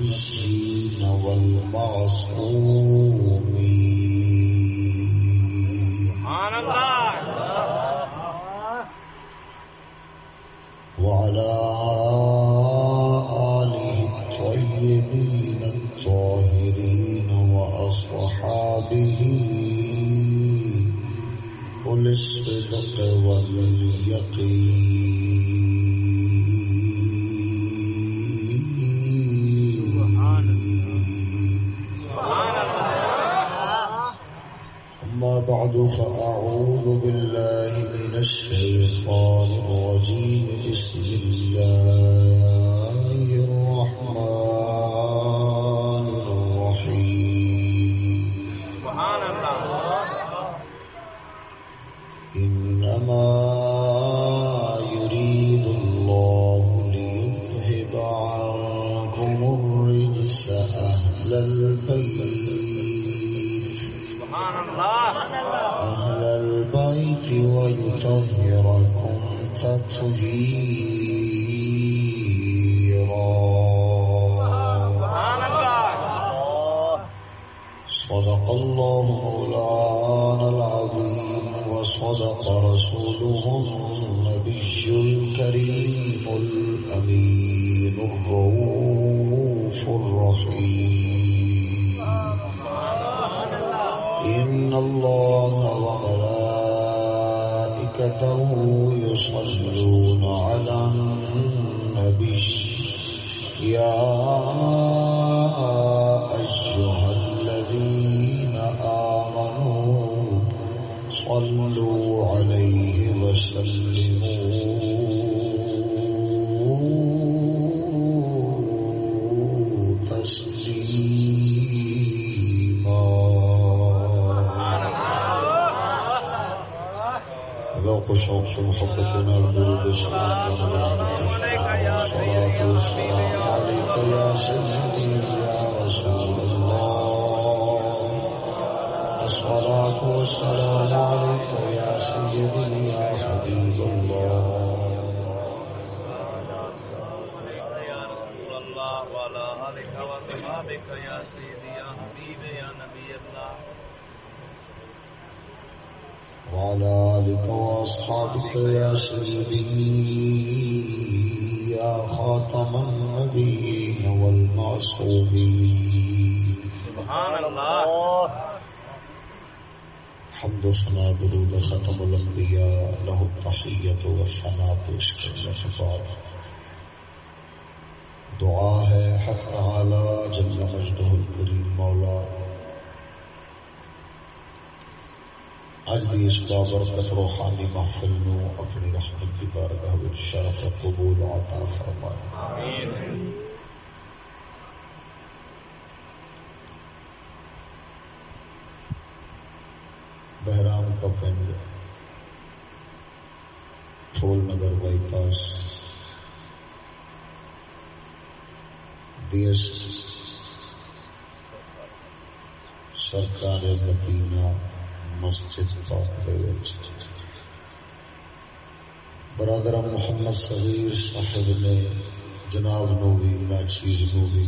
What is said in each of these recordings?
والنبيين والمعصوم برکت روحانی محفل نو اپنی رحمت کی بارگاہ وچ شرف قبول عطا فرمائے۔ آمین۔ بہرام کا پنڈ ٹھول نگر بائی پاس۔ دیس۔ سرکار مدینہ۔ مسجد پاک برادر محمد صغیر صاحب نے جناب نو بھی میں چیز نو بھی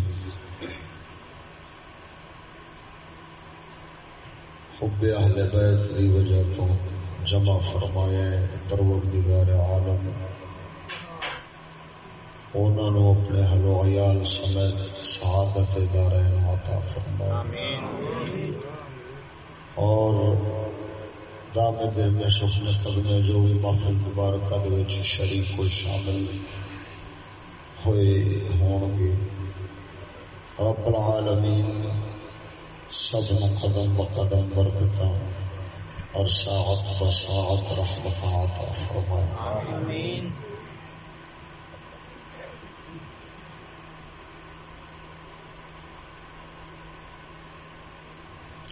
حب اہل بیت کی وجہ تو جمع فرمایا ہے پروردگار عالم۔ انہوں نے اپنے حلو عیال سمیت سعادت دارین عطا فرمایا۔ اور دام دل میں سخن تگنے جو بھی محفل مبارکہ دے شریک کو شامل ہوئے ہون گے۔ رب العالمین سب قدم بقدم برکتا اور ساعت بساعت رحمت عطا فرمائے۔ آمین۔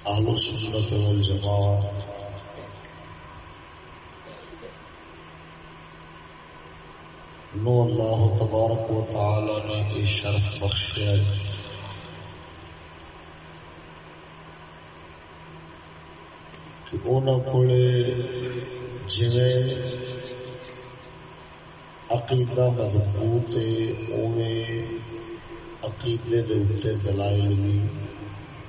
اہل سنت والجماعت نو اللہ تبارک و تعالی نے یہ شرف بخشیا کہ انہوں کو جی عقیدہ مضبوط ہے اویں عقیدے دے اتنے دلائل بھی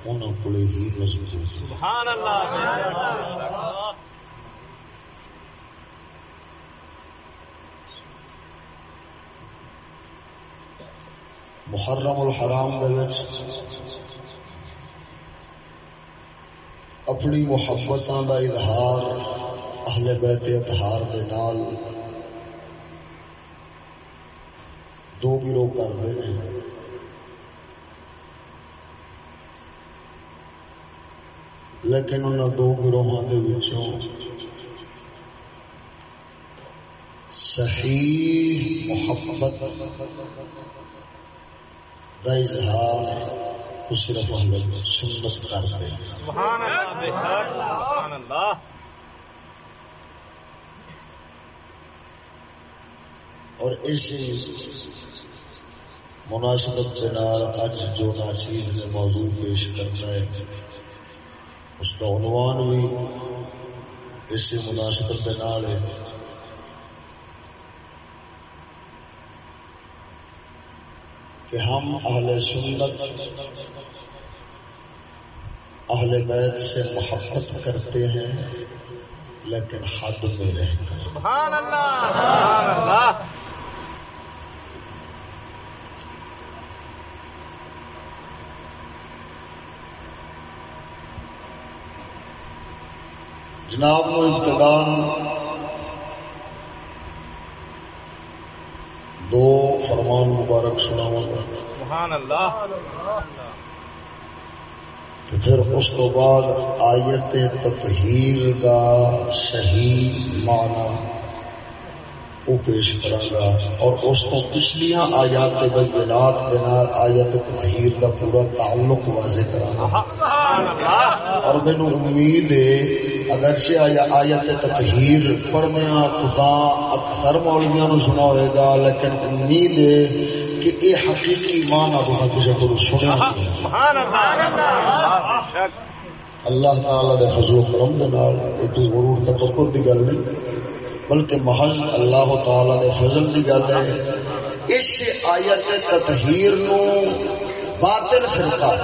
انہوں کو ہی مضبوط سبحان اللہ۔ محرم الحرام دے اپنی محبتاں دا اظہار اہل بیت اطہار دے نال دو گروہ کرتے ہیں۔ لیکن ان دو گروہوں کے وچوں صحیح محبت کا اظہار وہ صرف سنت کرتے ہیں اور اس مناسبت کے نال اج جو ناچیز نے موضوع پیش کرنا ہے اس کا عنوان بھی اس مناسبت کے نال ہے۔ کہ ہم اہل سنت اہل بیت سے محبت کرتے ہیں لیکن حد میں رہ کر۔ سبحان اللہ سبحان اللہ جناب نو ابتدان دو فرمان مبارک سناواں گا۔ سبحان اللہ۔ تو پھر اس تو بعد آیت تطہیر کا صحیح معنی وہ پیش کرا گا۔ اور اس کو پچھلیاں آیات بینات کے نال آیت تطہیر کا پورا تعلق واضح کرا گا۔ اور مینو امید ہے اگرچہ آیا آیت تطہیر پڑھنے تو اکثر مولویاں نو سنا ہوئے گا لیکن امید ہے کہ یہ حقیقی معنی تو کسی کو۔ سبحان اللہ اللہ۔ تعالی دے فضل و کرم دے نال کوئی غرور تفکر دی گل نہیں بلکہ محض اللہ تعالی دے فضل دی گل ہے۔ اس آیت تطہیر نو باطل فرقہ۔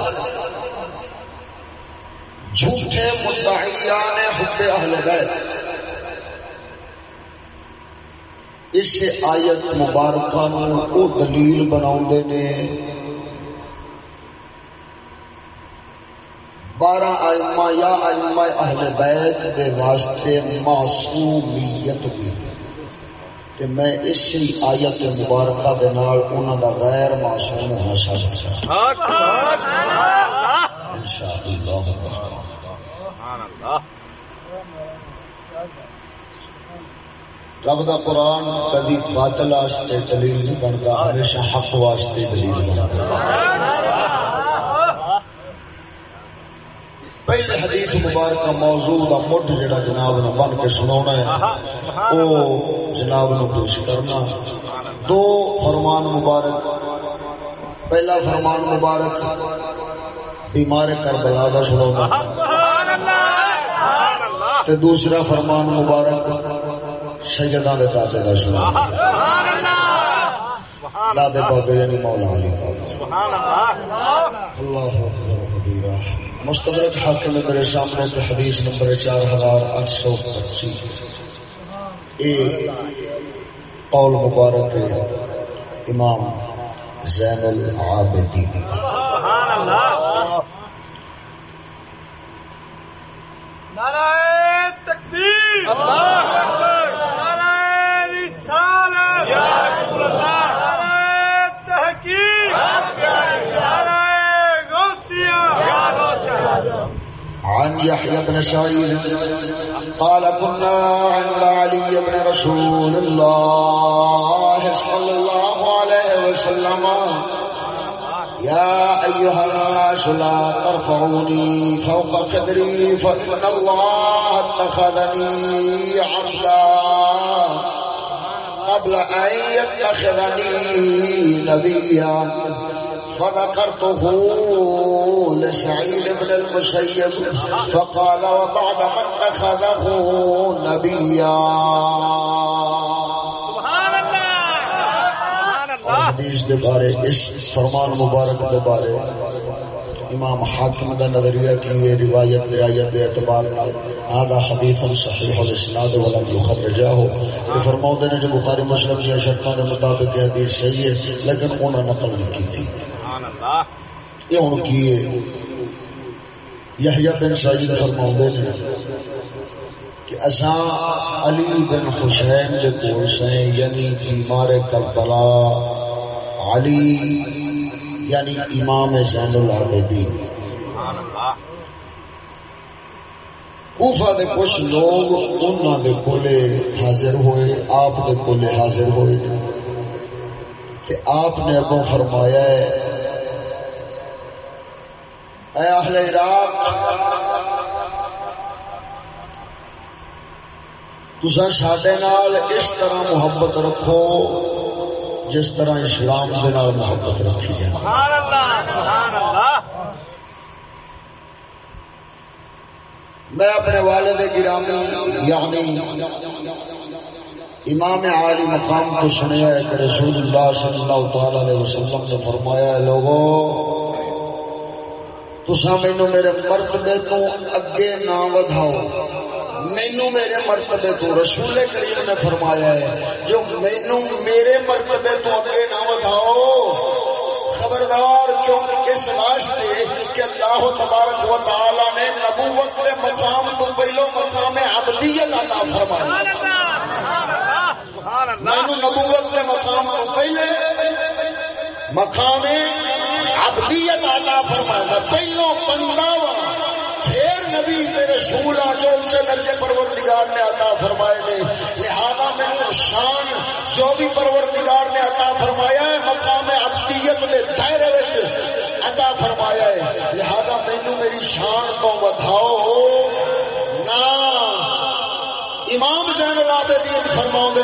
جھوٹے مدعیان حب اہل بیت۔ اس آیت مبارکہ او دلیل نے۔ بارہ آئمہ یا آئمہ اہل بیت دے واسطے معصومیت دی کہ میں اسی آیت مبارکہ دے نال انہاں دا غیر معصوم ہو سکتا انشاءاللہ۔ اللہ رب دا قرآن کدی باطل واسطے دلیل نہیں بنتا ہمیشہ حق واسطے دلیل بنتا۔ پہلے حدیث مبارکہ موضوع دا مڈ جڑا جناب نے بن کے سناونا ہے جناب نو پیش کرنا۔ دو فرمان مبارک۔ پہلا فرمان مبارک بیمار کربلا دا سناونا۔ سبحان اللہ۔ تے دوسرا فرمان مبارک سیداں دے دادے دا سبحان اللہ۔ دادے بابے یعنی مولا علی سبحان اللہ۔ اللہ اکبر و کبیرہ۔ مستدرک حاکم میرے سامنے تے حدیث نمبر اے قول مبارک ہے امام زین العابدین۔ سبحان اللہ۔ نعرہ تکبیر۔ اللہ اکبر۔ نعرہ رسالت۔ یا رسول اللہ۔ نعرہ تحقیق۔ نعرہ غوثیہ۔ یا غوثیہ۔ عن يحيى بن سعيد قال كنا عند علي بن رسول الله صلى الله عليه وسلم يا أيها الناس لا ترفعوني فوق قدري فإن الله اتخذني عبدا قبل أن يتخذني نبيا. فذكرته لسعيد بن المسيب، فقال وبعد من اتخذه نبيا. دے بارے اس فرمان مبارک دے بارے امام حاکم دا نظریہ کی یہ روایت رعایت دے اعتبار نال آدھا حدیث صحیح الاسناد ولم یخرجہ۔ ہو یہ فرماؤں دے جو بخاری مسلم کی شرطوں دے مطابق حدیث صحیح ہے لیکن انہوں نے نقل نہیں کی تھی یہ ان کی یحییٰ بن سعید فرماؤں دے کہ اساں علی بن حسین دے کول سیں یعنی بیمار کربلا۔ علی یعنی امام زین العابدین۔ کوفہ دے کچھ لوگ انہاں دے کولے حاضر ہوئے، آپ دے کولے حاضر ہوئے۔ کہ آپ نے اگوں فرمایا ہے، اے اہل عراق تسا سڈے نال اس طرح محبت رکھو۔ جس طرح اسلام کے نال محبت رکھی جائے میں اپنے والد گرامی یعنی امام عالی مقام کو سنیا ہے کہ رسول اللہ صلی اللہ تعالی علیہ وسلم نے فرمایا ہے لوگوں تسا مینو میرے مرتبے تو اگے نہ ودھاؤ۔ مینو میرے مرتبے تو رسول کریم نے فرمایا ہے جو مینو میرے مرتبے تو اگے نہ بتاؤ خبردار کیوں اس واسطے کہ اللہ تبارک و تعالی نے نبوت کے مقام تو پہلو مقام عبدیت عطا فرمایا۔ مینو نبوت کے مقام تو پہلے مقام عبدیت عطا فرمایا۔ پہلو بندہ نبی رسول جو اونچے درجے پروردگار نے عطا فرمائے نے۔ لہذا میں شان جو بھی پروردگار نے عطا فرمایا ہے، مقام ابدیت کے دائرے عطا فرمایا ہے۔ لہذا مینو میری شان کو بتاؤ نہ امام زین العابدین فرماؤں دے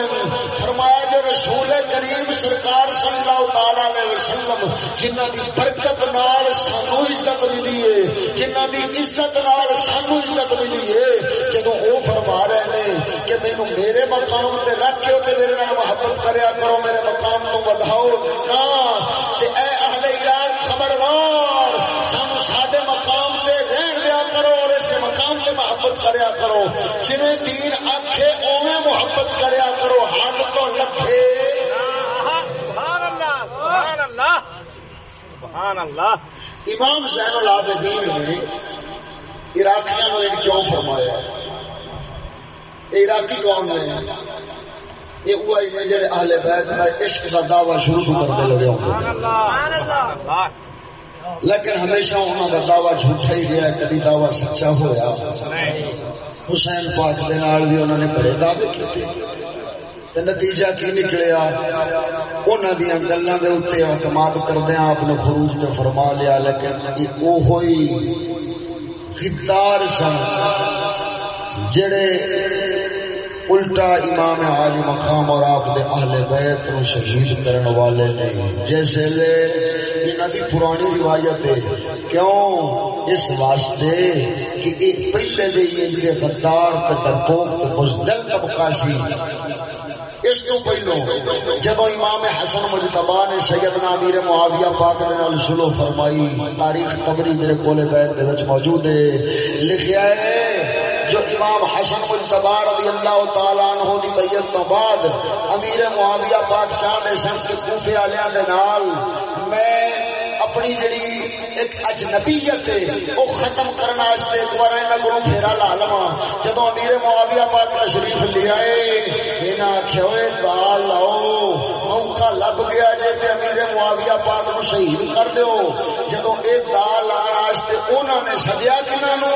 فرمایا جو رسول کریم سرکار صلی اللہ تعالی علیہ وسلم جنہ دی برکت نال سانو عزت ملی ہے جنہ دی عزت نال سانو عزت ملی ہے جدو وہ فرما رہے ہیں کہ مینو میرے مقام تے رکھو تے میرے نال محبت کریا کرو، میرے مقام تو بدھاؤ نہ تے اے اہل ایران خبردار، سانو ساڈے مقام تے رہن دیا کرو تے محبت کریا کرو۔ جویں دین آخے اوے محبت کریا کرو۔ ہاتھ تو لکھے امام زین العابدین نے عراقیوں نے کیوں فرمایا؟ عراقی کون نے؟ یہ وہ جڑے اہل بیت میں عشق کا دعوی شروع کرتے لگے ہوں۔ لیکن ہمیشہ انہوں کا دعوی جھوٹا ہی رہا کبھی دعوی سچا ہوا حسین پاک دے نال بھی انہوں نے بڑے دعوے کیتے۔ نتیجہ کی نکلیا؟ انہوں دیا گلوں کے اتنے اعتماد کردیا آپ نے خروج تو فرما لیا، لیکن وہ ہوئی سن جڑے الٹا امام عالی مقام اور آپ دے اہل بیت نو شہید کرن والے نے جیسے لے انہاں دی پرانی روایت ہے، کیوں؟ اس واسطے کہ یہ پہلے دے ان کے غدار تے ڈرپوک تے بزدل طبقہ سی اس تو پہلو جب امام حسن مجتبا نے سیدنا امیر معاویہ پاک نے نال سلو فرمائی، تاریخ تبری میرے کولے بیت دے وچ موجود ہے، لکھیا ہے جو امام حسن مجتبا رضی اللہ تعالیٰ عنہ دی بیعت تو بعد امیر معاویہ بادشاہ نے سن کے کوفے والےاں دے نال میں اپنی جڑی ایک اجنبیت ہے، وہ ختم کرنا واسطے ایک بار انہاں کولوں پھیرا لا لواں۔ جدوں امیر معاویہ پاک تشریف لے آئے، انہاں آکھیا اوے دال لاؤ، موقع لب گیا جے تے امیر معاویہ پاک نو شہید کر دیو۔ جدوں اے دال لانا واسطے انہاں نے سدیا کناں نو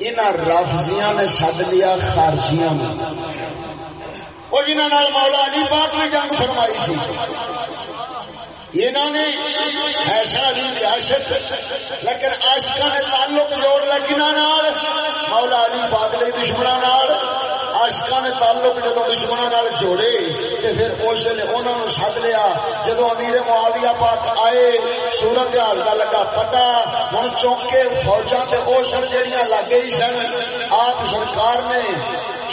انہاں رافضیاں نے سد لیا خارجیاں نے اور نال مولا علی پاک نے جنگ فرمائی سی انہوں نے ایسا علی عاشق لیکن عاشقاں نے تعلق جوڑ لیا نال مولا علی پاک نے نال آشکا نے تعلق جدو دشمنوں جوڑے تو پھر اس نے انہوں نے سد لیا جدو امیر معاویہ پاک آئے، سورت حال کا لگا پتا ہوں چونکے فوجا کے اوشن جہاں لگے ہی سن، آپ سرکار نے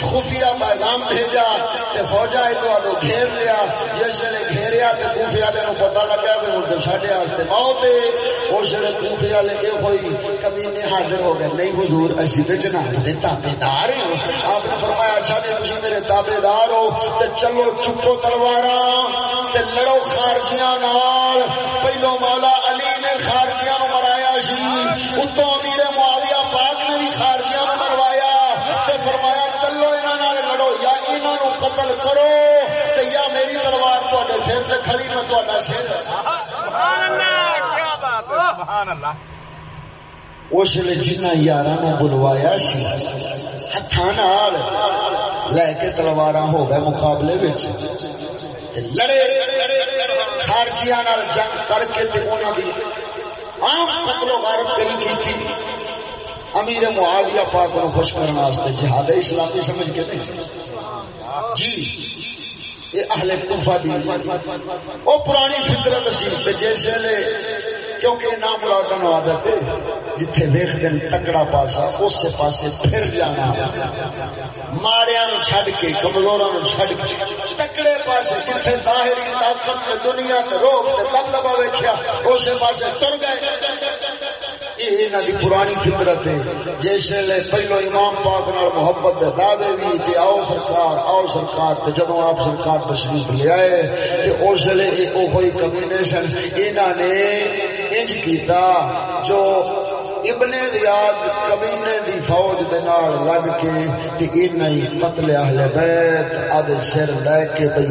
خفیہ پیغام بھیجا تے فوجا ادو گھیر لیا، جس نے گھیریا تے کوفے والے نو پتہ لگا کہ ہن تے ساڈے واسطے موت ہے۔ اس نے کوفے والے یہ ہوئی کمینے حاضر ہو گئے۔ نہیں حضور، اسی تے جناب دے تابعدار ہو آپ نے فرمایا اچھا جی تسی میرے تابعدار ہو تے چلو چپو تلواراں تے لڑو خارجیاں نال۔ پہلو مولا علی نے خارجیاں نو مرایا سی، اتوں امیر انہوں قتل کرو تے یا میری تلوار تے سر سے کھڑی میں تا سر اس لیے جنہ یار بلوایا سی ہاتھ لے کے تلوار ہو گئے مقابلے لڑے خارجیا جنگ کر کے انہوں کی عام قتل و غارت کری کی امیر معاویہ پاک کو خوش کرنے جہاد اسلامی سمجھ کے نہیں۔ جی۔ یہ اہل کفا دی۔ وہ پرانی فطرت سی جیسے لے، کیونکہ نام مرادن عادت ہے، جتھے ویخ دن تکڑا پاسا اس سے پاسے پھر جانا۔ ماڑیا نو چھڈ کے کمزورا نو چھڈ کے۔ تکڑے پاسے جتھے ظاہری طاقت دنیا تے روک تب دبا ویکیا اس پاسے تر گئے۔ یہ دی پرانی فطرت ہے جس لے پہلو امام پاک نال محبت دے دعوے بھی کہ آؤ سرکار آؤ سرکار تے جدوں آپ سرکار تشریف لے آئے تے اس لیے او کوئی کمینے سن انہاں نے انج کیتا جو ابن زیاد کمینے دی فوج دے نال لگ کے تے انہاں ہی قتل اہل بیت اد سر لے کے بے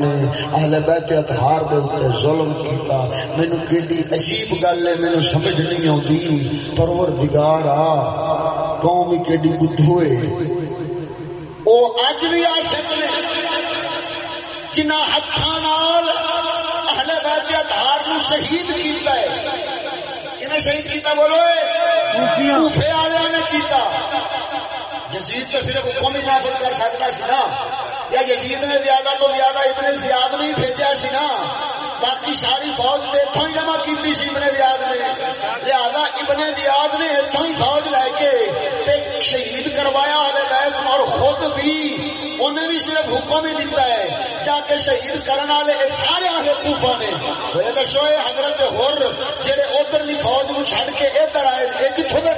نے اہل بیت اطہار دے اوپر ظلم کیتا۔ مینوں کیڈی عجیب گل ہے، مینوں سمجھ نہیں اوندی پروردگار آ، قوم کیڈی بدھو ہے او اج بھی عاشق نے جنہ ہتھاں نال اہل بیت اطہار نو شہید کیتا ہے۔ انہیں شہید کیتا بولو کوفے والے نے کیتا۔ یزید تو صرف حکم ہی نافذ کر سکتا سی نا۔ یا یزید نے زیادہ تو زیادہ ابن زیاد میں بھیجا سی نا۔ باقی ساری فوج اتوں ہی جمع کی سی ابن زیاد نے۔ لہذا ابن زیاد نے اتوں ہی فوج لے کے شہید کروایا ہلے بیت اور خود بھی انہیں بھی صرف حکم ہی دیتا ہے جا کے شہید کرنے والے سارے آگے کوفا نے۔ دسو حضرت ہور جہے ادھر فوج کو چڈ کے ادھر آئے یہ کتوں کے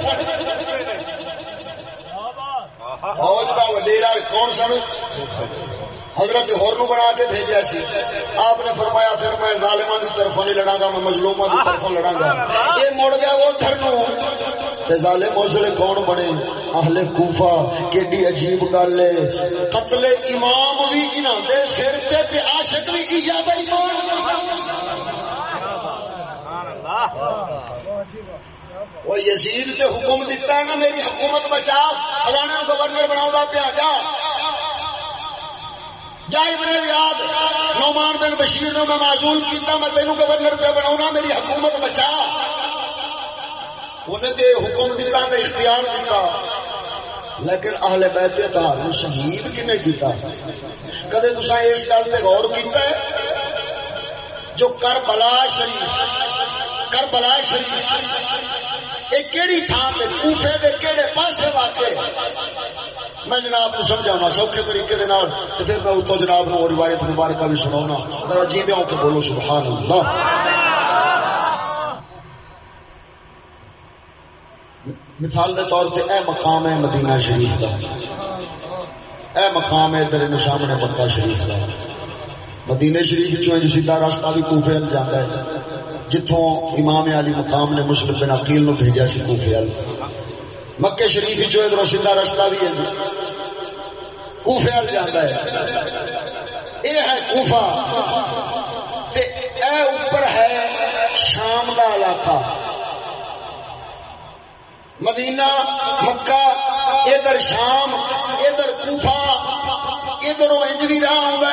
فوج کا وڈیرا کون سن؟ حضرت ہور نو بنا کے بھیجا سی۔ آپ نے فرمایا، پھر میں ظالما کی طرف نہیں لڑا گا، میں مظلوما کی طرف لڑا گا۔ یہ مڑ گیا وہ تھر ظالم اسلے کون بنے؟ اہل کوفہ، کیڈی عجیب گل ہے۔ قتل امام بھی انہوں دے سر سے عاشق بھی ایجاب ایمان سبحان اللہ وہ یزید تے حکم دیتا ہے نا، میری حکومت بچا فلانے گورنر بنا پیا جا۔ جائے بنے یاد نومان بن بشیر نے میں معذول کیتا، میں تینوں گورنر پہ بنا میری حکومت بچا۔ انہیں تے حکم دیتا نے اختیار دیتا لیکن اہل بیت تار شہید کنے کیتا؟ کدے تسا اس گل پہ غور کیتا ہے؟ جو کربلا شریف کربلا شریف، یہ کیڑی تھان پہ کوفے دے کیڑے پاسے واقع میں جناب کو سمجھانا سوکھے طریقے دے نال تے پھر میں اتوں جناب نو روایت مبارکہ بھی سناونا ذرا جیندے ہو کے بولو سبحان اللہ مثال دے طور پہ اے مقام ہے مدینہ شریف دا۔ اے مقام ہے ادھر سامنے مکہ شریف دا۔ مدینہ شریف چوں سیدھا راستہ بھی کوفے جاندا ہے۔ جتوں امام علی مقام نے مسلم بن عقیل نو بھیجا سی کوفے وال مکے شریف چو ادھر سیدھا رستہ بھی ہے۔ کوفے وال جاتا ہے۔ یہ ہے کوفہ۔ تے اے اوپر ہے شام دا علاقہ۔ مدینہ، مکہ، ادھر شام، ادھر کوفہ۔ ادھر انج بھی راہ آ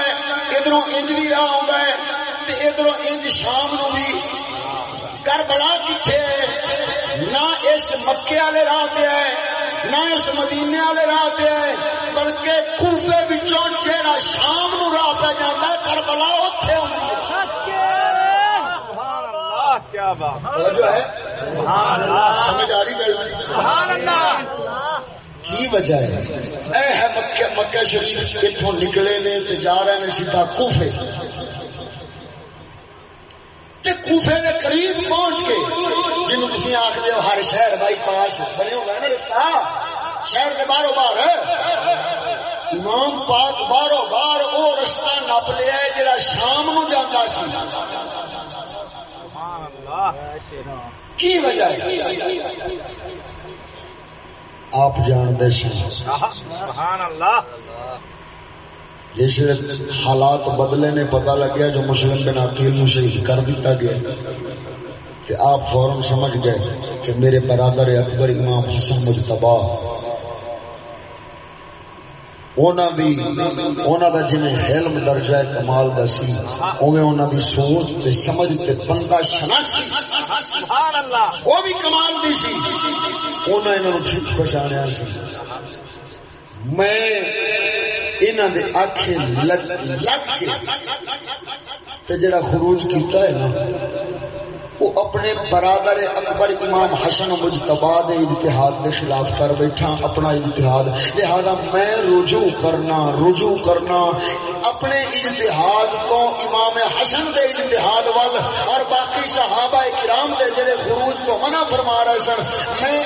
ادھر انج بھی راہ آ ادھر انج شام نو بھی کربلا کتنے نہ اس مکے والے راہ پہ ہے نہ اس مدینے والے راہ پہ ہے بلکہ کوفے بچوں جہاں شام نو راہ پہ جانا کربلا اتے کیا بات۔ جو ہے؟ سمجھ آ رہی گل کی وجہ ہے؟ اے ہے مکہ مکہ شریف اتوں نکلے نے تے جا رہے نے سیدھا کوفے۔ تے کوفے دے قریب پہنچ کے جنوں تسی آکھدے ہو ہر شہر بائی پاس بنے ہوگا نا رستہ شہر کے باہروں باہر۔ امام پاک باہروں باہر او رستہ نپ لیا ہے جڑا شام نو جاتا سی۔ کی وجہ ہے؟ آپ جانتے جس حالات بدلے نے پتا لگیا جو مسلم بن عقیل نو شہید کر دیتا گیا۔ تے آپ فوراً سمجھ گئے کہ میرے برادر اکبر امام حسن مجتبا دا علم درجہ کمال دا سی اوے دی سوچ تے سمجھ تے بندہ شناسی سبحان اللہ وہ بھی کمال دی سی ٹھیک پہچانیا سی میں انہوں دے آنکھیں لگ لگ کے تے جڑا خروج کیتا ہے نا وہ اپنے برادر اکبر امام حسن مجتبا دے اجتہاد دے خلاف کر بیٹھا، اپنا اجتہاد لہذا میں رجوع کرنا رجوع کرنا۔ اپنے اجتہاد تو امام حسن دے اجتہاد وال اور باقی صحابہ کرام دے جڑے خروج کو منع فرما رہے سن، میں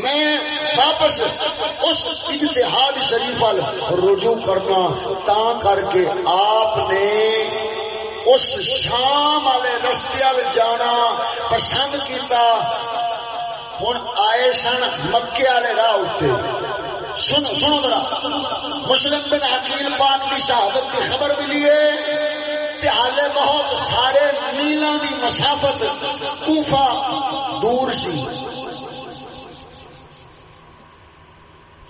میں واپس اس اجتہاد شریف وال رجوع کرنا تا کر کے آپ نے اس شام والے رستے جانا پسند کیتا۔ ہوں آئے سن مکے والے راہ اتنے سنو سنو ذرا۔ مسلم بن حکیم پاک کی شہادت کی خبر ملی ہے۔ حالے بہت سارے میلوں کی مسافت کوفہ دور سی۔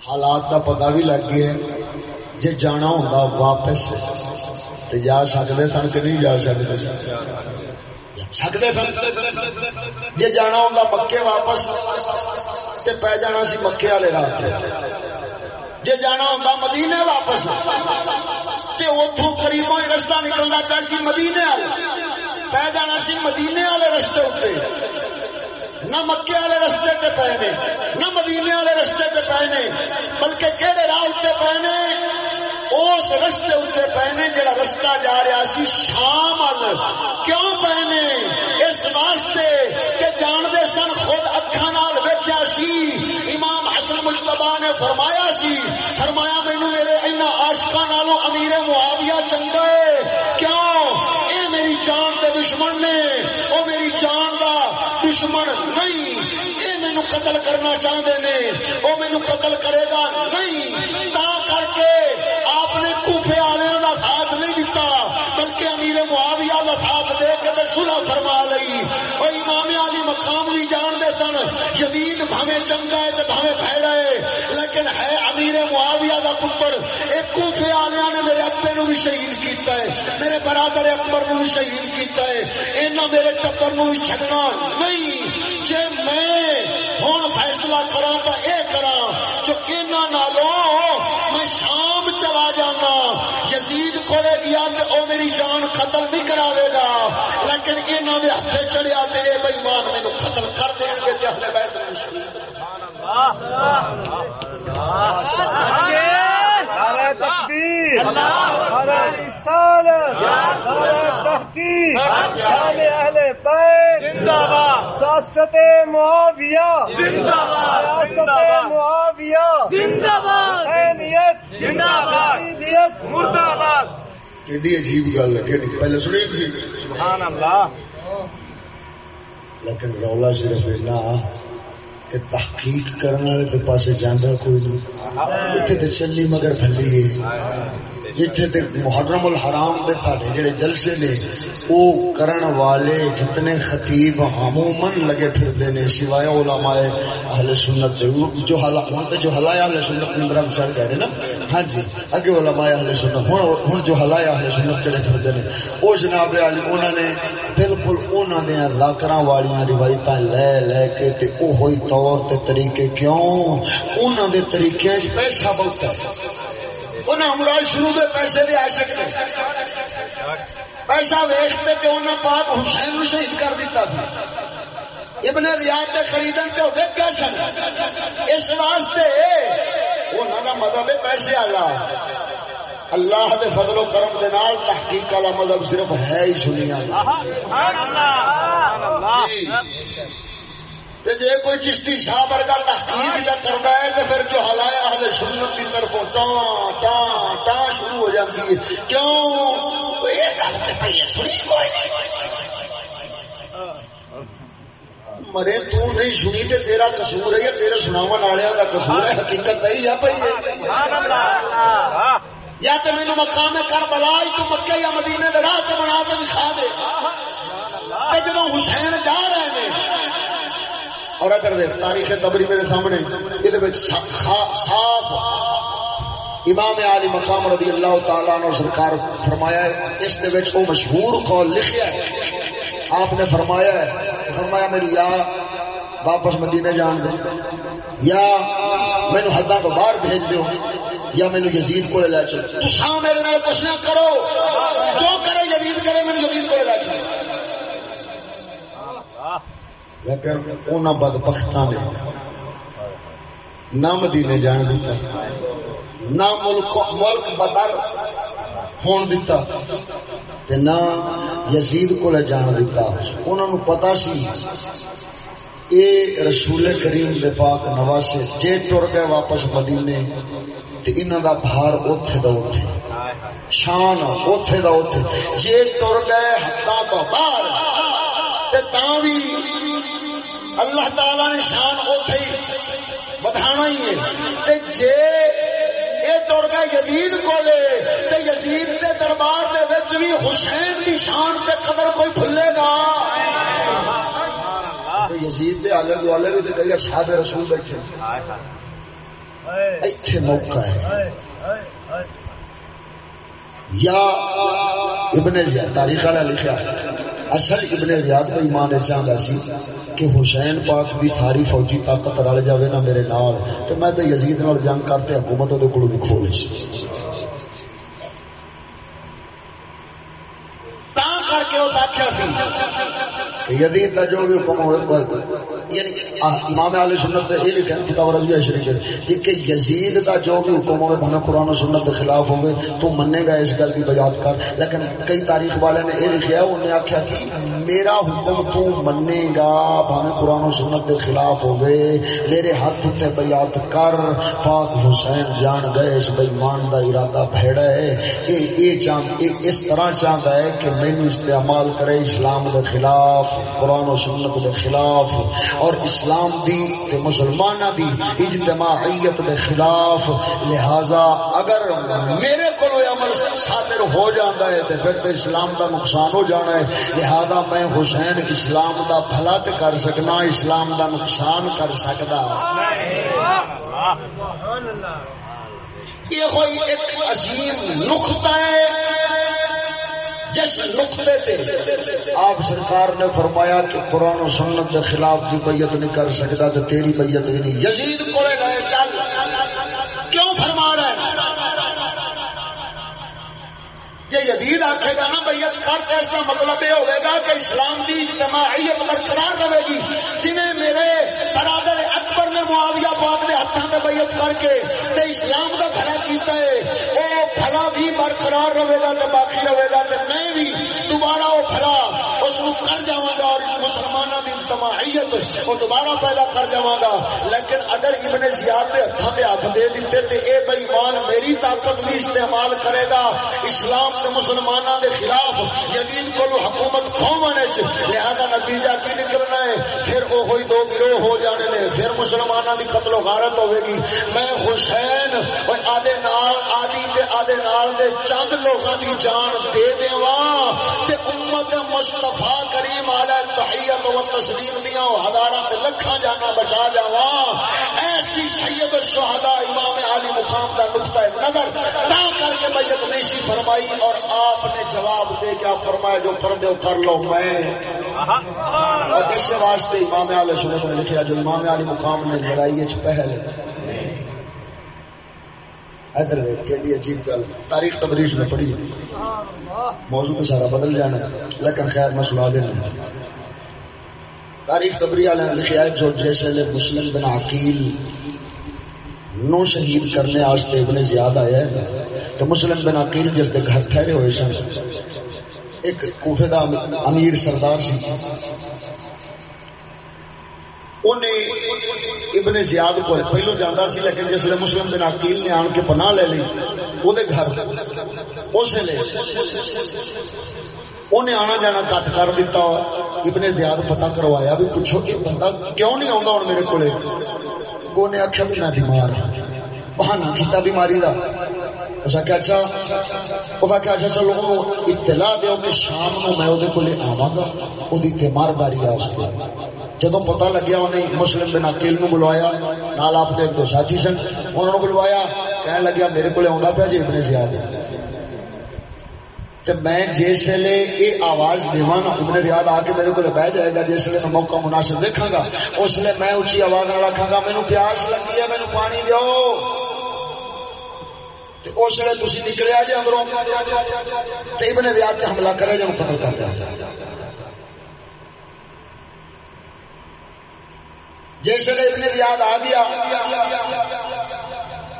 حالات کا پتا بھی لگ گیا۔ جی جانا ہوں واپس تو جا سکتے سن کہ نہیں جا سکتے سکتے سن۔ جی جانا ہوں مکے واپس تو پی جانا سی مکے والے رات جی جانا ہوں مدینے واپس تو اتوں قریبوں رستہ نکلنا پہ سی مدینے والے۔ پی جانا سی مدینے والے رستے اتنے نہ مکے والے رستے تے پے نے، نہ مدینے والے رستے تے پے نے، بلکہ کہڑے راہ اتنے پے نے، اس رستے اتنے پے نے جڑا رستہ جا رہا سی شام ال کیوں پے نے؟ اس واسطے کہ جانتے سن خود اکھا نال ویچیا سی۔ امام حسن مجتبا نے فرمایا سی، فرمایا مینو میرے اینا عاشقاں نالوں امیر معاویہ چنگا ہے۔ کیوں؟ اے میری جان دے دشمن نے، او میری جان دشمن نہیں، یہ مینو قتل کرنا چاہتے نے، وہ مینو قتل کرے گا نہیں، تا کر کے آپ نے کوفے والوں دے فرما لئی۔ وہ امام علی مقام بھی جانتے سن۔ یزید بھاوے چنگا ہے تو بھاوے بھڑا ہے۔ لیکن ہے امیر معاویہ کا پتر۔ ایک کوفے والوں نے میرے ابے نو بھی شہید کیتا ہے۔ میرے برادر اکبر نو بھی شہید کیتا ہے۔ اینا میرے ٹبر نو بھی چھڈنا نہیں۔ جے میں ہوں فیصلہ کرا تو یہ کرا جو اینا نالوں میں شام چلا جانا۔ کھولے کو گیا تو وہ میری جان قتل نہیں کراوے گا لیکن انہوں نے ہاتھ چڑیا تو یہ بےمان میرے قتل کر دیں گے تے اہل بیت تکبیر نعرہ تحقیق۔ اہل بیت۔ زندہ باد۔ سیاست معاویہ۔ زندہ باد۔ سیاست معاویہ۔ زندہ باد۔ خیلیت زندہ باد۔ مردہ باد۔ کیڈی عجیب گل ہے پہلے سنی تھی۔ سبحان اللہ۔ لیکن رولا صرف اتنا کہ تحقیق کرنے والے پاس جانا کوئی نہیں۔ اتنے تو چلی مگر تھلی جتھے تے محرم الحرام دے ساڈے جڑے جلسے نے او کرن والے جتنے خطیب عموماً لگے پھردے نے سوائے علماء اہل سنت دے جو حالا ہن تے جو حالا اہل سنت اندر چڑھ گئے نا ہاں جی اگے علماء اہل سنت ہن ہن جو حالا اہل سنت چڑھے پھردے نے او جناب علی انہاں نے بالکل انہاں دے لاکراں والیاں روایتاں لے لے کے تے او ہوئی طور تے طریقے کیوں انہاں دے طریقے وچ پیسہ بہت ہے انہیں مراد شروع دے پیسے دے عاشق نے پیسہ ویچتے تے انہیں پاک حسین نو شہید کر دیتا تھا ابن ریاض دے خریدن تے ہوتے کیسن اس واسطے انہوں کا مذہب ہے پیسے والا اللہ دے فضل و کرم دے نال تحقیق والا مذہب صرف ہے ہی سنیا۔ جی جی کوئی چشتی شاہ ورگا تحقیق جا کرتا ہے تو پھر جو ہلایا اہل سنت کی طرف ٹان ٹان ٹان شروع ہو جاتی ہے۔ کیوں؟ یہ گل تو پی سنی کوئی مرے، تو نہیں سنی تے تیرا قصور ہے، یا تیرے سناو والوں کا قصور ہے، حقیقت نہیں ہے پی یا تو مینو مقام کر بلا تو مکے یا مدینے دے راہ بنا کے دکھا دے۔ جدو حسین جا رہے ہیں اور اگر دیکھ تاریخ تبری میرے سامنے یہ صاف امام علی مقام رضی اللہ تعالیٰ نے سرکار فرمایا ہے، اس دے وہ مشہور قول لکھیا ہے۔ آپ نے فرمایا ہے، فرمایا میری یا واپس مدینے جان دو یا مینو حداں تو باہر بھیج دو یا مینو یزید کو لے چلو۔ تو میرے نال کچھ نہ کرو۔ جو کرے یزید کرے، مینو یزید کو لے چلو۔ لیکن ان بد بخت نے نہ مدینے جان دیتا نہ ملک ملک بدر ہون دیتا تے نہ یزید کو لے جان دیتا۔ انہوں نے پتا سی اے رسول کریم دے پاک نواسے جے ٹر گئے واپس مدینے تے انہاں دا بھار اوتھے دا اوتھے۔ شان اوتھے دا اوتھے۔ جے ٹر گئے حتا تو باہر۔ تاں بھی اللہ تعالی نے شان اوتھے بدھانا ہی ہے جے اے ٹر گئے یزید کولے تے یزید دے دربار دے وچ بھی حسین دی شان تے قدر کوئی بھلے گا۔ یزید دے آلے دوالے بھی تے کئی اصحاب رسول بیٹھے۔ ایتھے موقع ہے۔ یا ابن زیاد تاریخ والا لکھا ہے۔ اصل ابن زیاد کو ایمان چاہتا سی کہ حسین پاک دی ساری فوجی طاقت رل جاوے نا میرے نال تو میں تو یزید نال جنگ کرتے حکومت وہ کول بھی کھول کر کے اس آخیا یزید کا جو بھی حکم ہوئے یعنی امام علیہ سنت یہ لکھا کتاب رضویہ شریف کہ یزید کا جو بھی حکم ہوئے بھاوے قرآن و سنت کے خلاف ہوئے، تو منے گا اس گل کی بجات کر۔ لیکن کئی تاریخ والے نے یہ لکھا انہیں آخیا کہ میرا حکم تو منے گا بھاوے قرآن و سنت کے خلاف ہوئے۔ میرے ہاتھ تے بیعت کر، پاک حسین جان گئے، اس بےمان کا ارادہ بھیڑا ہے۔ یہ اس طرح چاہتا ہے کہ مینو استعمال کرے اسلام کے خلاف، قرآن و سنت کے خلاف۔ اور اسلام دی تے مسلمانہ دی اجتماعیت دے خلاف۔ لہذا اگر میرے کو عمل صادر ہو جاتا ہے تے پھر تے اسلام دا نقصان ہو جانا ہے، لہذا میں حسین اسلام دا بھلا تے کر سکنا، اسلام دا نقصان کر سکتا۔ یہ کوئی ایک عظیم نقطہ ہے۔ جس نقطے تے آپ سرکار نے فرمایا کہ قرآن و سنت کے خلاف بھی بیعت نہیں کر سکتا تو تیری بیعت بھی نہیں۔ یزید کو گئے، چل کیوں فرما رہے جی یزید آخے گا نا بیعت کر تو اس کا مطلب یہ ہوئے گا کہ اسلام کی اجتماعیت برقرار رہے گی۔ جنہیں میرے برادر اکبر نے معاویہ پاک کے ہاتھوں کے بیعت کر کے تے اسلام دا بھلا کیتا ہے، او بھلا بھی برقرار رہے گا تے باقی رہے گا تے میں بھی دوبارہ او بھلا اس نو کر جاواں گا اور مسلماناں دی اجتماعیت او دوبارہ پیدا کر جاواں گا۔ لیکن اگر ابن زیاد دے ہتھاں تے ہاتھ دے دتے تے اے بے میری طاقت بھی استعمال کرے گا، اسلام تے مسلماناں دے خلاف یزید کو حکومت کھونے لہذا نتیجہ کی نکلنا ہے؟ پھر وہ ہوئی دو گروہ ہو جانے نے، پھر مسلمانوں کی قتل و غارت ہوے گی۔ میں حسین آدھے نال، آدھی تے آدھے نال دے چند لوگوں دی جان دے دیواں۔ تے امت مصطفی کریم علی تحیت و تسلیم دیاں ہزاراں تے لکھاں جانا بچا جاواں۔ ایسی سید الشہداء امام علی مقام دا نقطہ نظر تا کر کے بیعت نہیں فرمائی اور آپ نے جواب دے کے آپ فرمایا جو کر دو کر لو میں۔ اور اس واسطے امام علی سنت نے لکھا جو امام علی مقام نے لڑائی پہل ادھر کیڑی عجیب گل۔ تاریخ تبریز میں پڑھی۔ موضوع تو سارا بدل جانا لیکن خیر میں سنا دینا تاریخ تبری والے نے لکھا ہے جو جیسے مسلم بن عقیل نو شہید کرنے آج ابن زیاد آیا ہے، تو مسلم بن عقیل جس کے گھر ٹھہرے ہوئے سن، ایک کوفے دا امیر سردار سی۔ ابن زیاد کو پہلو جانا سی، لیکن جس نے مسلم بن عقیل نے آن کے پناہ لے لی، وہ گھر۔ اس لیے انہیں آنا جانا کٹ کر دیتا ابن زیاد پتا کروایا بھی پوچھو کہ بندہ کیوں نہیں آتا ہوں میرے کو انہیں آخیا بھی میں بیمار ہوں بہانا کیتا بیماری کا اس آخیا اچھا اس آخیا اچھا چلو اطلاع دیو کہ شام نو میں وہ کو آوا گا وہ تیمارداری ہے اس کو جدو پتا لگیا انہیں مسلم بن عقیل نو بلوایا نال آپ ایک دو ساتھی سن انہوں نے بلوایا کہنے لگیا میرے کو آ پیا جی ابن زیاد تو میں جس ویلے یہ آواز دوا نا ابن زیاد آ کے میرے کو بہ جائے گا جس ویلے میں موقع مناسب دیکھا گا اس لیے میں اچھی آواز نہ رکھا گا مینو پیاس لگی ہے مینو پانی دو اس لیے تھی نکلے جی اندروں ابن زیاد حملہ کرے جب قتل کرتا جس نے ابن زیاد آ گیا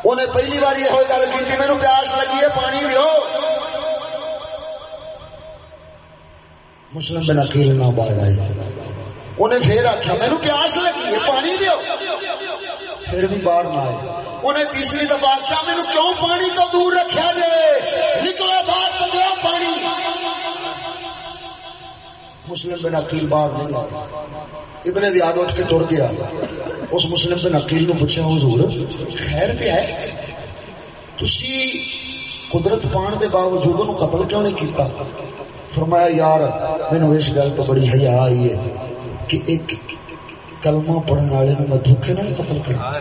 انہیں پہلی بار یہ گل کی میرے پیاس لگی ہے، پانی دیو مسلم بن اکیل نہ بال آئی انہیں پھر آخیا میرے پیاس لگی ہے، پانی دیو پھر بھی باہر نہ آئے۔ انہیں تیسری دفعہ آخیا میرے کیوں پانی تو دور رکھا جائے نکلا باہر تو دیا پانی. مسلم بن عقیل باہر نہیں آیا ابن زیاد اٹھ کے ٹر گیا۔ اس مسلم بن عقیل نے پوچھا حضور خیر پہ ہے؟ تسی قدرت پان دے باوجود انہوں قتل کیوں نہیں کیتا؟ فرمایا یار مینو اس گل تو بڑی حیا آئی ہے کہ ایک کلمہ پڑھنے والے میں دھوکے نہ قتل کرا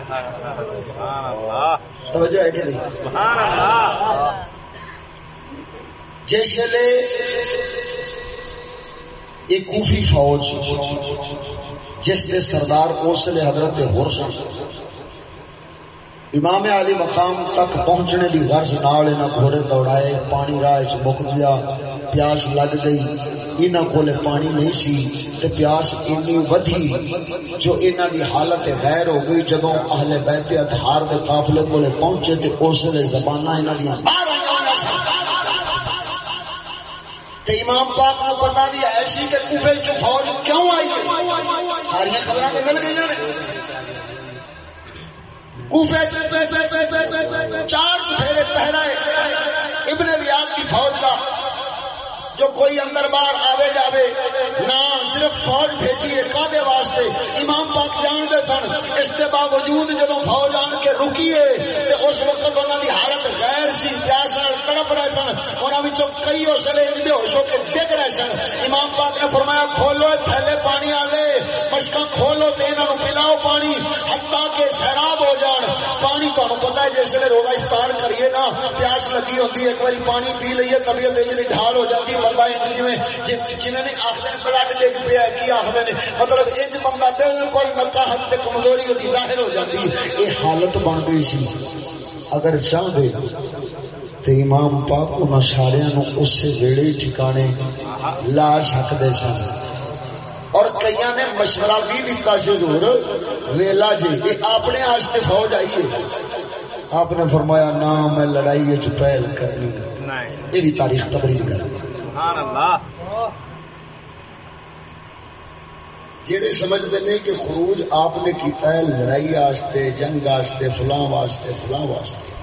توجہ ہے کہ نہیں جیسے ایک کوفی فوج جس کے سردار اسلے حضرت ہر سن امام علی مقام تک پہنچنے کی غرض نال گھوڑے دوڑائے پانی راہ مک گیا پیاس لگ گئی۔ انہوں کو پانی نہیں سی تے پیاس اینی ودھی جو انہوں دی حالت غیر ہو گئی جدو اہل بیت اتحار دے قافلے کو پہنچے تے اس لیے زبانہ انہوں دیا تے امام پاک کو پتا بھی ایسی کہ کوفے چ فوج کیوں آئی ساری خبر مل گئی کوفے چار چفیرے پہرائے ابن ریاض کی فوج کا جو کوئی اندر باہر آوے جاوے، نہ صرف فوج بھیجی ہے کادے واسطے؟ امام پاک جان دے سن، اس کے باوجود جدو فوج آن کے رکی ہے اس وقت انہوں کی حالت غیر سی پیاس تڑپ رہے سن انہوں کئی اس اسلے بے ہوش ہو کے ڈگ رہے سن۔ امام پاک نے فرمایا، کھولو تھیلے پانی والے مشکا کھولو تو انہوں پلاؤ پانی ہتا کے سیراب ہو جان۔ پانی تمہیں پتا ہے، جس ویلے روزہ افطار کریے نا، پیاس لگی ہوتی ایک بار پانی پی لیے طبیعت ڈھال ہو جاتی نے آخر بلڈ ڈگ پیا کی آخر نے مطلب انج بندہ بالکل نکا حد کمزوری ہوتی ظاہر ہو جاتی یہ حالت بن گئی سی اگر چاہتے تو امام پاک ان سارا اس ویڑے ٹھکانے لا سکتے سن اور کئی نے مشورہ بھی دیتا ضرور ویلا جی یہ اپنے آستے فوج آئیے آپ نے فرمایا نہ میں لڑائی پہل کرنی یہ بھی تاریخ تبری کر جہے سمجھتے نہیں کہ خروج آپ نے کیتا ہے، لڑائی واسطے، جنگ واسطے، فلاں واسطے فلاں واسطے۔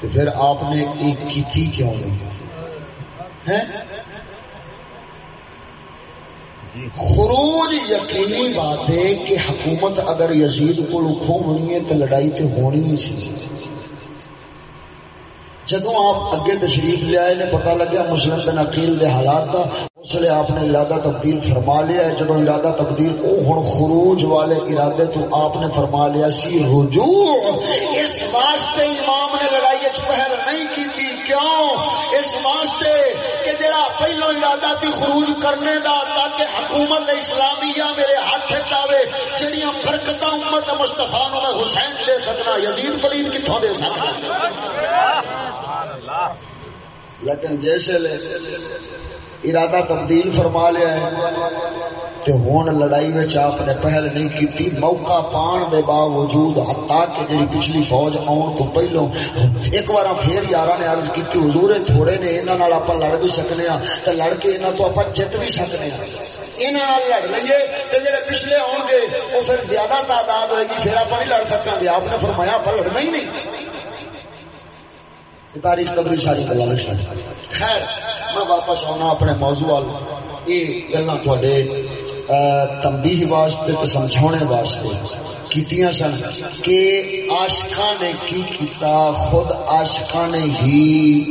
تو پھر آپ نے ایک کی کیوں نہیں؟ خروج یقینی بات ہے کہ حکومت اگر یزید کو لکھوں ہونی ہے تو لڑائی تو ہونی ہی سی جدو آپ اگے تشریف لے آئے نے پتا لگیا مسلم بن عقیل دے حالات کا اس لیے آپ نے ارادہ تبدیل فرما لیا ہے۔ جدو ارادہ تبدیل او ہن خروج والے ارادے تو آپ نے فرما لیا سی، رجوع! اس واسطے امام نے لڑائی پہل نہیں کی تھی کیوں؟ اس واسطے کہ جڑا پہلو ارادہ تھی خروج کرنے دا تاکہ حکومت اسلامیہ میرے ہاتھ چاہے جڑیاں برکت امت مستفا نو میں حسین دے سکنا یزید پلید کتوں دے سکنا لیکن جیسے ارادہ تبدیل فرما لیا ہے کہ ہون لڑائی میں آپ نے پہل نہیں کی تھی موقع پان دے باوجود حتا کہ جڑی پچھلی فوج آن تو پہلو ایک بار پھر یارہ نے عرض کی حضور تھوڑے نے انہاں نال اپا لڑ بھی سکنے ہاں تے لڑ کے انہاں تو اپا جت بھی سکنے ہاں۔ انہاں نال لڑ لئیے، تے جڑے پچھلے آن گے، وہ پھر زیادہ تعداد ہوئے گی، پھر اپا نہیں لڑ سکاں گے۔ آپ نے فرمایا اپا لڑنا ہی نہیں۔ تاریخ قبری ساری گلا خیر میں واپس آنا اپنے موضوع یہ گلا تھوڑے تمبی واسطے تو سمجھانے واسطے کیتیاں سن کہ عاشقاں نے کی کیتا خود عاشقاں نے ہی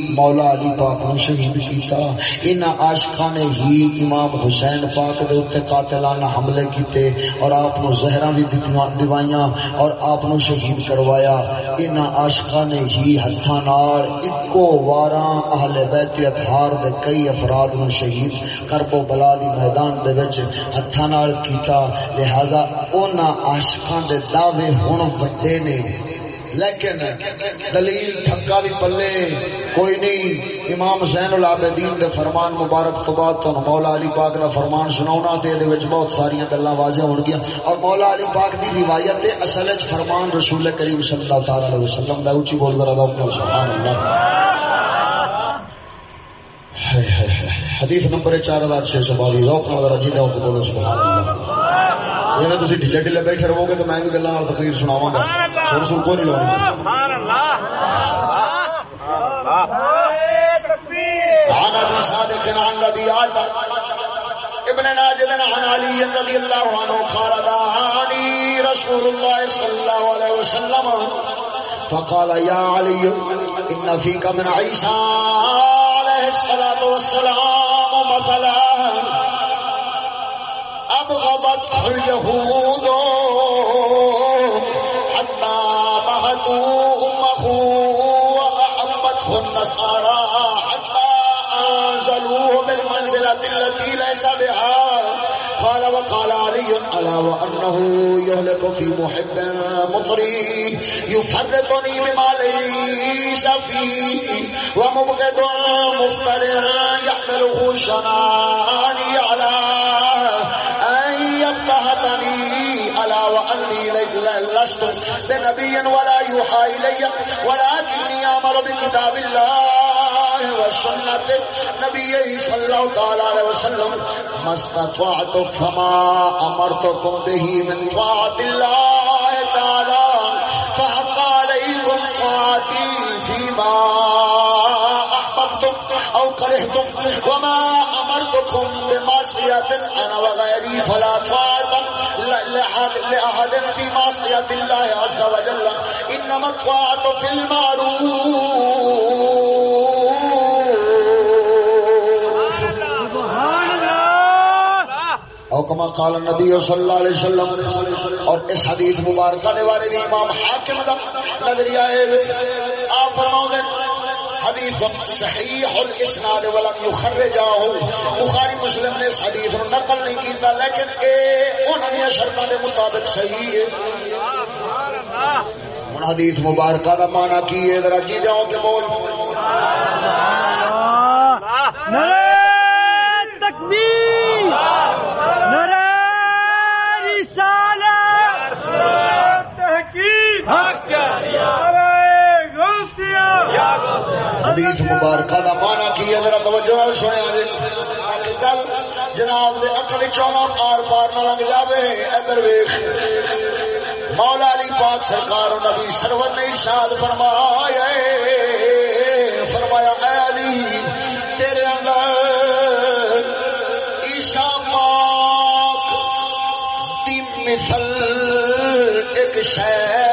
مولا علی پاک نو شہید کیتا ان عاشقاں نے ہی امام حسین پاک دے اوتے قاتلانہ حملے کیتے اور آپ نو زہراں بھی دیوائیاں اور آپ نو شہید کروایا ان عاشقاں نے ہی ہتھاں نال اکو واراں اہل بیت اطہار دے کئی افراد نو شہید کرب و بلا دی میدان دے وچ ہتھاں نال کیتا، لہذا انہاں عاشقاں دے دعوے ہن وڈے نے۔ لیکن دلیل تھکا بھی پلے، کوئی نہیں۔ امام حسین العابدین دے فرمان مبارک تو بعد تو مولا علی پاک دا فرمان سناونا تے دے وچ بہت ساری گلاں واضح ہون گیا اور مولا علی پاک دی روایت تے اصل وچ فرمان رسول کریم صلی اللہ تعالی علیہ وسلم دا اونچی بول کر ادا سبحان اللہ۔ حدیث نمبر چار ہزار چھ سو بالی روک نظر جی دو بولو، سبحان اللہ۔ جی تھی ڈھیلے ڈھیلے بیٹھے رہو گے تو میں بھی گلا تقریر سناوا گا۔ سر سر کو نہیں لوگ ابن ناجد عن علي رضي الله عنه قال دعاني رسول الله صلى الله عليه وسلم فقال يا علي ان فيك من عيسى أبغضته اليهود. حتى بهتوا أمه وأحبته النصارى. حتى أنزلوه بالمنزلة التي ليس بها. قال وقال علي ألا وأنه يهلك في محب مطري. يفرطني بما ليس فيه. ومبغض مفتر يحمله شناني على ألا لست بنبي ولا يوحى إلي. ولكني أمر بكتاب الله وسنة نبيه صلى الله تعالى عليه وسلم. ما استطعت فما أمرتكم به من طاعة الله. أحببتم أو كرهتم وما أمرتكم بمعصية أنا وغيري فلا طاعة لأحد في معصية الله عز وجل. إنما الطاعة في المعروف. اور کما قال نبی صلی اللہ علیہ وسلم، اور اس حدیث مبارکہ دے بارے بھی امام حاکم دا نظریہ ہے۔ آپ فرماؤ دے حدیث صحیح الاسناد ولم بخاری مسلم نے اس حدیث نقل نہیں کیتا لیکن اے انہاں دی شرطاں دے مطابق صحیح ہے۔ سبحان اللہ حدیث مبارکہ دا معنی کی ہے؟ ذرا جی جاؤ کہ بول۔ سبحان اللہ نعرہ تکبیر نعرہ رسالہ تحقیق حق حدیث مبارکہ دا مانا کی ہے؟ میرا توجہ نال سنیا جی گل جناب دے اکل چونا پار پار نہ لگ جاوے۔ ادھر ویکھ۔ مولا علی پاک سرکار و نبی سرور نے ارشاد فرمایا فرمایا، اے علی، تیرے اندر عیسا پاک دی مثل ایک شہ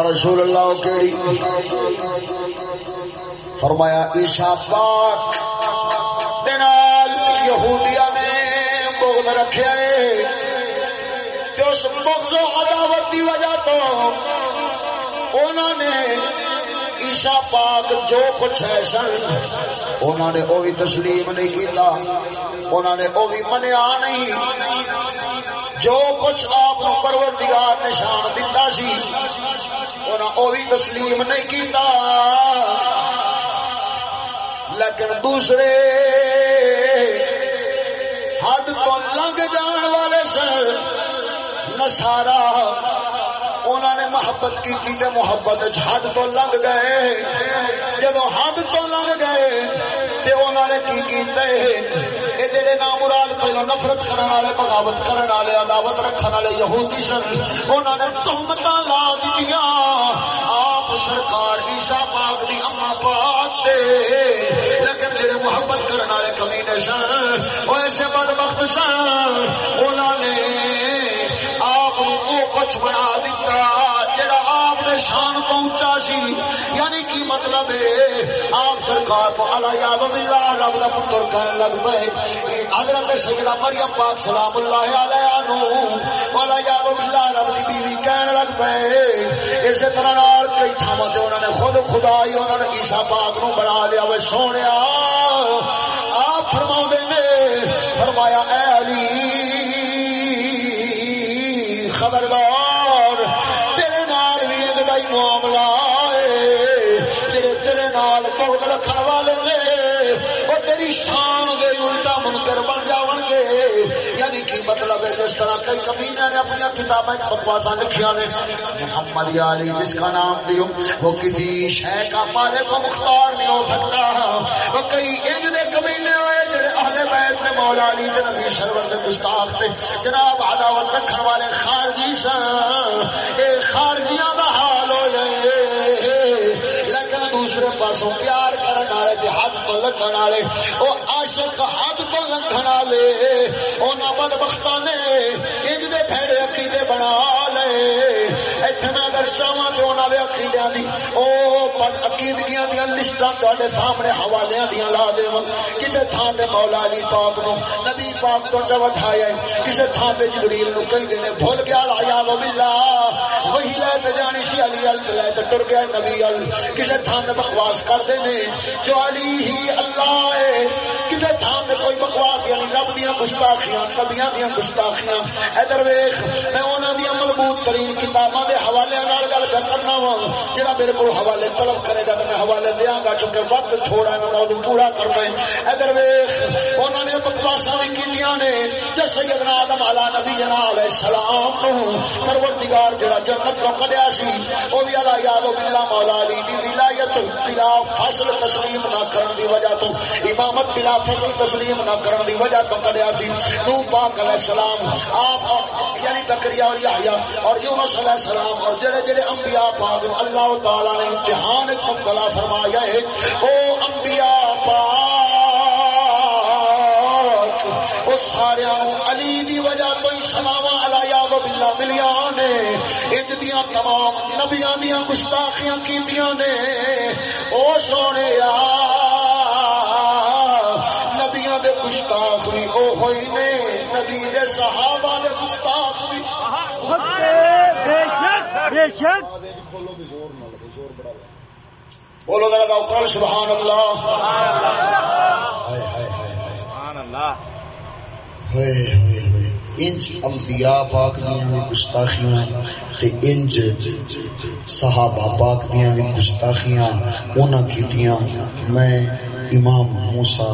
یا رسول اللہ کیڑی؟ فرمایا عیسا پاک دنال یہودیا نے بغض رکھے کہ اس بغض و عداوت کی وجہ تو انہوں نے عیسا پاک جو کچھ ہے سن انہوں نے وہ بھی تسلیم نہیں کیتا انہوں نے وہ بھی منیا نہیں۔ جو کچھ آپ پروردگار نشان دتا سی وہ بھی تسلیم نہیں کیتا۔ لیکن دوسرے حد تو لنگ جان والے سن نسارا انہوں نے محبت کی تھی محبت حد تو لنگ گئے۔ جدو حد تو لنگ گئے تے انہوں نے کی کیتے اے جڑے نام مراد پہلو نفرت کرنے والے، بغاوت کرنے والے، عداوت رکھنے والے یہودی سن انہوں نے تہمت لا دیا آپ سرکار عیسا پاک دی اما پاک دے لیکن جڑے محبت کرنے والے کمینے سن، وہ ایسے بدبخت سن انہوں نے کچھ بنا دیتا جڑا آپ نے شان پہنچا سی۔ یعنی کی مطلب ہے، آپ سرکار کو اللہ یاد اللہ رب کا پتر کہنے لگ پے حضرت سیدہ مریم پاک سلام اللہ علیہ نو اللہ یاد اللہ رب کی بیوی کہنے لگ پے اسی طرح نال کئی تھاواں تے انہوں نے خود خدا ہی انہوں نے عیسیٰ پاک نو بنا لیا۔ وہ سونے آپ فرما نے، فرمایا، اے طرح کئی کمینے نے اپنی کتابیں بکواسا لکھیا نے۔ محمد علی جس کا نام دیو، وہ کسی شے کا مالک و مختار نہیں ہو سکتا۔ وہ کئی انج دے کمینے ہوئے جڑے اہل بیت نے مولا علی تے نبی سرور دے گستاخ تے۔ جناب عداوت رکھن والے خارجی سن۔ اے خارجیاں دا حال ہو جائے۔ لیکن دوسرے پاسوں پیار حد تو لگن والے وہ عاشق حد تو لگن والے انہوں بد بختا نے انج دے پھیڑے عقیدے بنا لے۔ ایتھے میں اگر چاہاں تو انہوں نے عقیدے دی، او بد عقیدگیاں دیا لسٹاں تے سامنے حوالے دیا لا دے کتے تھان دے مولا علی پاک نو نبی پاک تو جو اٹھایا کسے تھان دے جبریل نو کئی دن بھول گیا لا یا باللہ وہی لے تے جانی سی علی ال لے تے ٹر گیا نبی ال۔ کسے تھان دے بکواس کرتے نے جو علی ہی اللہ ہے۔ کسے تھان دے کوئی بکواس یعنی رب دیا گستاخیاں، نبیاں دیا گستاخیاں۔ ادھر ویخ میں انہوں دیا مضبوط ترین کتاباں دے حوالے نال گل کرنا وا۔ جڑا میرے کو حوالے طلب کرے گا تو میں حوالے دیاں گا، چونکہ وقت تھوڑا ہے، میں موضوع پورا کرنا ہے۔ ادھر ویخ انہوں نے بکواساں بھی کیتیاں نے۔ جو سیدنا آدم علی نبی جنا علیہ السلام نو پروردگار جڑا جنت تو کڈیا سی او بھی اللہ یاد و باللہ مولا علی دی ولایت بلا فصل تسلیم نہ کرن دی وجہ تو، امامت بلا فصل تسلیم نہ کرن دی وجہ تو کڈیا سی۔ نو پاک علیہ السلام، آپ یعنی زکریا اور یحییٰ اور یونس علیہ السلام اور جڑے جڑے انبیاء پاک اللہ تعالی نے امتحان وچ مبتلا فرمایا ہے، او انبیاء پاک، او سارے علی دی وجہ تو ہی سلاما باللہ ملیا نے۔ انج دیاں تمام نبیاں دیاں گستاخیاں کیتیاں نے۔ او سونے نبیاں دے گستاخ بھی او ہوئی نے نبی دے صحابہ دے گستاخ بھی بولو ذرا دا سبحان اللہ۔ انج انبیاء پاک دیاں وی گستاخیاں تے انج صحابہ پاک دیاں بھی گستاخیاں انہاں کیتیاں، میں امام موسا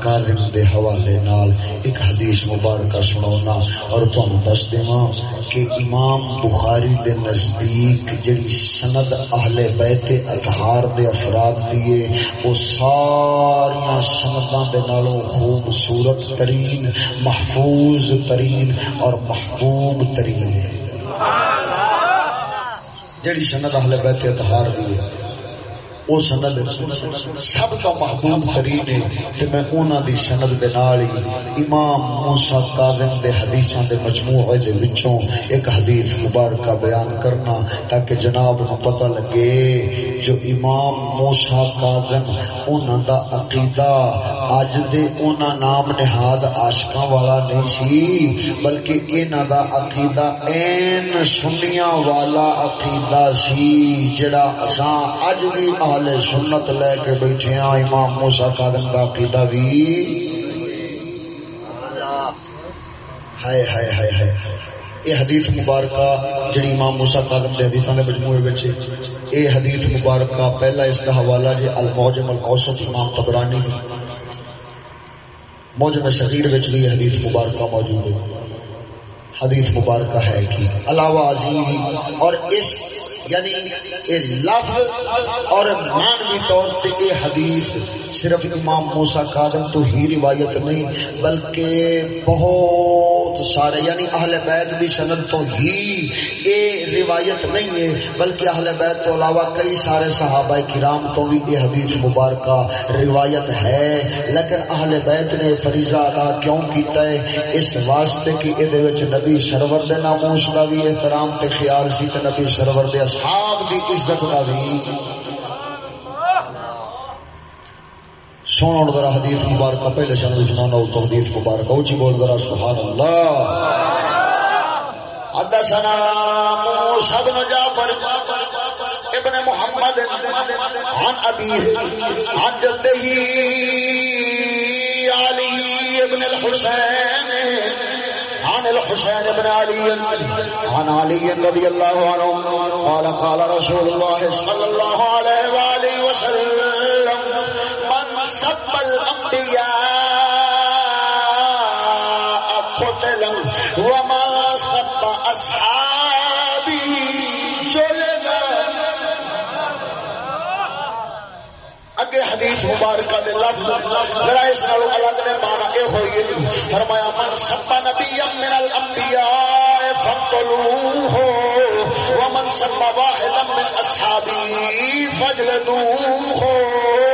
کاظم دے حوالے نال ایک حدیث مبارکہ سناونا اور تانوں دس دیواں کہ امام بخاری دے نزدیک جڑی سند اہل بیت اطہار دے افراد دیے او ساری سنداں دے نالوں خوبصورت ترین، محفوظ ترین اور محبوب ترین ہے۔ جڑی سند اہل بیت اطہار دیے وہ سند سب کا محبوب ترین ہے میں انہوں دی سند دے نال ہی امام موسا کاظم دے حدیثاں دے مجموعے دے وچوں ایک حدیث مبارکہ بیان کرنا تاکہ جناب نو پتہ لگے جو امام موسا کاظم انہاں دا عقیدہ اج دے انہاں نام نہاد عاشقاں والا نہیں سی بلکہ انہاں دا عقیدہ این سنیاں والا عقیدہ سی جڑا اساں اج بھی اہل سنت لے کے بیٹھے ہیں امام موسا قادم کا عقیدہ بھی۔ ہائے ہائے ہائے ہائے یہ حدیث مبارکہ، جڑی امام موسا قادم کے حدیث کے مجموعے بچے یہ حدیث مبارکہ، پہلا اس کا حوالہ جی الموجم القوسط امام تبرانی موجم شغیر بھی یہ حدیث مبارکہ موجود ہے۔ حدیث مبارکہ ہے کہ علاوہ عظیم اور اس یعنی یہ لفظ اور مانوی طور پہ یہ حدیث صرف امام موسا قادم تو ہی روایت نہیں، بلکہ بہت بہت سارے یعنی اہل بیت بھی سند تو ہی یہ روایت نہیں ہے، بلکہ اہل بیت تو علاوہ کئی سارے صحابہ کرام تو بھی یہ حدیث مبارکہ روایت ہے۔ لیکن اہل بیت نے فریضہ ادا کیوں کیتا ہے؟ اس واسطے کہ یہ نبی سرور دے ناموس کا بھی احترام تے خیال سی تے نبی سرور دے اصحاب دی عزت کا بھی۔ سونا ذرا حدیث مبارکہ، پہلے شان سنانا تو حدیث مبارکہ، اونچی بول ذرا، سبحان اللہ۔ حدثنا موسى بن جعفر، ابن محمد، عن أبيه عن جده علي بن الحسين عن الحسين بن علي عن علي رضي الله عنه قال قال رسول الله صلى الله عليه وآله وسلم۔ سب الأنبياء قتل وما سب أصحابه جلد اگے حدیث مبارکہ دے لفظ، ذرا اس نالوں الگ نے مانا اے ہوئی جی۔ فرمایا، من سب نبی من الانبیاء فقتلوه ومن سب واحدا من اصحابی فجلدوه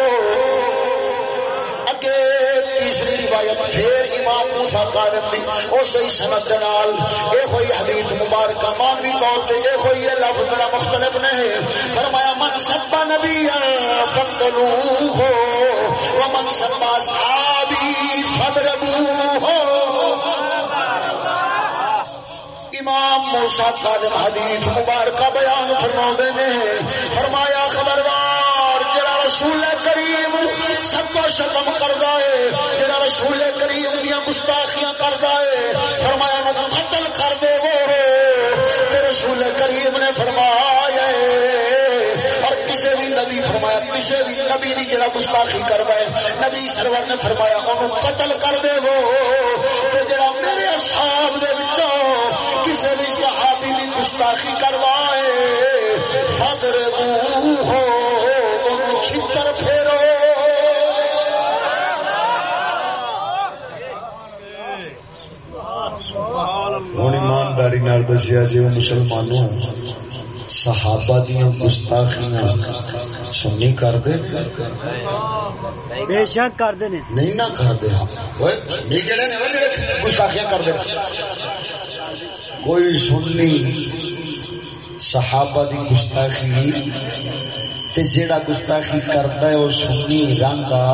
روایت پھر امام موسیٰ قادم دی اسی سند نال، اے ہوئی حدیث مبارکہ مانوی طور تے اے ہوئی لفظ ذرا مختلف نہیں فرمایا، من سب نبی فقتلوه ومن سب اصحابی فضربوه امام موسیٰ قادم حدیث مبارکہ بیان فرما نے۔ فرمایا، خبردار، جڑا رسول کریم سب کو ختم کر دے جڑا رسول کریم دیا گستاخیاں کر دے فرمایا نو قتل کر دے وہ رسول کریم نے فرمایا، اور کسی بھی نبی فرمایا بھی نبی جڑا گستاخی کر دے نبی سرور نے فرمایا انہوں قتل کر دے وہ۔ جڑا میرے اصحاب دے وچوں کسی بھی صحابی گستاخی کروائے فدر دسیا جی مسلمانوں صحابہ دیا گستاخیاں سنی کر دے بے شک کرتے ہیں نہیں نہ کر دے گستاخیاں کر دے کوئی سننی صحابہ دی گستاخی تے جیڑا گستاخی کرتا ہے وہ سننی رنگا۔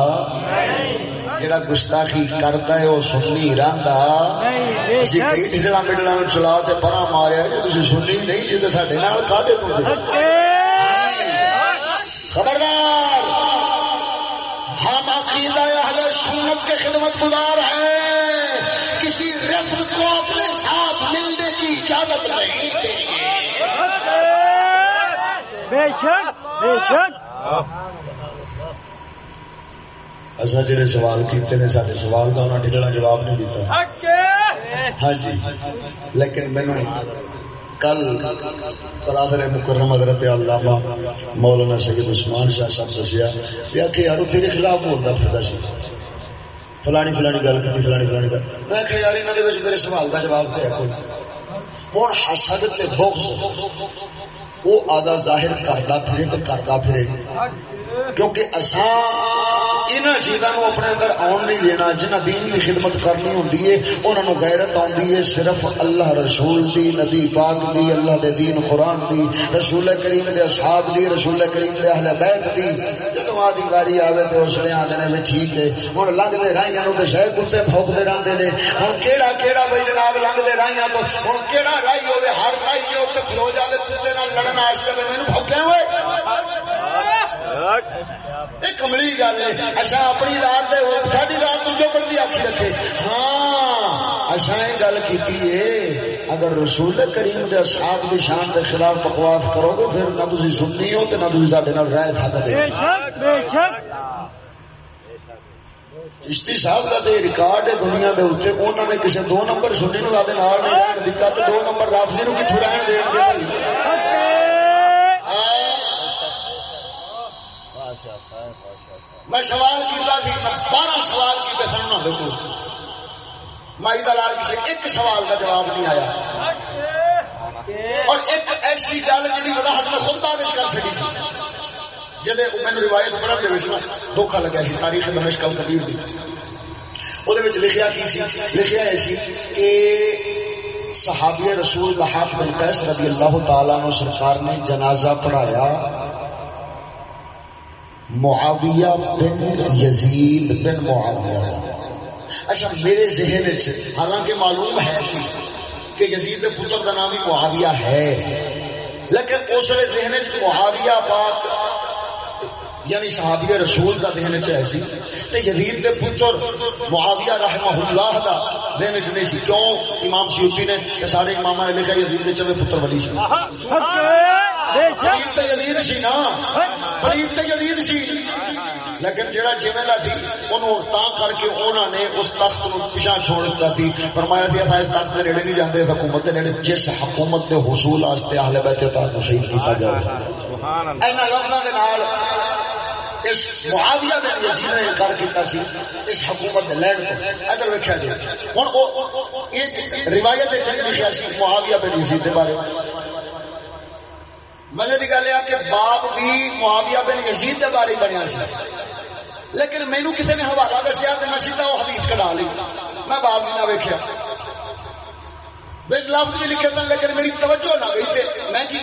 جیڑا گستاخی کرتا ہے وہ سننی رنگا۔ جی چلا تے پرا ماریا جی سننی نہیں جی نال خبردار ہم عقیدہ اہل سنت کے خدمت گزار ہیں کسی رفل کو اپنے ساتھ ملنے کی اجازت نہیں دیں گے بے شک بے شک اصا جڑے سوال کیتے نے سارے سوال کا انہیں ٹھیک جواب نہیں دیتا ہاں جی۔ لیکن مینو کل برادر مکرم حضرت علامہ مولانا سید عثمان شاہ صاحب دسیا یا کہ یار تیرے خلاف بولتا پھر سی فلانی فلانی گل کی فلانی فلانی گل۔ میں کہ یار انہوں نے میرے سوال کا جواب تو ہے کوئی۔ ہوں حسد تے بغض وہ آدھا ظاہر کرتا پھرے تو کرتا پھرے۔ کیونکہ اصا ان چیزوں اپنے اندر آن نہیں دینا جنہ دین کی خدمت کرنی ہوں انہوں نے غیرت آتی ہے صرف اللہ رسول دی، نبی پاک دی، اللہ دے دین قرآن دی، رسول کریم دے اصحاب دی، رسول کریم دے اہل بیت دی۔ جدو آدھی واری آئے تو اس نے آدھے بھی ٹھیک ہے ہوں لنگتے رائیاں تو شہر کتے پھوکتے رہتے ہیں ہوں کہڑا کہڑا بھائی جناب لنگتے رائیاں تو ہوں کہڑا رائی ہوے ہر رائی جو کھلو جائے کتے لڑنا اس میں پھوکے ہوئے کملی گل ہے اچھا اپنی رات ساری رات جو بڑی آخی رکھے ہاں اچھا یہ گل کی اگر رسول کریم دے اصحاب دی شان دے خلاف بکواس کرو گے پھر نہ تھی سننی ہو تو نہ تھی سارے رہ سکتے چشتی صاحب تو ریکارڈ ہے دنیا انہوں نے کسی دو نمبر سنی نو نہیں رہن دیتا تو دو نمبر رابطی نو رہن دیں میں سوال کیا بارہ سوال کیتے سن دیکھو مائی دلال کسی ایک سوال کا جواب نہیں آیا۔ اور ایک ایسی گل جی وضاحت میں خود بات کر سکی تھی جب مینو روایت پڑھن دے دھوکھا لگا سی، تاریخ دمشق کبیر دی۔ وہ لکھیا کی سی؟ لکھیا ایسی جی، کہ صحابی رسول لحاق بن قیس رضی اللہ تعالیٰ عنہ سرکار نے جنازہ پڑھایا۔ معاویہ بن یزید بن معاویہ۔ اچھا میرے ذہن حالانکہ معلوم ہے سی کہ یزید کے پتر کا نام ہی معاویہ ہے، لیکن اس وقت ذہن معاویہ پاک یعنی صحابی رسول کا ذہن چ ایسی تے یزید دے پتر معاویہ رحمہ اللہ دا ذہن چ نہیں سی۔ کیوں؟ امام سیوطی نے کہ سارے امام نے لکھا یزید دے چویں پتر ولی سی۔ فرید تے یزید سی نا فرید تے یزید سی. لیکن جڑا جویں دا سی اونوں تا کر کے انہاں نے اس تخت نو پیچھے چھوڑ دتا سی۔ فرمایا سی اس تخت دے نیڑے نہیں جاندے حکومت دے نیڑے جس حکومت دے حصول واسطے اہل بیت کو شہید کیتا جائے سبحان اللہ. اینا لفظاں دے نال اس معاویہ بن یزید نے انکار کیتا سی اس حکومت دے لینڈ تو۔ ادھر ویکھیا جی۔ ہن او ایک روایت معاویہ بن یزید دے بارے۔ مزے کی گل ہے کہ باپ بھی معاویہ بن یزید دے بارے بنیا سی۔ لیکن مینو کسی نے حوالہ دسیا تو میں سیدھا وہ حدیث کٹا لی۔ میں باپ بھی نہ ویکیا لفظ بھی لکھے تھے لیکن میری توجہ نہ گئی تھی میں کی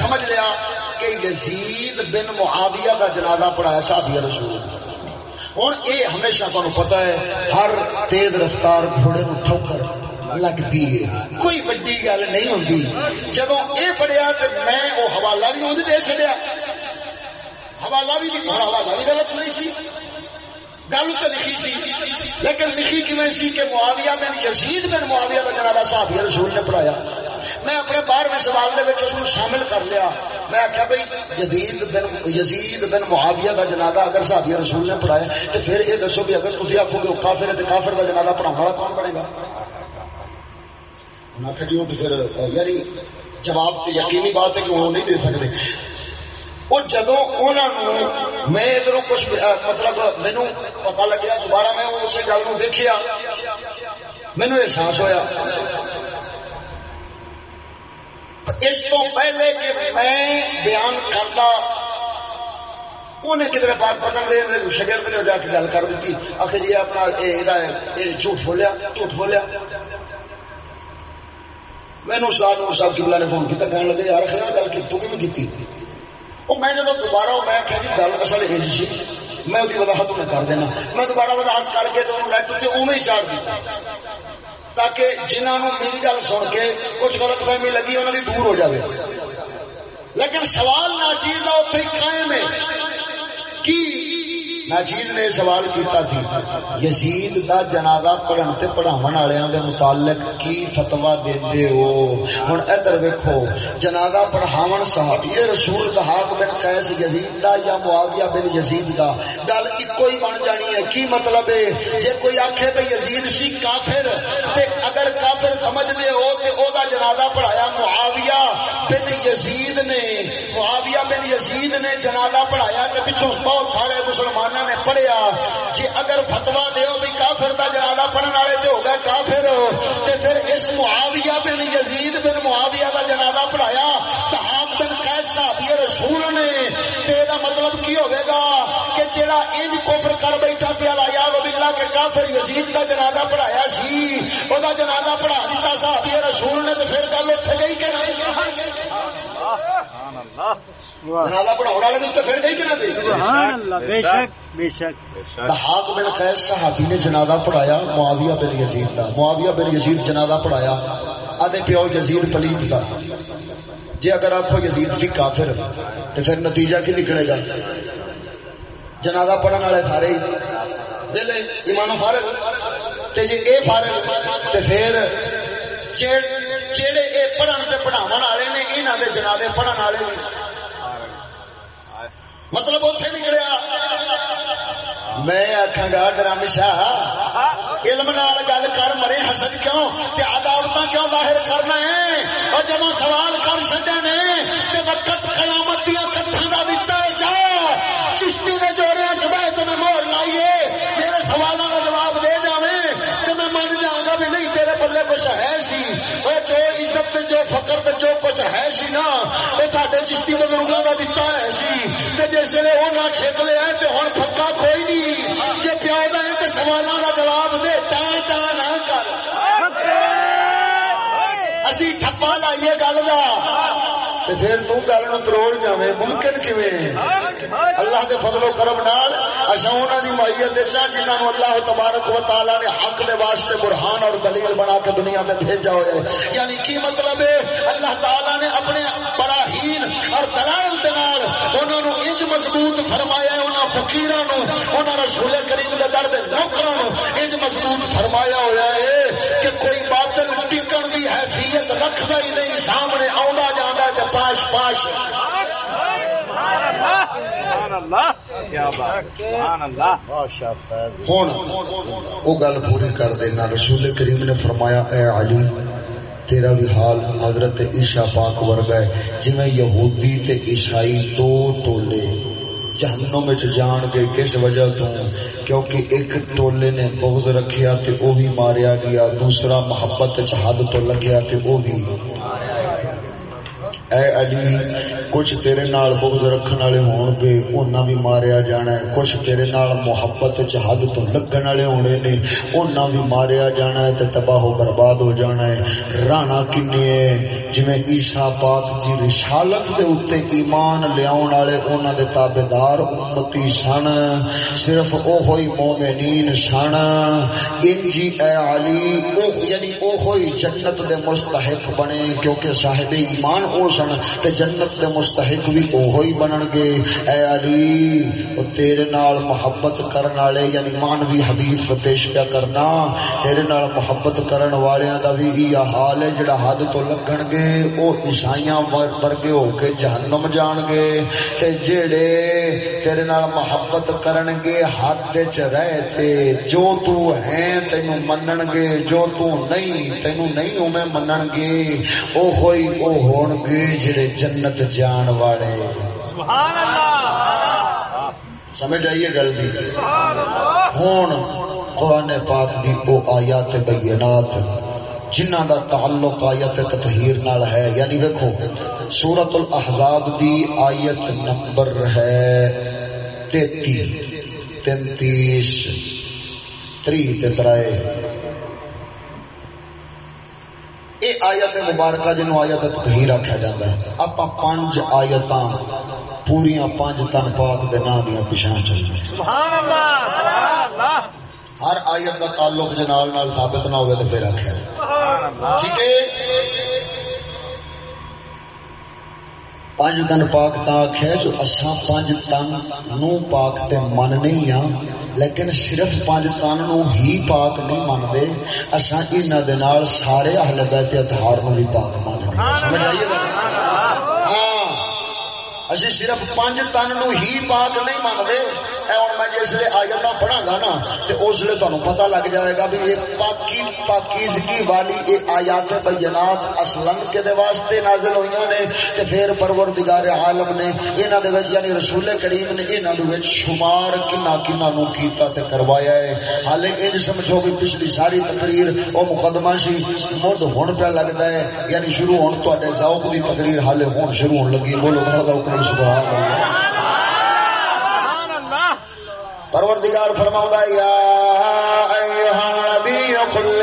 سمجھ لیا کہ یزید بن معاویہ کا جنازہ پڑھایا صحابی رسول ہوں یہ ہمیشہ تمہیں پتا ہے، ہر تیز رفتار گھوڑے نو ٹھوکر۔ لگتی ہے کوئی وڈی گل نہیں ہوتی جب یہ پڑھیا تو میں وہ حوالہ بھی وہ دے چڑیا حوالہ بھی حوالہ بھی غلط نہیں سی گل تو لکھی سی لیکن لکھی کیون سی کہ معاویہ بن یزید بن معاویہ کا جنازہ صحابی رسول نے پڑھایا میں اپنے بارہویں سوال دے وچ اس شامل کر لیا میں آخیا بھائی یزید بن یزید بن معاویہ کا جنازہ اگر صحابی رسول نے پڑھایا تو پھر یہ دسو بھی اگر تھی آخو گے کافر ہے تو کافر کا جنازہ پڑھاؤ والا کون بنے گا میں جی تو پھر یعنی جواب تو یقینی بات ہے کہ وہ نہیں دے سکتے۔ وہ جدو انہوں میں ادھر کچھ مطلب مینو پتا لگیا، دوبارہ میں اس گل کو دیکھا مینو احساس ہوا اس تو پہلے کہ میں بیان کرتا، انہیں کدھر بات پتن دے شگرد نے جا کے گل کر دیتی، آخر جی اپنا جھوٹ بولیا جھوٹ بولیا۔ مینو سلاد صاحب کی نے فون کیا کہنے لگے، یار خیر گل کی تو بھی کی وہ میں جب دوبارہ میں کہ جی گل اصل انج جی سی، میں وہی وضاحت انہیں کر دینا۔ میں دوبارہ وضاحت کر کے تو نیٹ کے اوے ہی چاڑ دیتا۔ تاکہ جنہوں نے میری گل سن کے کچھ غلط فہمی لگی انہوں کی دور ہو جائے لیکن سوال نہ چیز کا اتنے قائم ہے۔ کی ناچیز نے سوال کیتا تھی، یزید دا جنازہ پڑھن تے پڑھاون والےاں دے متعلق کی فتوا دیندے ہو؟ ہن ادھر ویکھو، جنازہ پڑھاون صحابی رسول دا حق بن قیس یزید دا یا معاویہ بن یزید دا؟ گل اکو ہی بن جانی ہے، کی مطلب ہے؟ جے کوئی آکھے بھئی یزید سی کافر، تے اگر کافر سمجھ دے ہو، تے او دا جنازہ پڑھایا معاویہ بن یزید نے۔ معاویہ بن یزید نے جنازہ پڑھایا، تے پیچھے بہت سارے مسلمانوں نے پڑھیا جی اگر فتوا دیو بھی کافر دا جنازہ پڑھنے والے تے ہو گئے کافر، تے پھر اس معاویہ بن یزید بن معاویہ دا جنازہ پڑھایا صحاب بن قیس صحابی رسول نے، تے دا مطلب کی ہوے گا کہ جڑا انج کفر کر بیٹھا تے اللہ یا باللہ کے کافر یزید دا جنازہ پڑھایا سی، او دا جنازہ پڑھا دیتا صحابی رسول نے تے پھر گل اوتھے گئی کہ نہیں؟ جنازہ پڑھاؤ والے تو پھر گئی کہ نہ گئی بے شک بے شک دہاق بن قیس صحابی نے جنازہ پڑھایا معاویہ بن یزید دا۔ معاویہ بن یزید جنازہ پڑھایا آدھے پیو یزید دا۔ جی اگر آپ کو یزید کی کافر تو پھر نتیجہ کی نکلے گا؟ جنازہ پڑھنے والے سارے ایمانو فارغ۔ تے جی اے فارغ تے پھر جیڑے اے پڑھن تے پڑھاون والے نے انہاں دے جنازے پڑھن والے بھی مطلب اتنے نکلیا۔ میں آخا گا ڈرام شاہ، علم نال گل کر، مرے حسد کیوں؟ تے عدالت کیوں ظاہر کرنا ہے؟ اور جب سوال کر سکے نے، تے وقت قیامت دیا کتھاں دا دتا ہے، جا، چشتی تے جو فقر تے جو کچھ ہے سی نا وہ ساڈے چشتی بزرگوں کا دتا ہے سی۔ تے جس ویلے وہ نہ چھک لیا تے ہن پھکا کوئی نہیں۔ جے پیو دا تے سوالاں دا جواب دے۔ ٹا ٹا نہ کر۔ اسی ٹھپا لائیے گل دا۔ پھر تو گل نو تروڑ جاویں ممکن کیویں؟ اللہ دے فضل و کرم نال اساں انہاں دی مائیت دے چا جنہاں نو اللہ تبارک و تعالی نے حق دے واسطے برہان اور دلیل بنا کے دنیا تے بھیجا ہویا ہے۔ یعنی کی مطلب ہے؟ اللہ تعالی نے اپنے براہین اور دلائل دے نال انہاں نو انج مضبوط فرمایا ہے، انہاں فقیراں نو، انہاں رسول کریم دے در دے نوکراں نو انج مضبوط فرمایا ہویا ہے کہ کوئی باطل ٹکن دی حیثیت رکھدا ہی نہیں، سامنے آوندا جاندا پاش پاش ہوں وہ گل پوری کر دینا رسول کریم نے فرمایا اے علی تیرا بھی حال حضرت عیشا پاک ورگا ہے۔ جی یہودی تے عیسائی دو ٹولے جہنم میں جان گے کس وجہ تو؟ کیونکہ ایک ٹولے نے بغض رکھیا تے او بھی ماریا گیا دوسرا محبت حد تو لگیا تے او بھی۔ اے علی، کچھ تیرے نال بغض رکھن والے ہون گے انہاں بھی ماریا جانا ہے۔ کچھ تیرے نال محبت چ حد تو لگن والے ہونے نے انہاں بھی ماریا جانا ہے تے تباہ و برباد ہو جانا ہے۔ رانا کنے ہے جویں عیسی پاک دی رسالت دے اوتے ایمان لیاون والے انہاں دے تابعدار امتی سن۔ صرف او ہوئی مومنین سن۔ انجی اے علی او یعنی او ہوئی جنت دے مستحق بنے، کیونکہ صاحب ایمان او سن تے جنت دے مستحق بھی اوہی بنن گے۔ اے علی، او تیرے نال محبت کرن والے یعنی مانوی حدیث پیش کیا کرنا۔ تیرے نال محبت کرن والیاں دا بھی یہ حال ہے، جڑا حد تو لگن گے، او عیسائیاں ورگے ہو کے جہنم جان گے۔ تے جڑے تیرے نال محبت کرن گے، حد وچ رہ تے جو تو ہے تینو منن گے، جو تو نہیں تینو نہیں او میں منن گے او ہوئی او ہون گے۔ جڑے جنت جان والے۔ سبحان اللہ سمجھ آئیے گل دی؟ ہوں قرآن پاک دی او آیات بینات جنہ دا تعلق آیت تطہیر نال ہے۔ یعنی دیکھو سورت الاحزاب دی آیت نمبر ہے تیتی، تینتیس، تری ترائے یہ آیت مبارکہ جنوں آیت تطہیر آخیا جاتا ہے آپ پانچ آیت پوریا پانچ تن پاک دے نام دیا پچھا چلتے سبحان اللہ سبحان اللہ۔ ہر آیت کا تعلق جنال نال ثابت نہ ہوئے تو پھر آخیا سبحان اللہ۔ ٹھیک ہے؟ پانچ تن پاک تا آخیا جو اساں پانچ تن نو پاک تے من نہیں ہاں لیکن صرف پانچ تن نو ہی پاک نہیں منتے اساں انہاں دے نال سارے اہل بیت اطہار نو بھی پاک ماننے سمجھ آئیے ہاں اسی صرف پانچ تن نو ہی پاک نہیں میں جسے پڑھا گا نا تو اس لیے تمہیں پتا لگ جائے گا بھی یہ پاکی، پاکیزگی والی یہ آیات کے واسطے نازل ہوئی نے؟ تے پھر پروردگار عالم نے انہاں دے وچ یعنی رسول کریم نے انہاں دے وچ شمار کنا کنا نو کیتا تے کروایا ہے۔ حالے انج سمجھو بھی پچھلی ساری تقریر او مقدمہ سی مرد ہن پہ لگدا ہے یعنی شروع ہن تواڈے ذوق دی تقریر حالے ہن شروع ہون لگی۔ بولو سبحان اللہ۔ پروردگار فرماؤں یا ایوہا نبی قل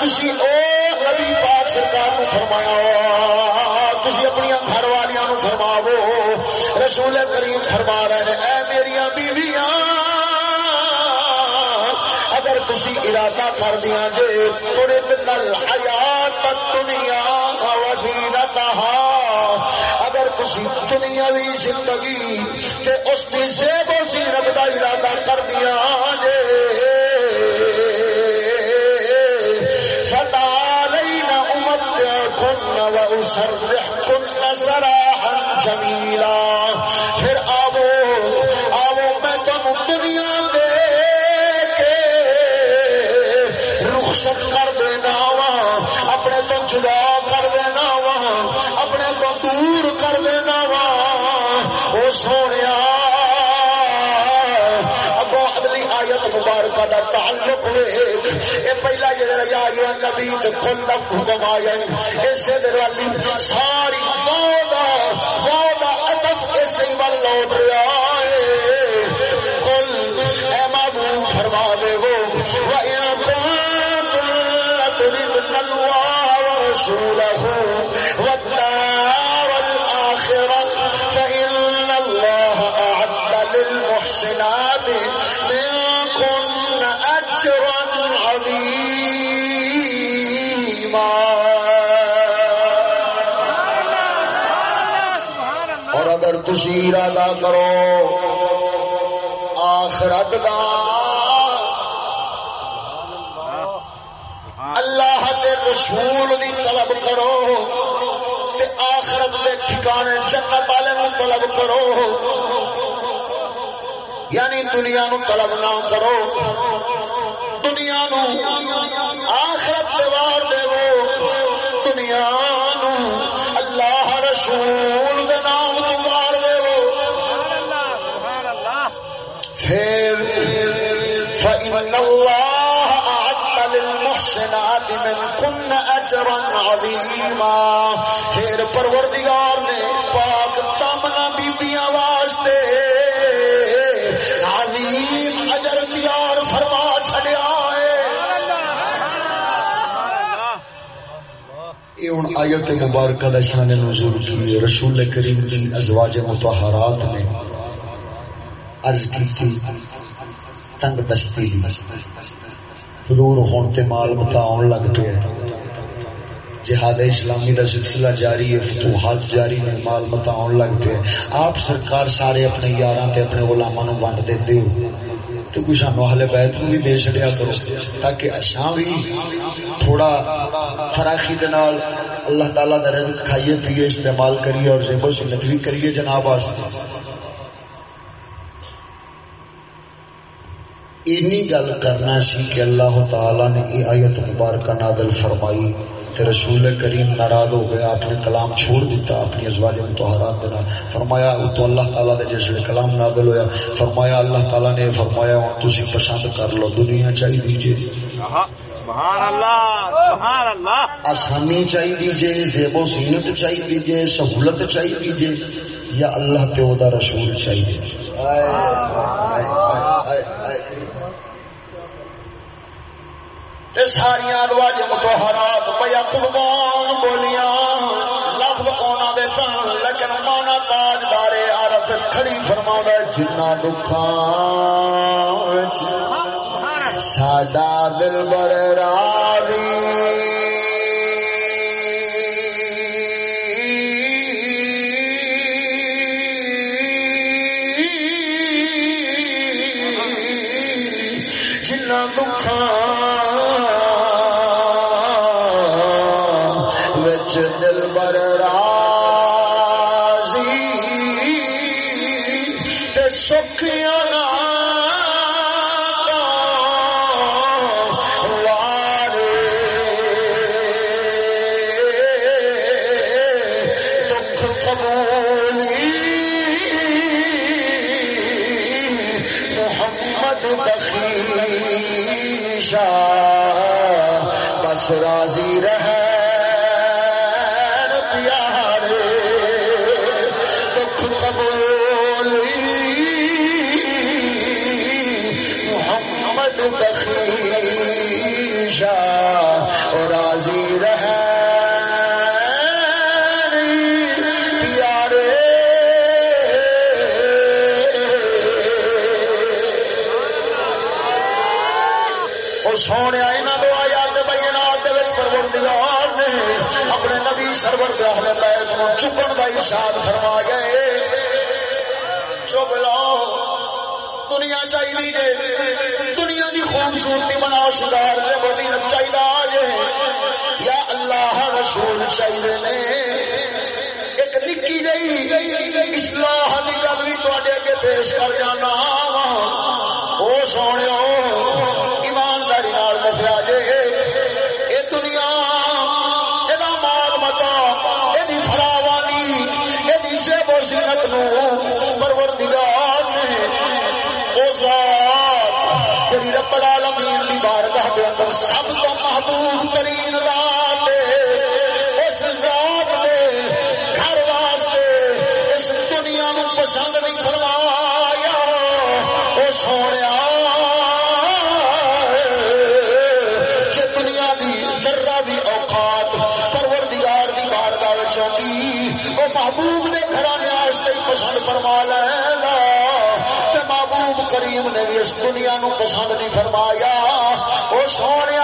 تسی او نبی پاک سرکار کو فرمایا تسی اپنی گھر والیاں نو فرماو رسول کریم فرما رہے ہیں، اے میری بیویاں، اگر تسی ارادہ کر دیا جے تھوڑے دن حیات دنیا اگر کسی دنیاوی زندگی، تے اس کی زیب و زینت کا ارادہ کر دیا جے۔ فتح لینا کن و اسرح سراحا جمیلا پھر آبو آبو میں تم دنیا دے کے رخصت کر دینا وا، اپنے تو جدا اے پہلا جڑا یا نبی کل حکم آیا اسے دے والی ساری قوم ارادہ کرو۔ آخرت دا اللہ دے رسول دی طلب کرو تے آخرت دے ٹھکانے جنت والے نو طلب کرو۔ یعنی دنیا نو طلب نہ کرو۔ دنیا نو آخرت دے وار دے دنیا نو اللہ رسول دے نام فإن الله أعد للمحسنات من كن أجرا عظيما۔ پھر پروردگار نے پاک تامنا بیبیاں واسطے عظیم اجر تیار فرما چھڑیا یہ ہوں آیت مبارکہ دا شان نزول کی رسول کریم کی ازواج متحرات نے عرض کی تھی۔ تنگ دستی حضور ہون تے مال بتاؤن لگ پیا جہاد اسلامی کا سلسلہ جاری ہے فتوحات جاری نے مال بتاؤن لگ پیا آپ سرکار سارے اپنے یاراں تے اپنے غلاماں نو ونڈ دیندے ہو تو کچھ ہم اہل بیت نو بھی دے چھڑیا کرو تاکہ اساں بھی تھوڑا فراخی دے نال اللہ تعالی دا رزق کھائیے پیے استعمال کریے اور زیب و زینت بھی کریے جناب واسطے اینی گل کرنا سی کہ اللہ تعالی نے یہ آیت مبارکہ نازل فرمائی تے رسول کریم ناراض ہو گیا اپنے کلام چھوڑ دیتا اپنی ازواج متحرات دینا فرمایا تو اللہ تعالیٰ دے جس کلام نادل ہویا فرمایا اللہ تعالیٰ نے فرمایا ہوں تسی پسند کر لو دنیا چاہی دیجیے سبحان اللہ سبحان اللہ۔ آسانی چاہی دیجیے زیب و زینت چاہی دیجیے سہولت چاہی دیجیے یا اللہ تے او دا رسول چاہی دیجیے آئے آئے آئے آئے تے ساری ادواج متحرات پیا قربان بولیاں۔ لفظ اونا دے تن لیکن مانا تاجدار عرف کھڑی فرما جنا دکھان ساڈا دل بر راضی بیت نو چکن دا ارشاد فرمایا ہے۔ چک لو دنیا چاہیے دنیا دی خوبصورتی بنا شدار چاہیے یا اللہ رسول چاہیے نے۔ ایک نکی جی اصلاح دی گل بھی تواڈے اگے پیش کر جانا۔ او سونیو سب تو محبوب ترین حکیم نے بھی اس دنیا نو پسند نہیں فرمایا۔ او سونے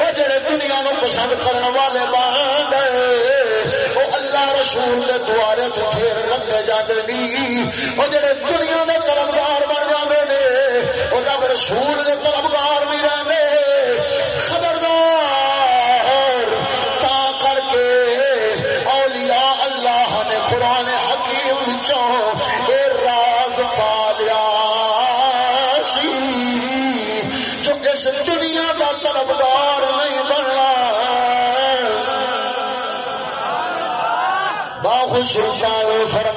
او جڑے دنیا نو پسند کرن والے بن گئے او اللہ رسول دے دوارے تے پھر رکھے جاندے نہیں او جڑے دنیا دے طلبگار بن جاندے نے، او رب رسول دے طلبگار اس دنیا کا طلبگار نہیں بننا باخوش فرما دنیا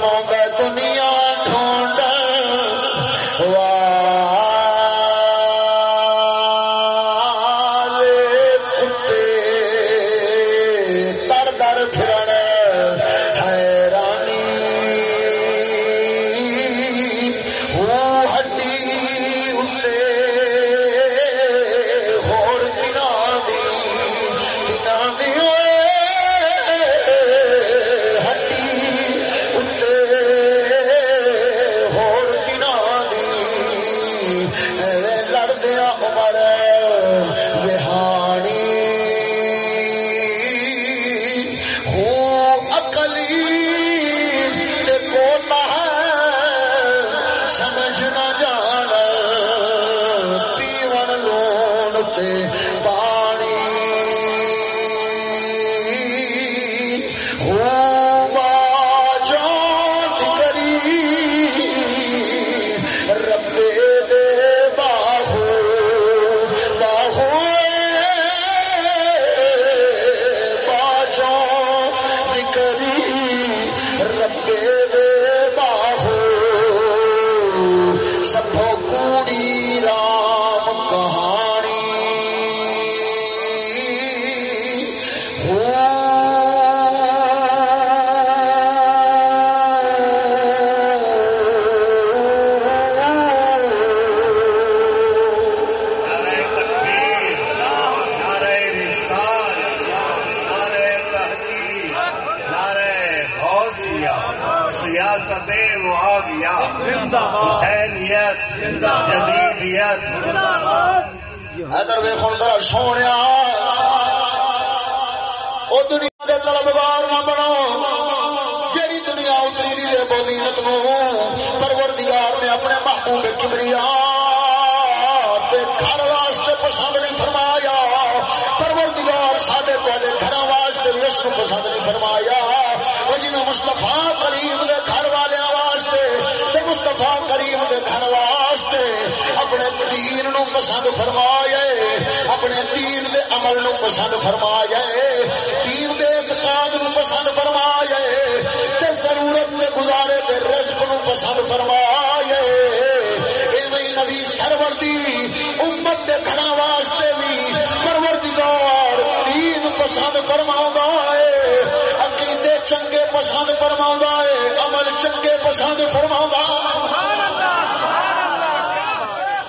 پسند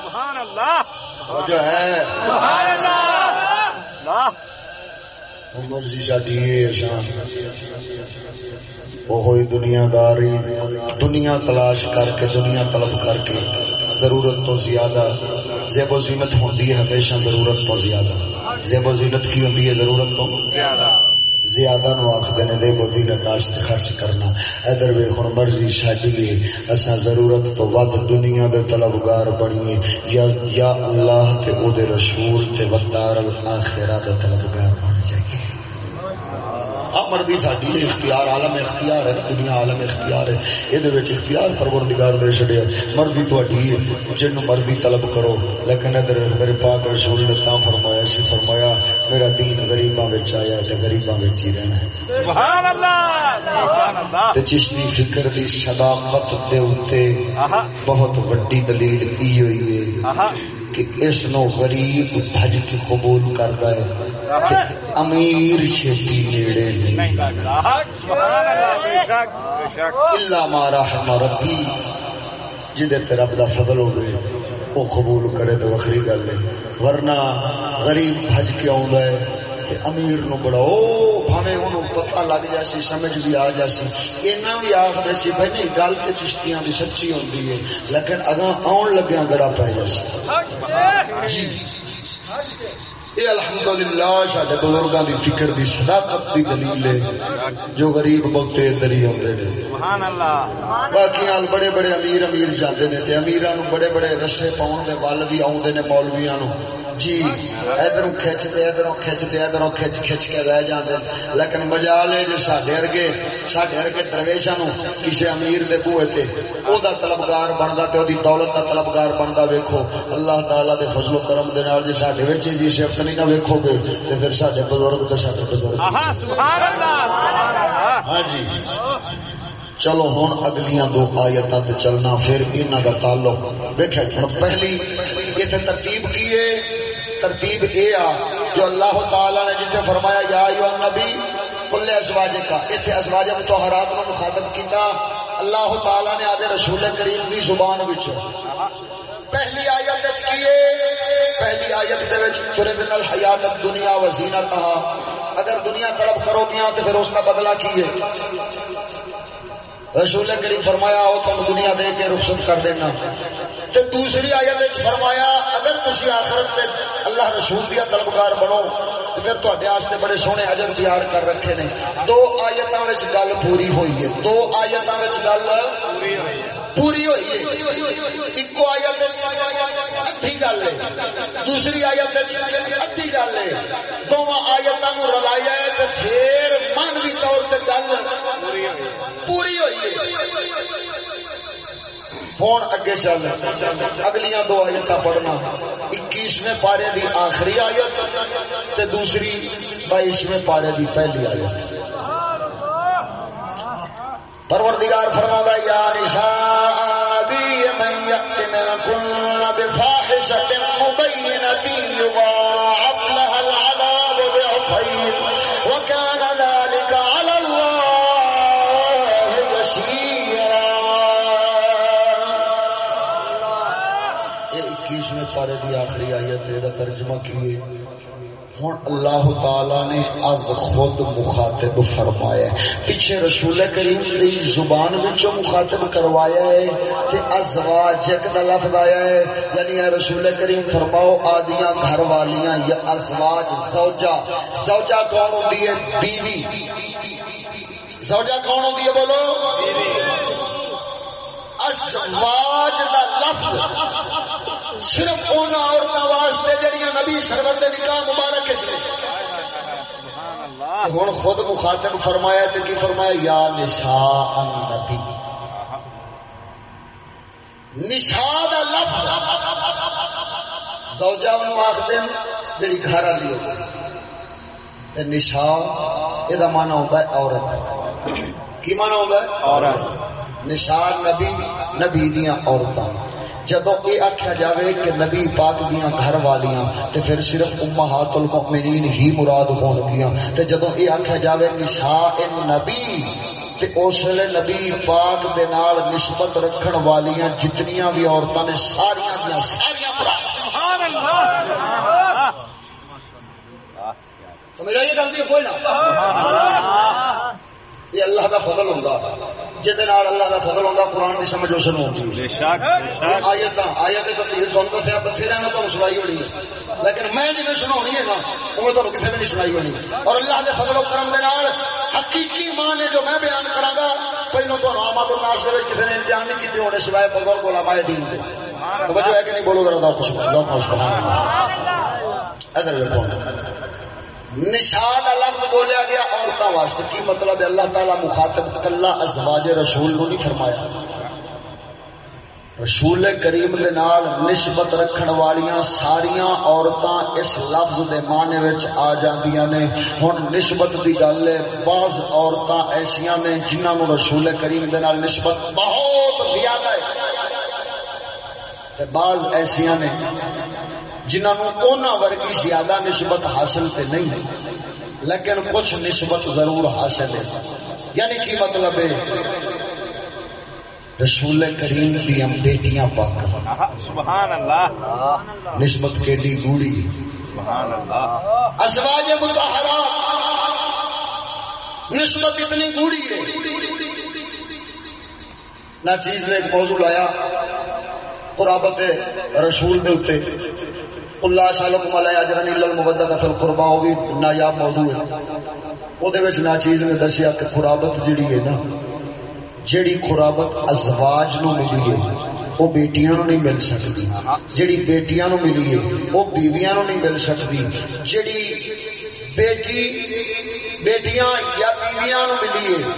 سبحان اللہ جو ہے۔ سبحان اللہ۔ اللہ مرضی شادی وہ ہوئی دنیا داری دنیا تلاش کر کے دنیا طلب کر کے ضرورت تو زیادہ۔ زیب و زینت ہوتی ہے ہمیشہ ضرورت تو زیادہ۔ زیب و زینت کی ہوتی ہے ضرورت تو زیادہ۔ زیادہ نو آخر نے دے بودی نکاشت خرچ کرنا۔ ادھر وے ہن مرضی چھڈیے اساں ضرورت تو ود دنیا دے طلبگار بنیے۔ یا یا اللہ تے او دے رسول تے ودار الاخرہ دے طلبگار۔ آ مرضی ساڈی اختیار عالم اختیار ہے دنیا عالم اختیار ہے۔ یہ اختیار پروردگار دے چھڑیا مرضی تہاڈی ہے جن مرضی طلب کرو۔ لیکن ادھر میرے پاک رسول نے تا فرمایا سی فرمایا میرا دین غریباں وچ آیا تے غریباں وچ ہی رہنا ہے۔ سبحان اللہ! سبحان اللہ تے چشتی فکر دی صداقت دے اوتے آہا۔ بہت وڈی دلیل ای ہوئی ہے کہ اس نو غریب بھج کے قبول کردا ہے۔ امیر چھتی نیڑے نہیں نہیں اللہ بے ربی۔ جدے تے رب دا فضل ہوے وہ قبول کرے تو وکری گل ہے۔ ورنہ غریب بھج کے آوندا ہے تے امیر نو بڑا، او بھاویں اونوں پتہ لگ جاسی، سمجھ بھی آ جاسی۔ اینا بھی آکھدے سی، بھائی نہیں، گل تے چشتیاں دی سچی ہوندی ہے۔ لیکن اگاں آن لگیاں گڑا پے جاسی۔ جی۔ یہ الحمدللہ سارے بزرگاں دی فکر دی صداقت دی دلیل ہے جو غریب بہتے ادھر ہی آتے ہیں۔ باقی بڑے بڑے امیر امیر جاندے نے تے امیراں نو بڑے بڑے رسے پاؤن دے ول بھی نے مولویاں نو جی۔ ادھروں کھچ تے ادھروں کھچ کھچ کھچ کے رہ جاندے لیکن مجال ہے جو ساڈے ورگے ساڈے ورگے درویشاں نو کسے امیر دے بوئے تے او دا طلبگار بندا تے او دی دولت دا طلبگار بندا ویکھو۔ اللہ تعالی دے فضل و کرم دے نال جے ساڈے وچ جی نہیں نہ ویکھو گے تے پھر ساڈے بزرگ تے ساڈے بزرگ۔ آہا سبحان اللہ سبحان اللہ۔ ہاں جی۔ چلو ہوں اگلیاں دو تے چلنا پھر انہاں دا تعلق۔ دیکھا پہلی اتنے ترتیب کی ہے؟ ترتیب اے آ جو اللہ تعالی نے جتنے فرمایا، یا ایو النبی کل ازواج کا اتنے ازواج مطہرات کو مخاطب کیتا۔ اللہ تعالی نے آدھے رسول کریم دی زبان وچ۔ پہلی آیت وچ کی پہلی آیت دے وچ ترید الحیات الدنیا و زینتها اگر دنیا طلب کرو گیا تو پھر اس کا بدلہ کی ہے رسول کریم فرمایا وہ تم دنیا دے کے رخصت کر دینا۔ تے دوسری آیت وچ فرمایا، اگر تسی آخرت تے اللہ رسول دیا طلبگار بنو تے پھر تواڈے واسطے بڑے سونے اجر تیار کر رکھے نے۔ دو آیتاں وچ گل پوری ہوئی ہے۔ دو آیتاں وچ گل پوری ہوئی ہے۔ پوری ہوئی ہے۔ ایک آیت وچ ادھی گل ہے۔ دوسری آیت وچ ادھی گل ہے۔ دونوں آیتاں نو رلایا ہے تے پھر مانوی طور تے گل پوری ہوئی ہوں اگے چل۔ اگلیاں دو آیت پڑھنا۔ اکیسویں پارے دی آخری آیت تے دوسری بائیسویں پارے دی پہلی آیت۔ پروردگار فرما یا نشاء النبی من یأت منکن بفاحشة مبینة یضاعف لها العذاب ضعفین وكان ذلك على الله يسيرا یہ اکیسویں پارے دی آخری آیت ہے ترجمہ کیے۔ ہوں اللہ تعالی نے از خود مخاطب فرمایا ہے۔ پیچھے رسول کریم کی زبان وچوں مخاطب کروایا ہے کہ ازواج ایک دا لفظ آیا ہے۔ یعنی اے رسول کریم فرماؤ، آدیاں گھر والیاں یا ازواج، زوجہ۔ زوجہ کون ہوندی ہے؟ بیوی۔ زوجہ کون ہوندی ہے بولو؟ بیوی۔ ازواج دا لفظ صرف ان عورتوں واسطے جڑیاں نبی سرور دے نکاح مبارک اس ہوں خود مخاطب فرمایا تو کی فرمایا یا نشاء النبی۔ نشاء دا لفظ زوجہ انہوں ہیں جڑی گھر والی ہوتی تے نشاء یہ مانا ہوتا ہے عورت۔ کی مانا ہوتا ہے؟ عورت۔ نشان نبی نبی دیا عورتاں۔ جدو یہ آخیا جاوے کہ نبی پاک دیا گھر والیاں تے پھر صرف امہات المؤمنین ہی مراد ہون گیا تے جدو یہ آخیا جاوے نشاء نبی تے اس ویلے نبی پاک دے نال نسبت رکھن والیاں جتنیاں بھی عورتاں نے ساریاں دیاں ساریاں مراد۔ سبحان اللہ۔ سمجھ آئیے گل دی؟ کوئی نہ۔ یہ اللہ کا فضل ہوگا جہد اللہ کا فضل ہوگا قرآن کی سمجھ اس بے شک آیت آیت تمہیں دسیا بتھیرا میں تمہیں سنائی ہونی ہے۔ لیکن میں جی سناونی ہے نا وہ تمہیں کسی بھی نہیں سنائی ہونی۔ اور اللہ کے فضل و کرم دے نال حقیقی ماں نے جو میں بیان کرا گا پہلو تو آمد الناس دے کسی نے امتحان نہیں کیتے ہونے سوائے بغور کو لمائے دین دے۔ توجہ ہے کہ نہیں؟ بولو ذرا سبحان اللہ سبحان اللہ۔ ادھر دیکھو نشاد لفظ بولیا گیا عورتوں واسطے۔ کی مطلب ہے؟ اللہ تعالی مخاطب کلا ازواج رسول نو نہیں فرمایا۔ رسول کریم دے نال نسبت رکھن والیاں ساریاں عورتاں اس لفظ دے معنی وچ آ جاندیاں نے۔ ہن نسبت دی گل ہے، بعض عورتاں ایسیاں نے جنہاں نو رسول کریم دے نال نسبت بہت زیادہ ہے۔ تے بعض ایسیاں نے جنہوں اونا ورگی زیادہ نسبت حاصل تے نہیں لیکن کچھ نسبت ضرور حاصل ہے۔ یعنی کی مطلب ہے؟ رسول کریم دیا بیٹیاں پاک۔ سبحان اللہ نسبت کیڈی گوڑی سبحان اللہ ازواج متحرات نسبت اتنی گوڑی ہے۔ نہ چیز نے ایک موضوع لایا قرابت رسول دے اللہ شالکم علیہ اجرن الا المبدد فی القربا، وہ بھی نایاب موضوع ہے۔ وہ دے وچ نا چیز نے دسیا کہ قرابت جڑی ہے نا جڑی قرابت ازواج نو ملی ہے، وہ بیٹیاں نو نہیں مل سکتی۔ جڑی بیٹیاں نو ملی ہے، وہ بیویاں نو نہیں مل سکتی۔ جڑی بیٹی، بیٹیاں یا بیویاں نو ملی ہے،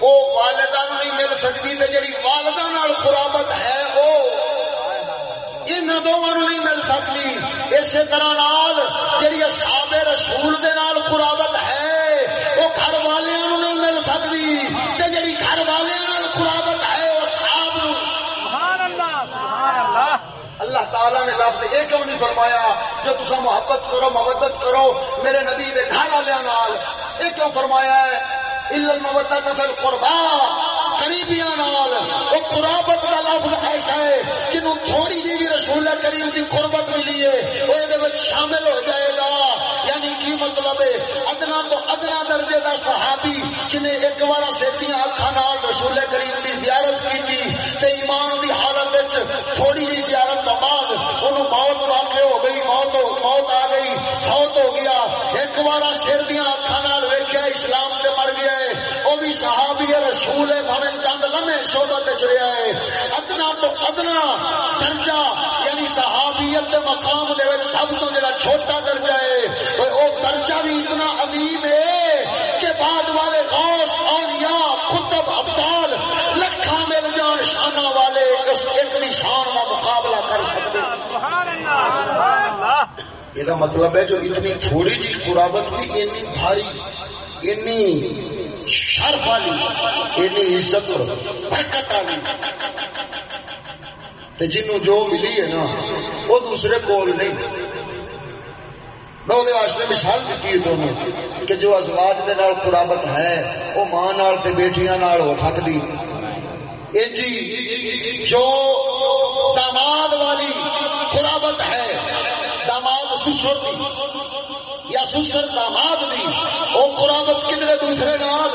وہ والدہ نو نہیں مل سکتی، تے جڑی والدہ نال قرابت ہے وہ ان دونوں نہیں مل سکتی۔ اسی طرح نال جڑی اصحاب رسول دے نال قرابت ہے وہ گھر والوں نہیں مل سکتی۔ تے جڑی گھر نال قرابت ہے اصحاب سبحان اللہ سبحان اللہ۔ اللہ تعالیٰ نے لفظ یہ کیوں نہیں فرمایا جو تسا محبت کرو مودت کرو میرے نبی دے گھر والوں یہ کیوں فرمایا ہے؟ الا المودت قریبیاں نال. وہ قرابت کا لفظ ایسا ہے جنوں تھوڑی جی بھی رسول کریم کی قربت ملی ہے، وہ یہ شامل ہو جائے گا. یعنی کی مطلب ہے؟ ادنا تو ادنا درجے کا صحابی جنہیں ایک بار سیدیاں اکھا نال رسول کریم کی زیارت کی تے ایمان دی حالت وچ تھوڑی جی زیارت تو بعد انہوں موت واقع ہو گئی موت موت آ گئی فوت ہو گیا ایک بار سر دیا اکھا نال اسلام تے مر گیا ہے وہ بھی صحابی رسول ہے بھاوے چند لمحے صحبت وچ رہیا ہے ادنا تو ادنا درجہ یعنی صحابیت دے مقام دے سب تو جڑا چھوٹا درجہ ہے وہ درجہ بھی اتنا عظیم ہے کہ بعد والے غوث اولیاء کتب ابدال جان والے اس ایک نشان کا مقابلہ کر سکتے یہ مطلب ہے جو اتنی تھوڑی جی قرابت بھی اتنی بھاری، اتنی شرف والی اینی عزت برکت والی۔ تے جنوں جو ملی ہے نا، وہ دوسرے کول نہیں۔ میں وہ واسطے مثال دیتی ہے دونوں کہ جو ازواج دے نال قرابت ہے، وہ ماں نال تے بیٹیاں نال ہو سکتی جی جو داماد والی قرابت ہے، داماد سسر دی، یا سسر داماد دی وہ قرابت کدھر دوسرے نال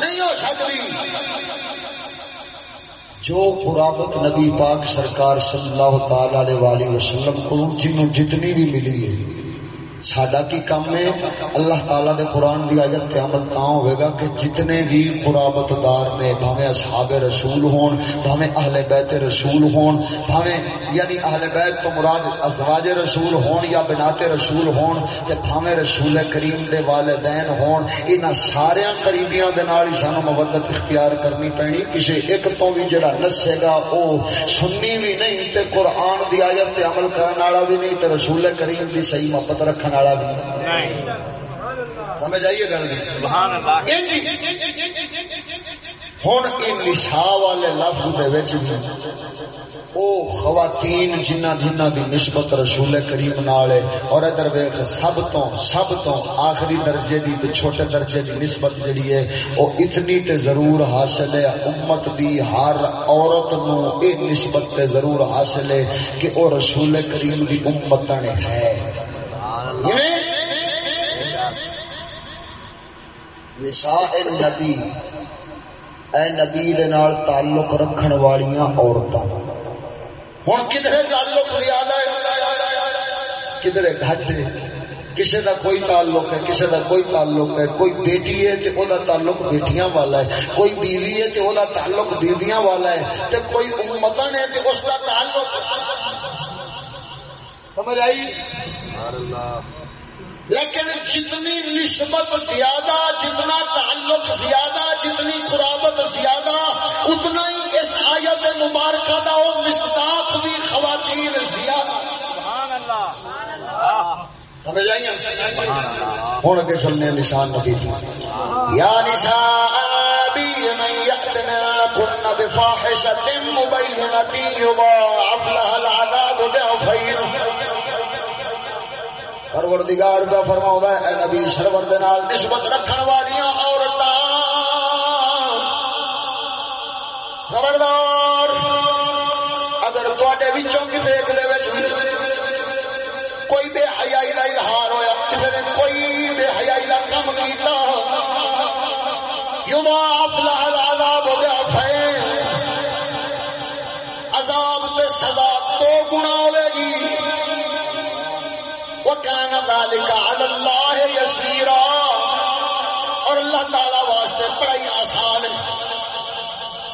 نہیں ہو سکتی۔ جو قرابت نبی پاک سرکار صلی اللہ تعالی علیہ وسلم کو جنہوں جتنی بھی ملی ہے ساڈا کی کام ہے؟ اللہ تعالیٰ دے قرآن دی آیت تے عمل تا ہوئے گا کہ جتنے بھی قرابت دار نے، بھاویں اصحاب رسول ہون، بھاویں اہل بیت رسول ہون، بھاویں یعنی اہل بیت تو مراد ازواج رسول ہون یا بنات رسول ہون تے بھاویں رسول کریم دے والدین ہون، انہاں سارے قریبیاں دے نال ہی سانو مودت اختیار کرنی پینی۔ کسی ایک تو بھی جڑا نسے گا، او سنی بھی نہیں تے قرآن دی آیت تے عمل کرن والا بھی نہیں تے رسول کریم دی صحیح محبت رکھن والا بھی سمجھ آئیے گل ہوں یہ نشا والے لفظ او خواتین جنہ جنہ دی نسبت رسول کریم نال اور ادھر ویخ سب تو سب تو آخری درجے دی تے چھوٹے درجے دی نسبت جڑی ہے او اتنی تے ضرور حاصل ہے امت دی ہر عورت نو اے نسبت تے ضرور حاصل ہے کہ او رسول کریم دی امت ہے نساء نبی، اے نبی دے نال تعلق رکھن والیاں عورتاں۔ ہن کدھر تعلق زیادہ ہے؟ کدھر گھٹ ہے؟ کسی دا کوئی تعلق ہے کسی دا کوئی تعلق ہے۔ کوئی بیٹی ہے تے او دا تعلق بیٹیاں والا ہے۔ کوئی بیوی ہے تے او دا تعلق بیویاں والا ہے۔ تے کوئی امتن ہے تے اس دا تعلق۔ سمجھ آئی؟ لیکن جتنی نسبت زیادہ جتنا تعلق زیادہ جتنی قرابت زیادہ اتنا ہی اس آیت مبارکہ دا وہ مستاق بھی خواتین زیادہ۔ سمجھ آئی ہوں اگے چلنے نشان نبی یا نشان من يأتنا كن بفاحشة مبينة يضاعف لها العذاب ضعفين پروردگار پہ فرما ہے، اے نبی سرور دال نسبت رکھن والی عورت خبردار، اگر تے کسی کوئی بے حیائی کا اظہار ہوا کسی نے کوئی بے حیائی کا کام کیا یو عذاب ہو گیا عذاب تے سزا دو گنا ہوے۔ وكان ذلك على الله يسيرا۔ اور اللہ تعالی واسطے بڑی آسان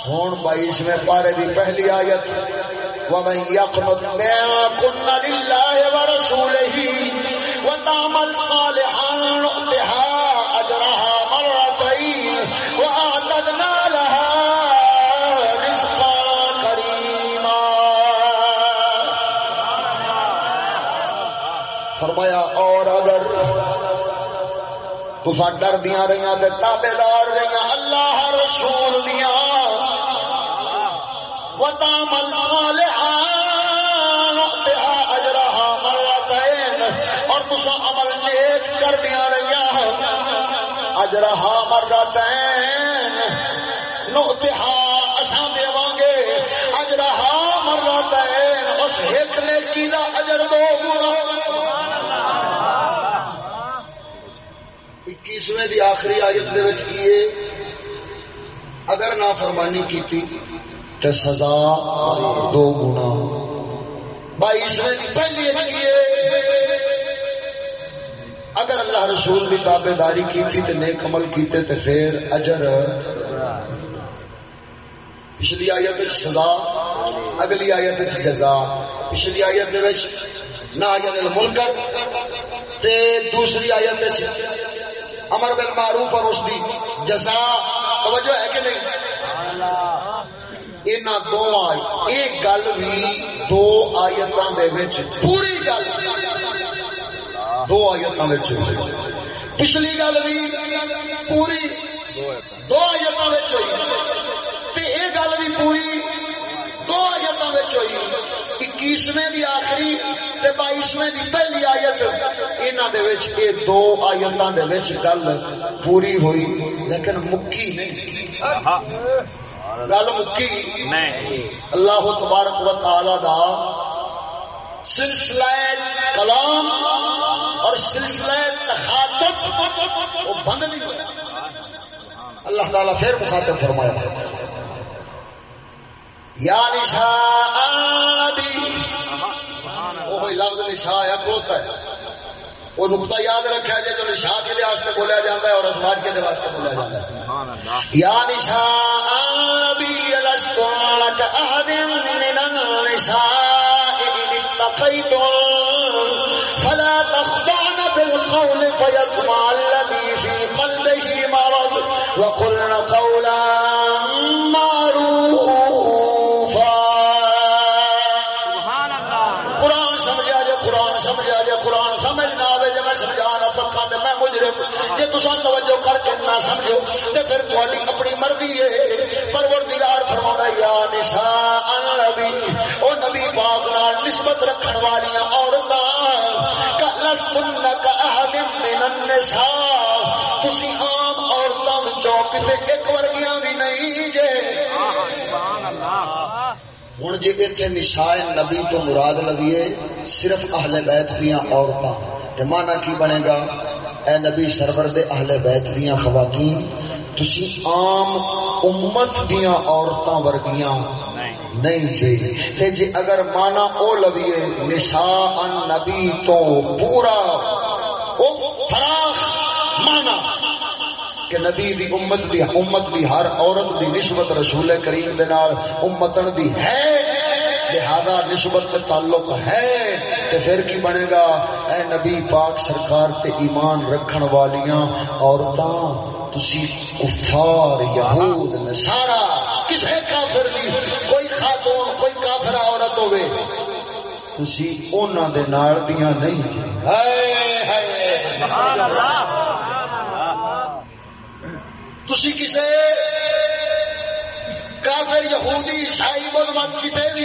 ہوں بائیسویں پارے دی پہلی آیت، ومن يقنط منكن لله ورسوله وتعمل صالحا نؤتها اجرها مرتين واعتدنا لها فرمایا، اور اگر تسا ڈر دیا رہی تے تابے دار رہی اللہ رسول دیا وتعمل صالحا نؤتها اجرها مرتين اور تسا عمل نیک کر دیا رہی اجرها مرتين نؤتها اساں دیواں گے اجرها مرتين اس ایک نیکی دا اجر دو گنا۔ اکیسویں دی آخری آیت دے وچ کیے اگر نافرمانی کیتی تے سزا دو گنا۔ بائیسویں دی پہلی وچ کیے اگر اللہ رسول دی تابے داری کی تے نیک عمل کیتے تے پھر اجر۔ پچھلی آیت سزا، اگلی آیت جزا۔ پچھلی آیت نہ آیت الملکر تے دوسری آیت امر بل معروف اور اس دی جزا، توجہ ہے کہ نہیں؟ ان دو ایک گل بھی دو آیتوں دے وچ، پوری گل، دو آیتوں وچ۔ پچھلی گل بھی پوری، دو آیتوں ہوئی۔ تے یہ گل بھی پوری دو آیتوں ہوئی؟ اکیسویں دی آخری تے بائیسویں دی پہلی آیت۔ انہاں دے وچ اے دو آیتاں دے وچ گل پوری ہوئی لیکن مکی نہیں۔ گل مکی۔ اللہ تبارک و تعالی دا سلسلہ کلام اور سلسلہ تخاطب وہ بند نہیں اللہ تعالیٰ پھر مخاطب فرمایا۔ یا وہ لفظ نشاء ہے کھوتا ہے. وہ نقطہ یاد رکھا جائے جو نشاء کے واسطے بولیا جاتا ہے اور ازواج کے واسطے بولیا جاتا ہے. یا احد من النساء ان اتقيتم فلا تخضعن بالقول فيطمع الذي في قلبه مرض. وقلن قولا مجرم توجہ کر کے نہ سمجھو تو پھر تھوڑی اپنی مرضی ہے۔ پروردگار فرما یا نشا نبی او نبی پاک نال نسبت رکھن والی عورتاں کلس تن کا احدم من النساء۔ تسی عام عورتاں وچوں کتے ایک ورگیاں بھی نہیں جے۔ سبحان اللہ ہوں جی اتنے نشائے نبی تو مراد لگیے صرف اہل بیت دیا عورتاں۔ مانا کی بنے گا؟ اے نبی سرور دے اہل بیت دیا خواتین تسی عام امت دیا عورتاں ورگیاں نہیں جی۔ تے جی اگر مانا او لویے نشاء نبی تو پورا او فراخ مانا کہ نبی دی امت دی امت دی ہر عورت دی نسبت رسول کریم دے نال، امتن دی ہے، لہذا نسبت تعلق ہے۔ تے پھر کی بنے گا؟ اے نبی پاک سرکار تے ایمان رکھن والیاں عورتاں، تسی کفار، یہود نصارا کسے کافر دی کوئی خاتون، کوئی کافر عورت ہوے تسی انہاں دے نال دیاں نہیں جی۔ ہائے ہائے، سبحان اللہ۔ تسی کسے کافر، یہودی، عیسائی، بدھ مت کتے بھی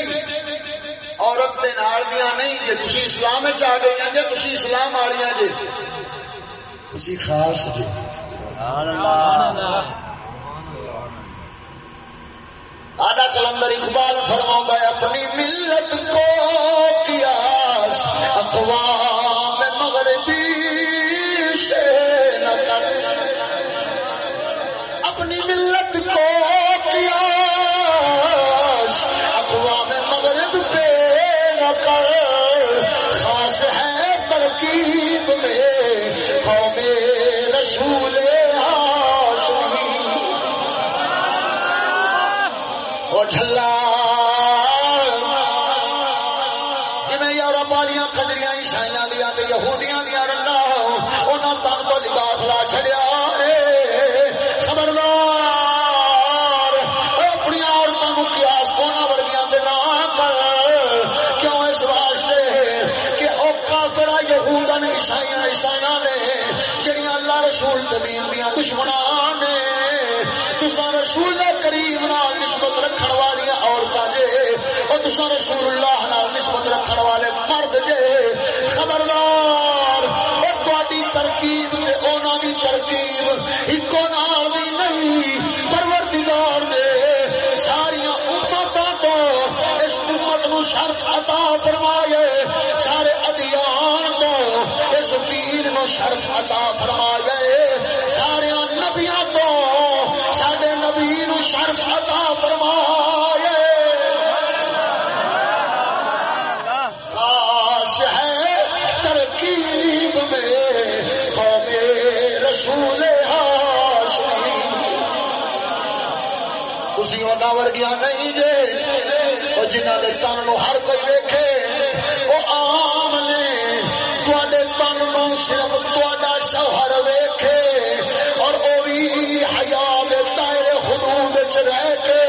عورت دے نال دیاں نہیں، جے تسی اسلام وچ آ گئی جے، تسی اسلام والیاں جے۔ تسی خاص جے۔ سبحان اللہ آڈا کلندر اقبال فرما ہے، اپنی ملت کو قیاس، اقوام او رسول اللہ نال نسبت رکھن والے مرد جے، خبردار تہاڈی ترکیب تے انہاں دی ترکیب اکو نال دی نہیں، پروردگار نے ساری امتوں تو اس امت نو شرف عطا فرمائے، سارے ادیان تو اس پیر نو شرف عطا فرمائے۔ لگیا نہیں جے۔ وہ جنہ دے تن نو ہر کوئی ویکھے، وہ عام نے تواڈے تن نو صرف تواڈا شوہر ویکھے، اور وہ بھی حیا دے دائرے حدود وچ رہ کے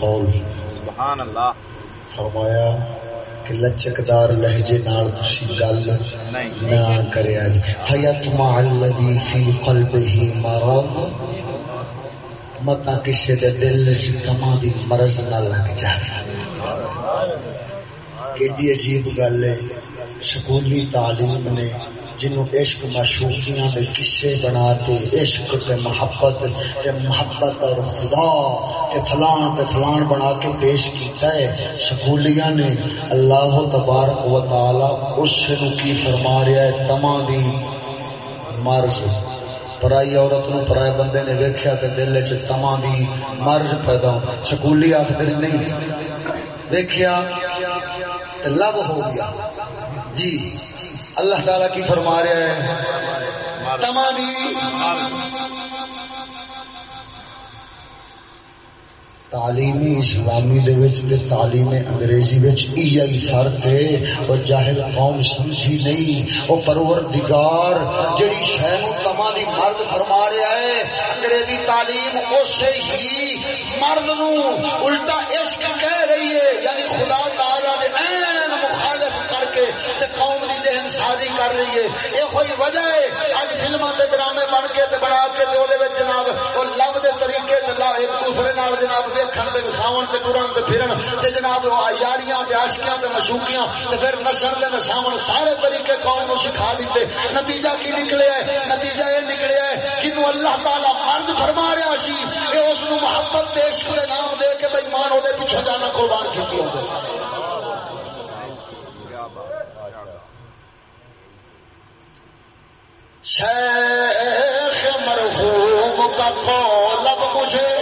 بالقول سبحان اللہ فرمایا کہ لچکدار لہجے نال تسی گل نہ کرے اج فیتما الذی فی قلبه مرض۔ متا کسی دے دل وچ کما دی مرض نہ لگ جائے۔ ایڈی عجیب گل ہے۔ سکولی تعلیم نے جنوں عشق معشوقیاں دے قصے بنا کے عشق تے محبت تے محبت اور خدا تے فلان تے فلان بنا کے پیش کیتا ہے۔ سکولیاں نے اللہ تبارک و تعالی اس نو کی فرما رہا ہے تما دی مرض۔ پرائی عورت نو پرائے بندے نے ویکھیا تے دل وچ تما دی مرض پیدا ہو۔ سکولی آخر نہیں۔ ویکھیا تے لب ہو گیا۔ جی اللہ تعالی کی فرما رہا ہے تمانی تعلیمی اسلامی دے وچ تے تعلیم انگریزی وچ ایہی فرق ہے۔ او جاہل قوم سمجھی نہیں۔ او پروردگار جڑی شے نو تما دی مرد فرما رہا ہے، انگریزی تعلیم اسے ہی مرد نو الٹا عشق کہہ رہی ہے۔ یعنی خدا تعالی دے عین مخالف کر کے تے قوم دی ذہن سازی کر رہی ہے۔ یہ کوئی وجہ ہے۔ اج فلماں تے ڈرامے بن کے تے بنا کے تے او دے وچ جناب او لب دے طریقے تے لا ایک دوسرے نال جناب ویکھن تے وکھاون تے ٹرن تے پھرن تے جناب او یاریاں تے عاشقیاں تے مشوقیاں تے پھر نسن تے نساون سارے طریقے قوم نو سکھا دیتے۔ نتیجہ کی نکلیا ہے؟ نتیجہ یہ نکلیا ہے جنوں اللہ تعالی فرض فرما رہا سی اے اس نو محبت تے عشق دے نام دے کے بے ایمان او دے پیچھے جانا قربان کیتی ہو شیخ مرحوم کا قولب مجھے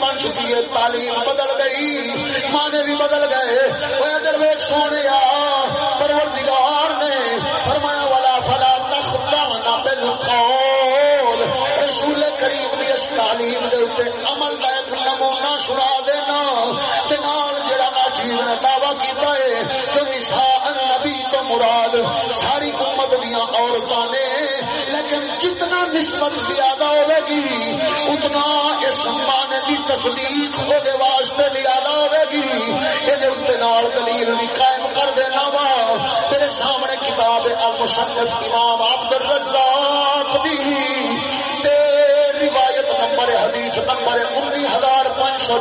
بن چکی ہے، تعلیم بدل گئی مانے بھی بدل گئے۔ وہ ادھر ویک سونے پروردگار نے فرمایا والا فلا تخدعنا بالقول۔ رسول کریم دی اس تعلیم دے اوتے عمل دا ایک نمونہ سنا دینا۔ تے نال جڑا ناچیز نے دعویٰ کیتا ہے کہ نساء النبی تو مراد ساری امت دیاں عورتاں نے لیکن جتنا نسبت زیادہ ہوے گی اتنا اس معنی دی تصدیق دے واسطے زیادہ ہوے گی۔ نال دلیل بھی قائم کر دینا وا۔ تیرے سامنے کتاب المصنف امام عبد الرزاق دی۔ تے روایت نمبر حدیث نمبر انی ہزار پانچ سو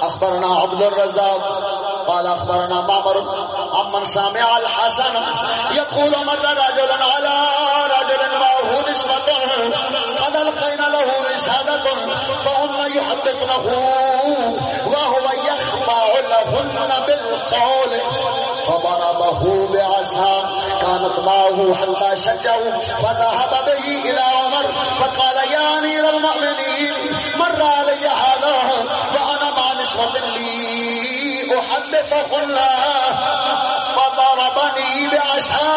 اخبرنا عبد الرزاق۔ قال اخبرنا معمر، عمن سامع الحسن، يقول مر رجل على رجل معه نسبة قد القينا له رسالة فهن يحدثنه، وهو يخضع لهن بالقول، فضربه بعصا، كانت معه حتى شجه، فذهب به الى عمر، فقال يا امير المؤمنين، مر علي هذا وانا مع نسوة لي. احدثهن فضربني بعصا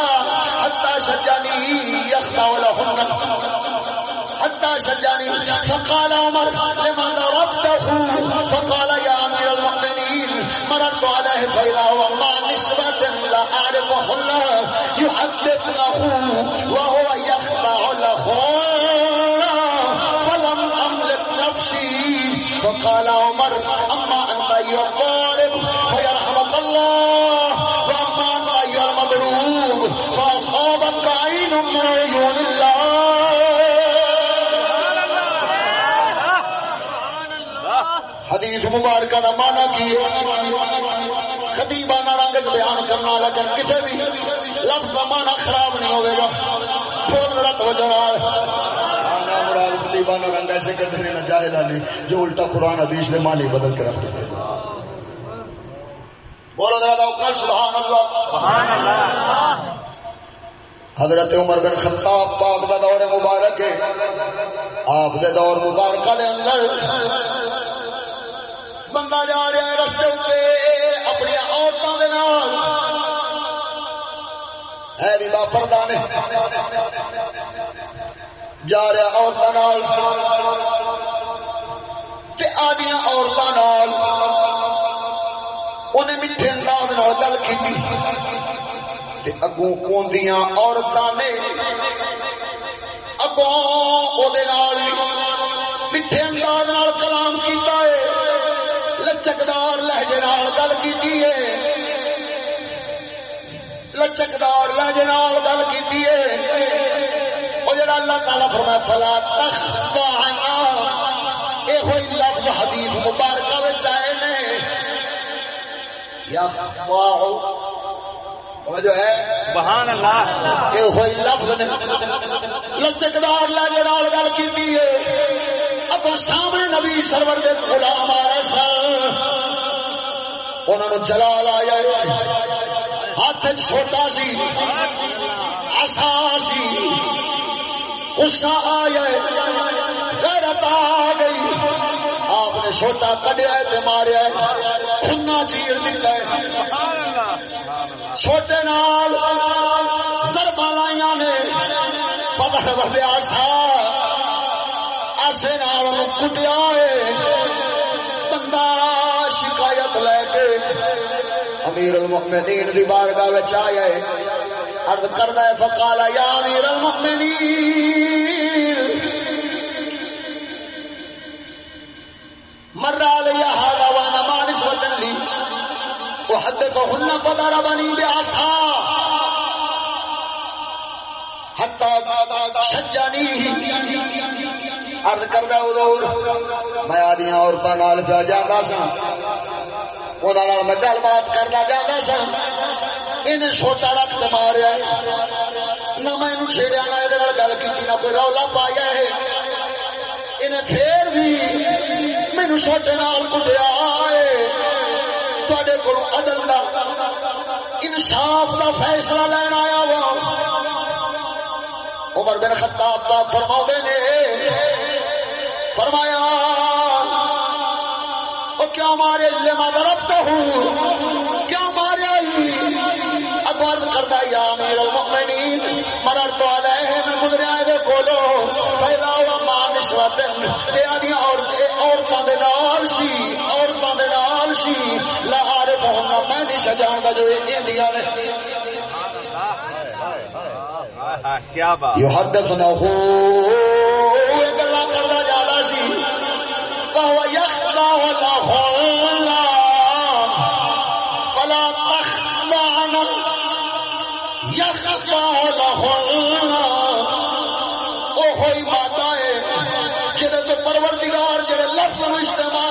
حتى شجني يخضع لهن. حتى شجاني فقال عمر لمن ضربته؟ فقال، يا امير المؤمنين، مررت عليه فاذا هو مع نسبة لا اعرفهن يحدثنه وهو يخضع لهن فلم املك نفسي. فقال عمر حدیث مبارکہ کا مانا کی خطیبانہ رنگ بیان کرنا لیکن کتنے بھی لفظ کا مانا خراب نہیں ہوئے گا۔ بول رت ہو خطیبانہ رنگ ایسے کرتے جاہل علی جو الٹا قرآن حدیث نے بدل کے رکھ دیتے بولو ذرا سبحان اللہ حضرت عمر بن خطاب پاک دا دور مبارک ہے۔ آپ دے دور مبارک دے اندر بندہ جا رہا ہے رستے اتنے اپنی عورتوں کے نال۔ ہے بھی باپردہ نے۔ جا رہا عورتوں آدیا عورتوں انہیں میٹھے انداز گل کی اگوں کودیاں عورتوں نے، اگوں میٹھے لچکدار لہجے گل کی لچکدار لہجے گل کی وہ جڑا اللہ تعالیٰ فرمایا فلا یہ ہوئی لفظ حدیث مبارکہ آئے نے۔ جو ہے۔ سبحان اللہ یہ ہوئی لفظ نے لچکدار لہجے گل کی اب سامنے نبی سرور دے غلام آ رہے سن انہوں نے جلال آیا ہاتھ چھوٹا سی۔ آسا سی۔ غصہ آیا غیرت آ گئی۔ آپ نے چھوٹا کڈیا ماریا کھنا چیر دیتا ہے۔ چھوٹے نال ضربا لائیا نے۔ پتا بدیا سا ایسے نال کٹیا ہے۔ بندہ شکایت لے کے امیر المؤمنین دی بارگاہ وچ آیا ہے۔ عرض کردا ہے، فقال، یا امیر المؤمنین مر علی هذا وانا ما نسوة لي وحدثهن فضربني بعصا حتى شجنيه عرض حضور۔ میں آدیاں عورتاں نال پیا جاندا سا انہاں میں گل بات کرنا جاندا سا انہیں چھوٹا رکھ کے ماریا نہ میں چھیڑیا، نہ یہ گل کی نہ کوئی رولا پایا ہے۔ انہیں پھر بھی مینو چھوٹے نال کٹیا تے کو عدل دا، انصاف دا فیصلہ لینا آیا وا۔ عمر بن خطاب کا فرما نے، فرمایا وہ کیا مارے لما دربتا ہوں؟ کیا مارے اکبر کرتا یا میرا المؤمنین مرر تو علیہ میں گزریا دے کولو پیدا ہوا ماں نسوتن تے آدھی عورتوں دے نال سی عورتوں دے نال سی، لا عارف ہونا میں نہیں سجاؤں گا جو یہ دیا نے کیا بات۔ یحدثنا ہو گلا کردا جالا سی يخضع فلا يخضع او ہوئی ماتا ہے، جڑے تو پروردگار جڑے لفظ استعمال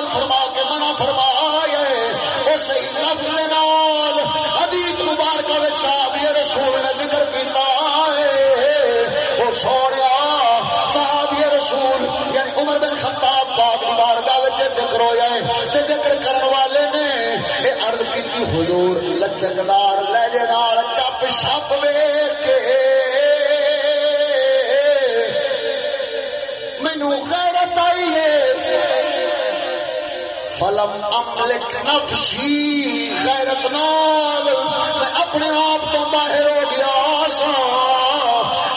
حضور لچکدار لہجے نال ٹپ شپ ویکھ مینو غیرت آئی ہے فلم املک نفسی غیرت نال میں اپنے آپ تو باہر ہو گیا سا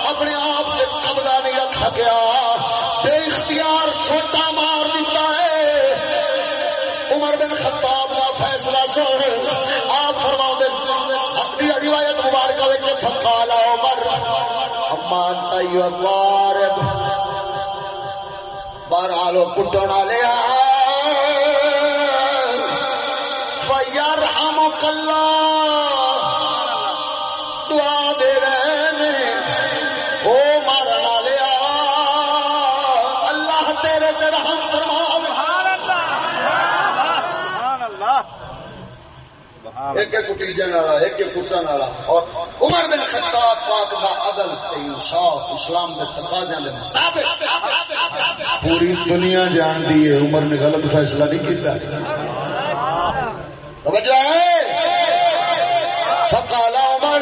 اپنے آپ سے قبضہ نہیں رکھا گیا بے اختیار سوٹا مار دیتا ہے عمر بن خطاب کا فیصلہ سن آپ فرما روایت مبارکہ وچ فقال عمر۔ امان ایو غارب بہرحال وہ کٹن والے فیر ہم ایک ایک کٹیجن والا ایک ایک کٹن والا اور عمر بن خطاب پاک دا عدل تے انصاف، اسلام دے تقاضے دے مطابق پوری دنیا جان دی ہے عمر نے غلط فیصلہ نہیں کیتا۔ توجہ ہے؟ فقال عمر۔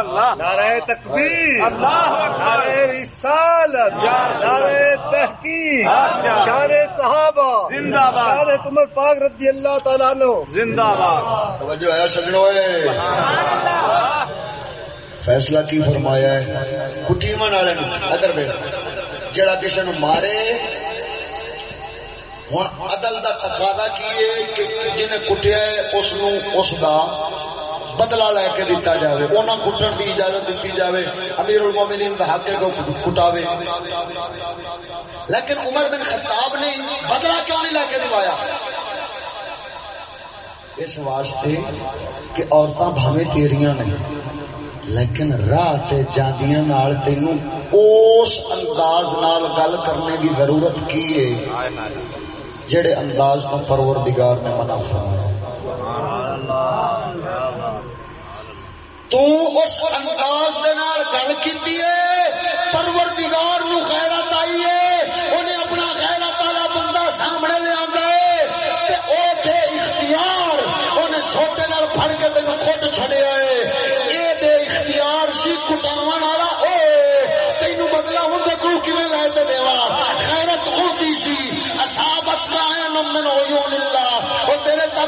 اللہ. نعرہ تکبیر. اللہ نعرہ رسالت. نعرہ تحقیق. شان صحابہ. زندہ باد۔ شان عمر پاک رضی اللہ تعالیٰ عنہ. زندہ باد. توجہ ہے سجنوں فیصلہ کی فرمایا ہے؟ کٹیمن والے ادھر بے. جڑا کسی نو مارے ہوں عدل دا تقاضا کیے کہ جنہیں کٹیا ہے اس نو اس دا بدلہ لے کے دیتا جاوے، اونا کٹن دی اجازت دیتی جاوے، امیر المومنین دا حق ہے کہ وہ کٹاوے۔ لیکن عمر بن خطاب نے بدلہ کیوں نہیں لے کے دوایا اس واسطے کہ عورتاں بھاویں تیریاں نہیں، لیکن راہ تے جاندیاں نال تینوں اس انداز نال گل کرنے کی ضرورت کی ہے؟ جڑے انداز تو پروردگار نے منع فرمایا۔ تو اس انداز دے نال گل کیتی ہے، پروردگار نو غیرت آئی ہے، انہیں اپنا غیرت والا بندہ سامنے لے آندا ہے، تے او بے اختیار انہیں چھوٹے نال پھڑ کے تینوں کھٹ چھڑیا ہے۔ اے بے اختیار سی کٹاون والا او تینوں بدلا ہوں تے کو کیویں لے تے دیوا غیرت ہوندی سی، اصحابت کا ہے من عیون اللہ او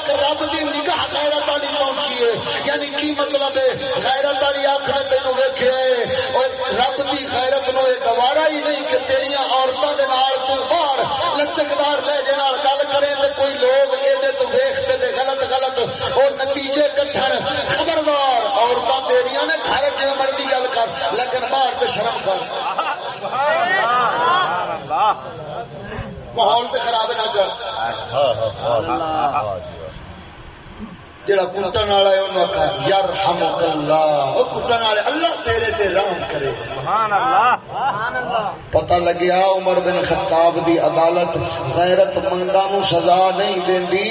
تک رب دی نگاہ غیرت والی پہنچی ہے۔ یعنی کی مطلب ہے؟ غیرت والی اکھ نے تینوں ویکھیا ہے۔ اور رب دی غیرت نو یہ گوارا ہی نہیں کہ تیریاں عورتاں دے نال تو باہر لچکدار لہجے نال گل کرے تے کوئی لوگ ایدے تو ویکھتے تے غلط غلط او نتیجے کٹھن۔ خبردار عورتاں تیریاں نے گھر جویں مرضی گل کر لیکن باہر تے شرم کر۔ ماحول تے خراب نہ کر۔ جڑا کٹن والا ہے انہوں آخا یار ہم اللہ وہ کٹن والے اللہ تیرے تے رحم کرے۔ سبحان اللہ پتہ لگیا عمر بن خطاب دی عدالت غیرت منداں نو سزا نہیں دیندی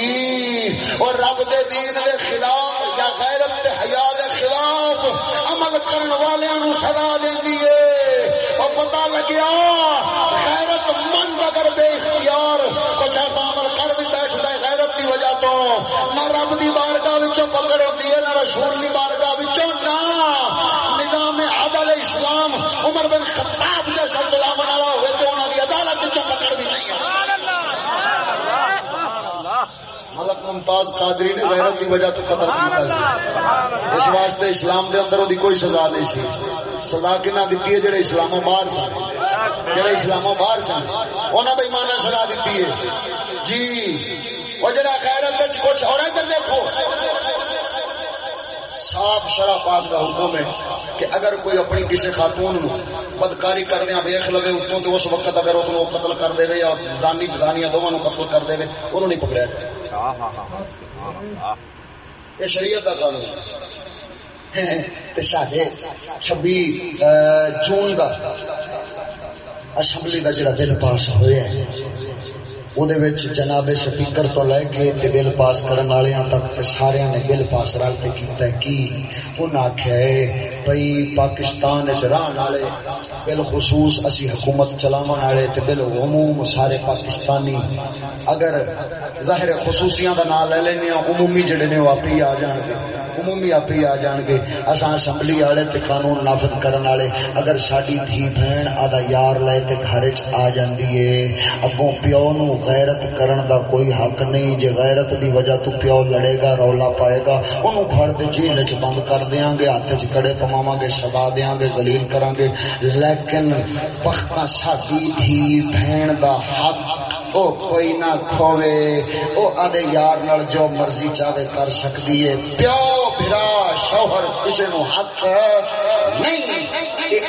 اور رب دے دین دے خلاف یا غیرت تے حیا دے خلاف عمل کرن والیاں نو سزا دیندی ہے اور پتہ لگیا غیرت مند اگر بے اختیار کچھ عمل کر وجہ تو نہ رب دی بارگاہ وچوں پکڑ ہوندی ہے نہ رسول دی بارگاہ وچوں نہ نظام عدل اسلام عمر بن خطاب جیسا چلاون والا ہوئے تو انہاں دی عدالت وچوں پکڑ بھی نہیں ہے ملک ممتاز قادری نے غیرت دی وجہ تو قتل کیتا سی اس واسطے اسلام دے اندر دی کوئی سزا نہیں سی سزا کنا دیتی ہے جڑے اسلاموں باہر سن جڑے اسلاموں باہر سن انہاں بے ایمان سزا دیتی ہے جی وہ جڑا غیرت کچھ اور ادھر دیکھو۔ صاف شرح پاک کا حکم ہے کہ اگر کوئی اپنی کسی خاتون بدکاری کردیا ویخ لگے اتوں تو اس وقت اگر اس قتل کر دے یا دانی دانیا دونوں قتل کر دے انہوں نہیں پکڑیا۔ جائے یہ شریعت کا قانون ہے۔ جی، چھبی جون کا اسمبلی کا جڑا بل پاس ہوا ہے۔ وہ جناب سپیکر تو لے کے تے بل پاس کرن والے تک سارے نے بل پاس رل کے کیتا کی انہاں ہے بھئی پاکستان وچ رہن والے بالخصوص اسی حکومت چلاون والے تے بالعموم سارے پاکستانی اگر ظاہر خصوصیاں دا نام لے لینے عمومی جڑے نے وہ آپ ہی آ جان گے عمومی آپ ہی آ جان گے اساں اسمبلی والے تے قانون نافذ کرن والے۔ اگر ساڈی دھی بہن آدا یار لے تے گھر وچ آ جاندی ہے اگوں پیو نو غیرت کرن دا کوئی حق نہیں۔ جے غیرت دی وجہ تو پیو لڑے گا، رولا پائے گا، اونوں پھڑ دے جیل وچ بند کر دیاں گے ہاتھ وچ کڑے پواواں گے سدا دیاں گے ذلیل کراں گے لیکن وقتا ساڈی دھی بہن دا حق او کوئی نہ کھوے او آدھے یار نال جو مرضی چاہے کر سکتی ہے۔ پیو بھرا شوہر کسی نو حق نہیں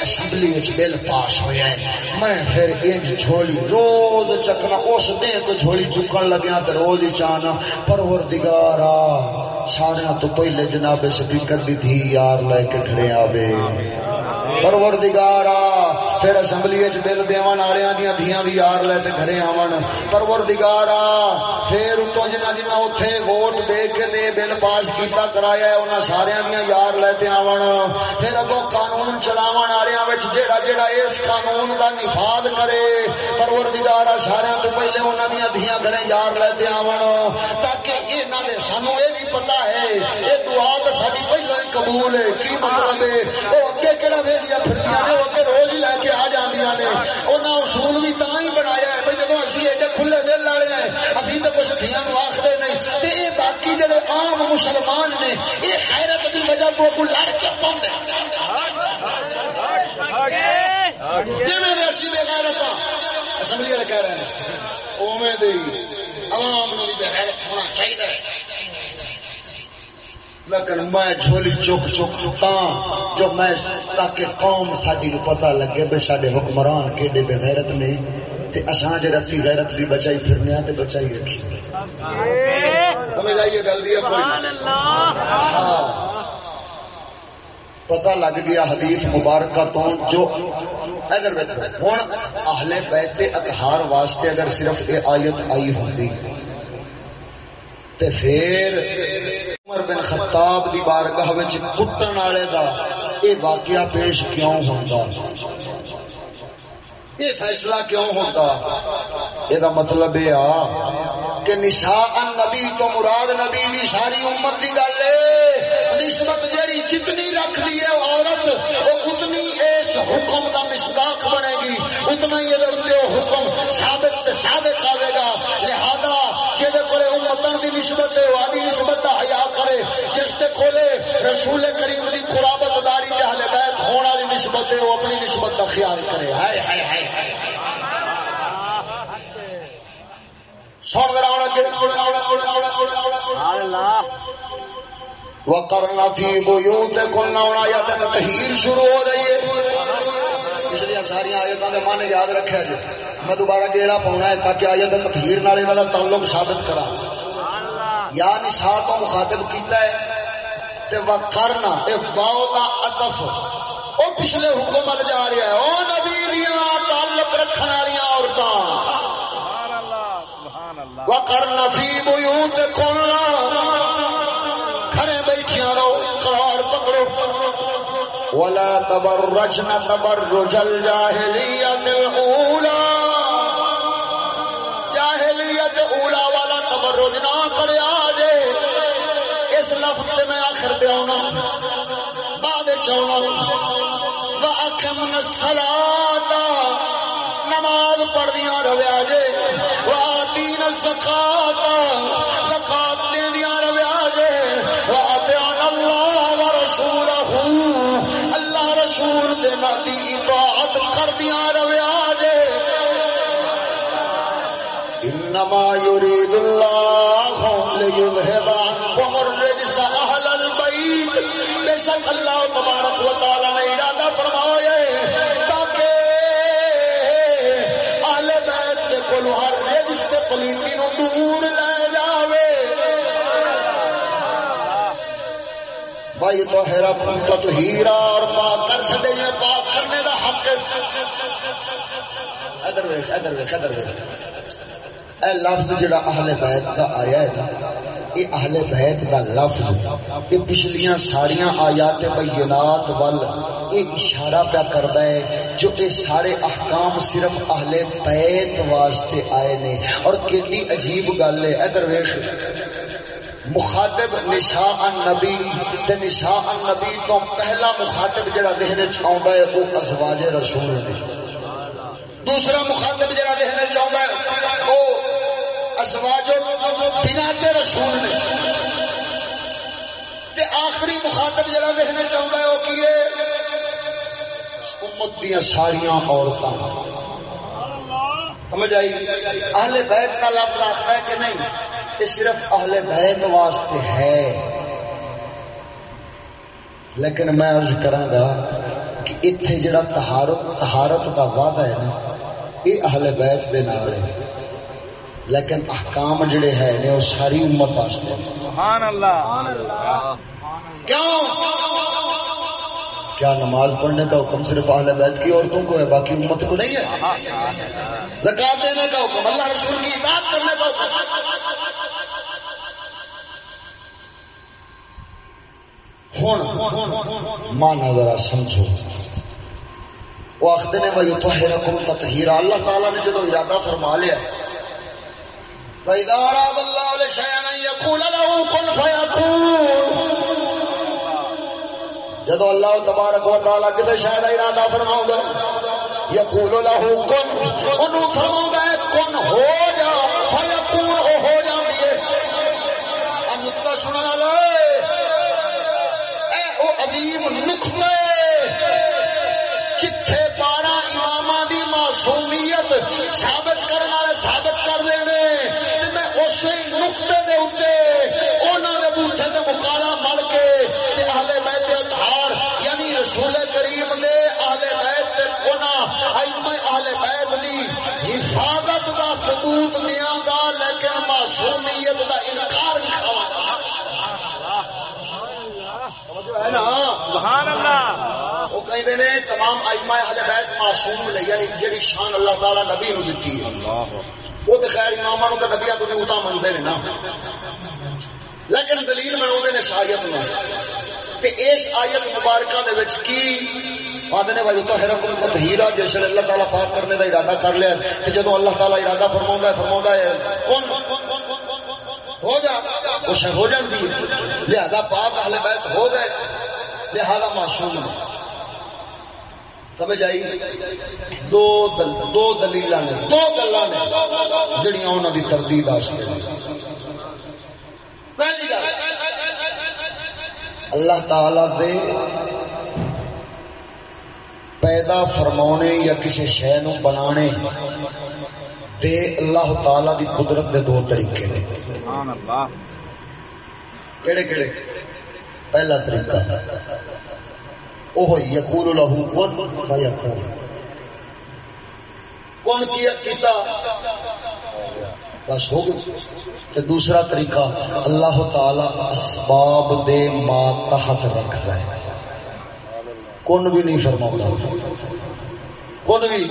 اسمبلی بل پاس ہوا ہے۔ میں پھر انج جھولی روز چکنا اس دن تو جھولی چکن لگیا تو روز ہی چاہنا۔ پروردگارا سارا تو پہلے جناب سپیکر دی تھی یار لے کے کھڑے آوے۔ پروردگارا پھر اسمبلی بل دیون والوں دیا دیا بھی یار لے گھرے آون۔ پروردگارا پھر اتوں جنہ جنہ اتے ووٹ دے کے دے بل پاس کیتا کرایا ہے، انہاں سارے دیا یار لے آون۔ پھر اگوں قانون چلاون والوں جیڑا جیڑا اس قانون دا نفاذ کرے پروردگارا سارے تو پہلے انہاں دیا دیا گھرے یار لے آون۔ تاکہ انہاں دے سانو یہ بھی پتا ہے، یہ دعا تو ساری پہلو ہی قبول ہے۔ کی مطلب ہے؟ وہ اگے کہڑا ویدیا پھرتیاں نے، وہ اگے روز ہی لے کے آ جاندیاں نے انہاں اصول بھی تاں ہی بنایا ہے بھئی جدوں اسی ایڈے کھلے دل والے ہیں اسی تے کچھ دھیاں نو آکھدے نہیں تے اے باقی جڑے عام مسلمان نے اے حیرت دی وجہ تو کو لڑ کے پوندے جویں دے اسی بے غیرت اسمبلی والے کہہ رہے ہیں اوویں دے عوام نو بھی بے غیرت ہونا چاہیے لیکن میں جھولی چک چک چکا ہاں، جو میں تاکہ قوم ساری نو پتہ لگے بے ساڈے حکمران کیڈے بے غیرت نہیں تے اساں جے رتی غیرت دی بچائی پھرنے تے بچائی رکھی۔ سمجھ آئیے گل دی کوئی؟ ہاں۔ پتہ لگ گیا حدیث مبارکہ تو جو اگر ہوں اہل بیت اطہار واسطے اگر صرف یہ آیت آئی ہوتی تے پھر عمر بن خطاب دی بارگاہ وچ کٹن والے دا اے واقعہ پیش کیوں ہوندا؟ یہ فیصلہ کیوں ہوتا یہ مطلب یہ کہ نشاء نبی تو مراد نبی دی ساری امت دی گل ہے۔ نسبت جیڑی جتنی رکھ دی ہے عورت، وہ اتنی اس حکم دا مصداق بنے گی۔ اتنا ہی اگر حکم ثابت سے صادق آئے گا، لہذا جہد کولے امتن دی نسبت ہے وادی نسبت دا حیا کرے۔ جس تے کھولے رسول کریم دی قرابت داری دے اہل بیت ہونے والی نسبت ہے وہ اپنی نسبت کا خیال کرے۔ ہائے ہائے ہائے۔ سن ذرا وقرنا فی بیوتکن ہونا یا تے تطہیر شروع ہو رہی ہے پچھلی ساری آیتاں دے معنی یاد رکھیا جی میں دوبارہ گیڑا پاؤنا ہے تاکہ آیت تطہیر نال انہاں دا تعلق ثابت کرا۔ یا نساء تو مخاطب کیتا ہے تے وقرنا اے واو دا عطف او پچھلے حکم ول جا رہا ہے۔ او نبی دیاں تعلق رکھن والی عورتاں وقرنا فی بیوتکن گھرے بیٹھیاں رہو قرار پکڑو۔ ولا تبرجن تبرج الجاہلیت الاولا جاہلیت اولا والا تبرج نہ کرے آجے اس لفظ سے میں آخر پہ آنا بعد چونا وَأَقِمْنَ الصَّلَاةَ۔ نماز پڑھ دیا رویا جے۔ وَآتِينَ الزَّكَاةَ زکات دے دیا رویا جے۔ وَأَطِعْنَ اللَّهَ وَرَسُولَهُ اللہ رسول دے ناتی اطاعت کر رویا جے۔ انما يريد الله ليذهب عنكم الرجس اهل البيت بے شک اللہ تبارک و تعالی بھائی تو ہیرا اور پاک کر چھڑے یہ پاک کرنے دا حق۔ ہے ادھر ویکھ ادھر ویکھ ادھر ویکھ۔ اے لفظ جڑا اہل بیت کا آیا ہے نا یہ اہل بیت کا لفظ یہ پچھلیاں ساریاں آیات بینات ول یہ اشارہ پیا کرتا ہے جو یہ سارے احکام صرف اہل بیت واسطے آئے نے۔ اور کیڈی عجیب گل ہے، ادھر ویکھ۔ مخاطب نشاء النبی، تے نشاء النبی تو پہلا مخاطب جڑا ذہن وچ آوندا ہے وہ ازواج رسول نے دوسرا مخاطب جڑا ذہن وچ آوندا ہے وہ ازواج بنات رسول نے تے آخری مخاطب جڑا ذہن وچ آوندا ہے وہ کی ہے؟ امت دیا ساریاں عورتاں۔ سمجھ آئی؟ اہل بیت کا لفظ آخر ہے کہ نہیں؟ یہ صرف اہل بیت واسطے ہے۔ لیکن میں عرض کراں گا کہ اتنے جڑا طہارت طہارت کا وعدہ ہے نا یہ اہل بیت دے نال ہے۔ لیکن احکام جڑے ہے نے وہ ساری امت واسطے سبحان اللہ کیوں؟ کیا نماز پڑھنے کا حکم صرف اہل بیت کی عورتوں کو ہے باقی امت کو نہیں ہے؟ زکات دینے کا حکم اللہ رسول کی اطاعت کرنے کا حکم۔ ہوں مانا ذرا سمجھو۔ وہ آخر نے بھائی تو رقم تطہیرا۔ اللہ تعالیٰ نے جدو ارادہ فرما لیا، فَإِذَا جدو اللہ تبارک و تعالی کسی شہر کا ارادہ فرما یقول له کن انہوں فرما ہے، کن ہو جا فیقول اے عظیم کتھے بارہ امام دی معصومیت ثابت کرنے والے ثابت کر دینے میں اسی نقطے دے اوتے انہاں دے بوٹے مکالا مل کے اہل بیت اطہار یعنی رسول کریم دے اہل بیت تے انہاں اہل بیت دی سبحان اللہ وہ کہتے نے تمام ائمہ اہل بیت معصوم نے یعنی جڑی شان اللہ تعالی نبی نو دتی ہے۔ وہ تو خیر اماماں نو تے نبیاں تو نہیں منتے نے نا۔ لیکن دلیل بنا نے آیت نو۔ تے اس آیت مبارکہ دے وچ کی آدھے نے بھائی تو حرکم کو تہیرا جیسے اللہ تعالیٰ پاک کرنے دا ارادہ کر لیا کہ جدو اللہ تعالیٰ ارادہ فرماؤں ہے فرماؤں ہے کون؟ ہو جا وہ شہ ہو جاتی لہذا پاک اہل بیت ہو گئے۔ لہذا معصوم نے سمجھ آئی؟ دو دل دو دلیل نے دو گلا نے جڑیاں انہوں دی تردید آستے پہلی گل اللہ تعالی دے پیدا فرمانے یا کسی شے نو بنانے دے اللہ تعالی دی قدرت دے دو طریقے نے۔ کہڑے کہڑے پہلا طریقہ۔ وہ یقول لہو کن فیکون۔ کن کیا کیتا؟ بس ہو گئی۔ دوسرا طریقہ، اللہ تعالی اسباب دے ما تحت رکھ رہا ہے۔ کن بھی نہیں فرماؤں کن بھی۔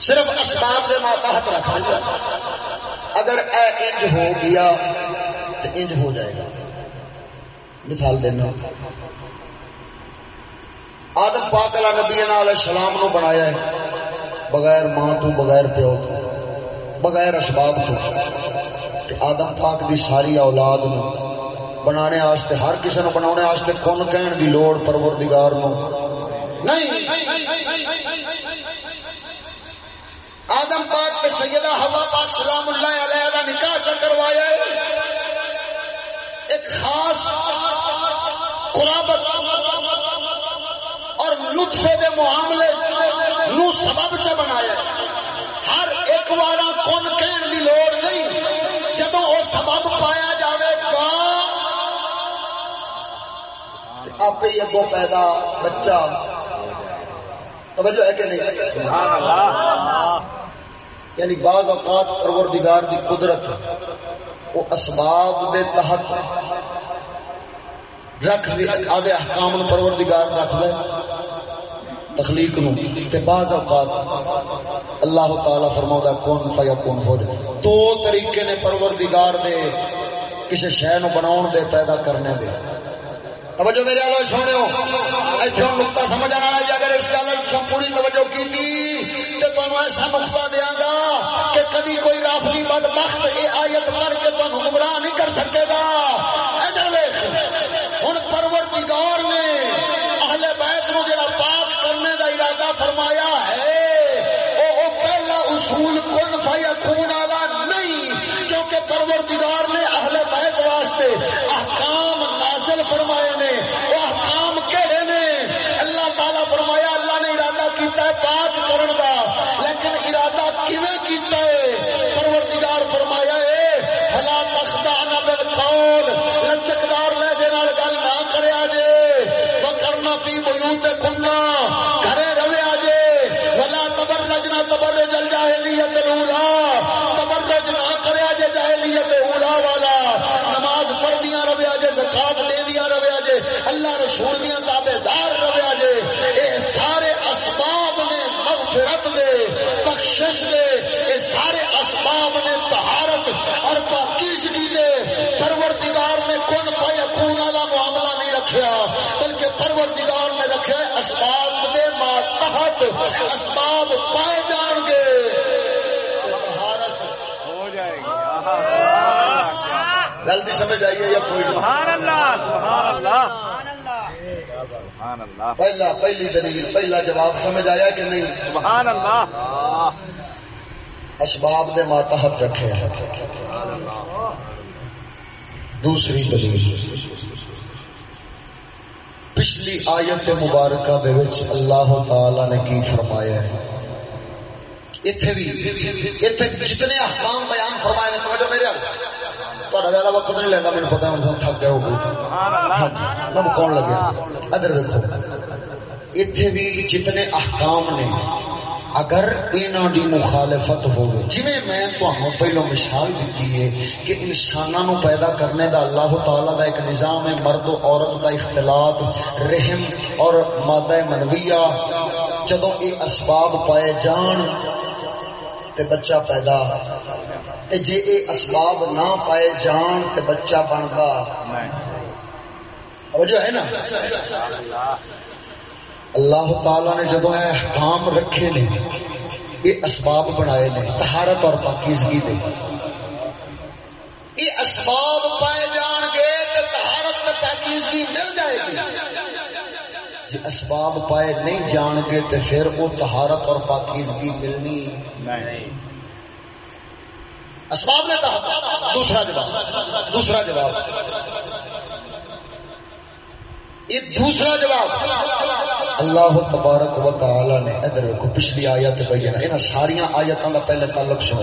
صرف اسباب دے ما تحت رکھ رہا اگر اے انج ہو گیا تو انج ہو جائے گا۔ مثال دینا۔ آدم پاک علیہ نبی علیہ السلام نو بنایا ہے۔ بغیر ماں تو، بغیر پیو تو، بغیر اسباب تو۔ آدم پاک دی ساری اولاد نو بنانے واسطے، ہر کسی نو بنانے واسطے کون کہن دی لوڑ پروردگار نو۔ نہیں۔ آدم پاک تے سیدہ ہوا پاک سلام اللہ علیہ دا نکاح چا کروایا ہے۔ ایک خاص قرابت اور لطفے دے معاملے نو سبب چ بنایا۔ ہر ایک وارا کون کہن دی لوڑ نہیں جدو وہ سبب پایا جاوے گا آپ ہی اگو پیدا بچہ۔ توجہ ہے کہ نہیں؟ سبحان اللہ۔ یعنی بعض اوقات پروردگار دی قدرت۔ وہ اسباب دے تحت رکھ دے آدھے احکام پروردگار رکھ دے۔ تخلیق نو تے بعض اوقات اللہ تعالی فرماؤدا کون فیکون ہو جائے۔ دو طریقے نے پروردگار دے کسی شے نو بناون دے، پیدا کرنے دے۔ توجہ میرے آلو سونے ہو ایتھے نقطہ سمجھ آنا ہے اگر اس گل پوری توجہ کی تھی تے ایسا نقطہ دیاں گا کہ کدی کوئی رافلی بدبخت یہ آیت پڑھ کے تانوں گمراہ نہیں کر سکے گا۔ ادھر ویکھ، ہن پروردگار نے اہل بیت نو جڑا پاک کرنے دا ارادہ فرمایا ہے، او او پہلا اصول کن فیکون والا نہیں، کیونکہ پروردگار نے اہل بیت واسطے احکام نازل فرمائے نے، وہ احکام کہڑے نے؟ اللہ تعالی فرمایا اللہ نے ارادہ کیتا ہے پاک کرن دا، لیکن ارادہ کیویں کیتا ہے؟ پروردگار فرمایا ہے، فلا تخدعن بالقول، لچکدار لہجے نال گل نہ کریا جے۔ وکرنا فی بیوتکنا گھرے رویا اللہ رسول دیاں تابعدار رویا جے اے سارے اسباب نے مغفرت دے، بخشش دے، اے سارے اسباب نے طہارت اور پاکیزگی دے۔ پروردگار نے کون کن فیکون والا معاملہ نہیں رکھیا، بلکہ پروردگار نے رکھا ہے اسباب دے ماتحت، اسباب پائے جان گے۔ اللہ غلطی سمجھ آئیے یا کوئی نہیں؟ سبحان اللہ سبحان اللہ۔ سبحان اللہ پہلا پہلی دلیل پہلا جواب سمجھ آیا کہ نہیں؟ سبحان اللہ۔ اسباب دے ماتحت رکھے ہیں۔ دوسری دلیل۔ پچھلی آیت مبارکہ دے وچ اللہ تعالی نے کی فرمایا ہے؟ اتنے بھی اتنے جتنے احکام بیان فرمائے نے توجہ میرے تھوڑا زیادہ وقت نہیں لینا میرے پتا ہوں تھک گیا ہوگا میں کون لگیا ادھر دیکھو اتنے بھی جتنے احکام نے اگر دی مخالفت ہوگی جی میں تمہیں پہلو مثال دیتی ہے کہ انسانوں نو پیدا کرنے دا اللہ تعالی دا ایک نظام ہے مرد و عورت دا اختلاط رحم اور مادہ منویہ جدو یہ اسباب پائے جان تے بچہ پیدا تے جے اے اسباب نہ پائے جان تے بچہ بنتا اور جو ہے نا؟ اللہ تعالی نے جدو احکام رکھے نے یہ اسباب بنائے نے، طہارت اور پاکیزگی دے۔ یہ اسباب پائے جان گے تے طہارت تے پاکیزگی مل جائے گی۔ جی اسباب پائے نہیں جان گے تے پھر وہ طہارت اور پاکیزگی ملنی۔ نہیں اسباب نے کہا، دوسرا جواب دوسرا جواب۔ یہ دوسرا جواب، اللہ تبارک و تعالی نے، ادھر کو پچھلی آیت بیان انہاں ساری آیتاں دا پہلے تعلق سنو۔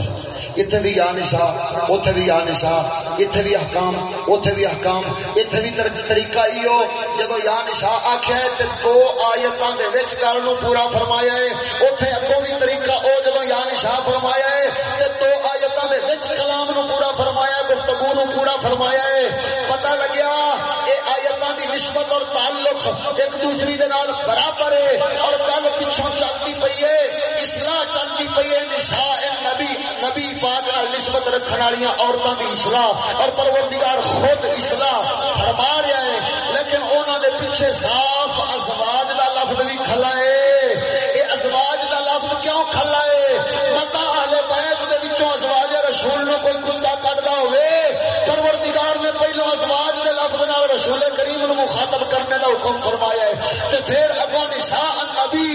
ایتھے بھی یا نساء، اوتھے بھی یا نساء ایتھے بھی احکام، اوتھے بھی احکام ایتھے بھی طر- طریقہ ایو جدو یا نساء آکھیا ہے، تے دو آیتاں دے وچ گل نو پورا فرمایا ہے۔ اوتھے اگوں بھی طریقہ، او جدو یا نساء فرمایا ہے، تے دو دے وچ کلام نو پورا فرمایا، گفتگو نو پورا فرمایا ہے۔ پتہ لگیا، اے آیتاں دی نسبت اور تعلق ایک دوسری دے نال برابر ہے۔ اور گل پیچھوں چلتی پئی ہے، اصلاح چلتی پئی ہے، نساء نبی نبی پاک نال نسبت رکھن والی عورتوں دی اصلاح۔ اور پروردگار خود اصلاح فرما رہا ہے، لیکن انہوں دے پیچھے صاف ازواج دا لفظ بھی کھلا ہے۔ پروردگار نے پہلو ازواج دے لفظ نال رسول کریم نو مخاطب کرنے دا حکم فرمایا ہے۔ تے پھر اگوں نساء نبی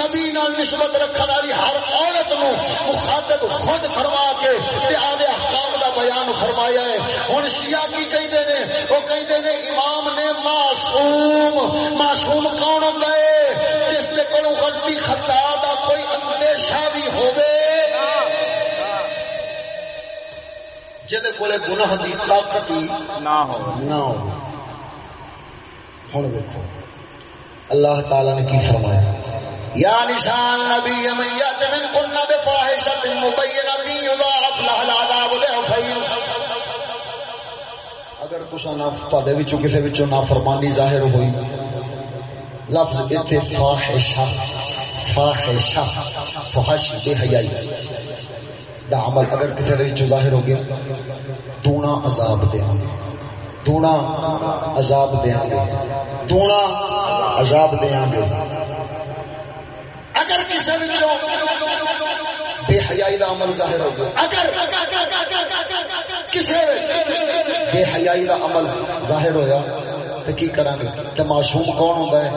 نبی نال نسبت رکھن والی ہر عورت نو مخاطب خود فرما کے تے آدھے احکام دا بیان فرمایا ہے۔ ہن شیعہ کی کہندے نے وہ کہندے نے، امام نے معصوم معصوم کون ہوندا ہے؟ جس دے کولوں غلطی جہد کولے گناہ دی طاقت نہ ہو۔ نہ ہو۔ ہوں دیکھو اللہ تعالی نے کی فرمایا؟ یا نشان نبی من یات من کننا بفاحشت مبینت یضاعف لها العذاب ضعفین۔ اگر کچھ نہ تواڈے وچوں کسے وچوں نافرمانی ظاہر ہوئی لفظ ایتھے فاحشہ فاحشہ فحش بے حیائی۔ دا عمل اگر کسی دے وچوں ظاہر ہو گیا، دونا عذاب دیاں گے۔ دونا عذاب دیاں گے۔ دونا عذاب دیاں گے۔ اگر کسی وچ بے حیائی دا عمل ظاہر ہو گیا، اگر بے حیائی دا عمل ظاہر ہویا تو کی کریں گے تو معصوم کون ہوتا ہے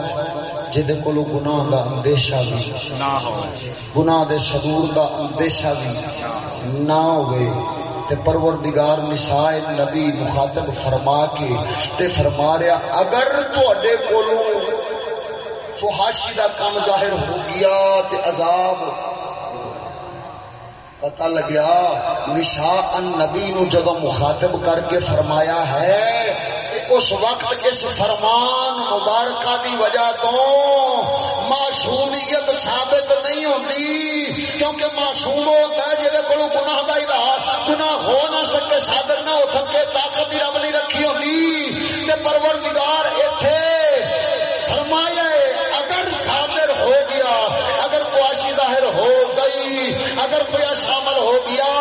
جہد کو گناہ دا اندیشہ بھی نہ ہو گناہ دے صدور دا اندیشہ بھی نہ ہوئے۔ تے پروردگار نساء نبی مخاطب فرما کے تے فرما رہا اگر تواڈے کولوں فحاشی دا کام ظاہر ہو گیا تے عذاب پتہ لگیا نساء النبی نو جدو مخاطب کر کے فرمایا ہے اس وقت اس فرمان مبارکہ دی وجہ تو معصومیت ثابت نہیں ہوتی، کیونکہ معصوم ہوتا ہے جہاں کو گناہ کا اظہار، گناہ ہو نہ سکے صادر نہ ہو سکے، طاقت ہی رب نہیں رکھی ہوتی۔ کہ پروردگار ایتھے فرمایا اگر کوئی شامل ہو گیا،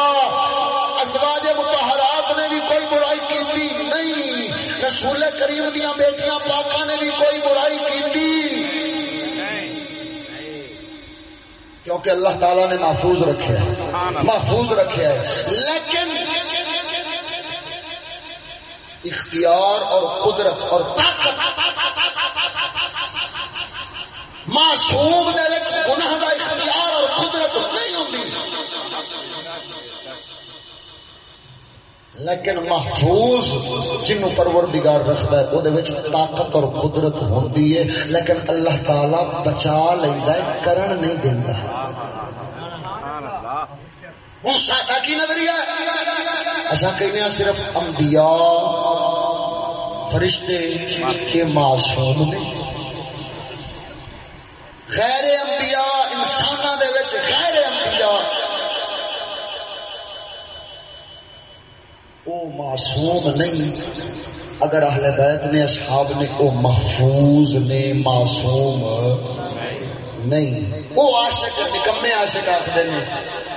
ازواج متحرات نے بھی کوئی برائی کی نہیں، رسول کریم دیا بیٹیاں پاکا نے بھی کوئی برائی کی کیونکہ اللہ تعالیٰ نے محفوظ رکھے ہے محفوظ رکھے ہے لیکن اختیار اور قدرت اور طاقت معصوم دے گناہ دا اختیار اور قدرت نہیں ہوندی لیکن محفوظ جنوں پروردگار رکھدا ہے او دے طاقت اور قدرت ہوندی ہے۔ لیکن اللہ تعالی بچا لیندا ہے، کرن نہیں دیندا۔ ہوں ساڈا کی نظریہ ہے؟ کہنے ہیں صرف انبیاء، فرشتے کے معصوم نے۔ غیر انبیاء، انساناں دے وچ غیر انبیاء۔ او معصوم نہیں۔ اگر اہل بیت نے، اصحاب نے او محفوظ نے معصوم نہیں۔ وہ عاشق، نکمے عاشق آخر نے،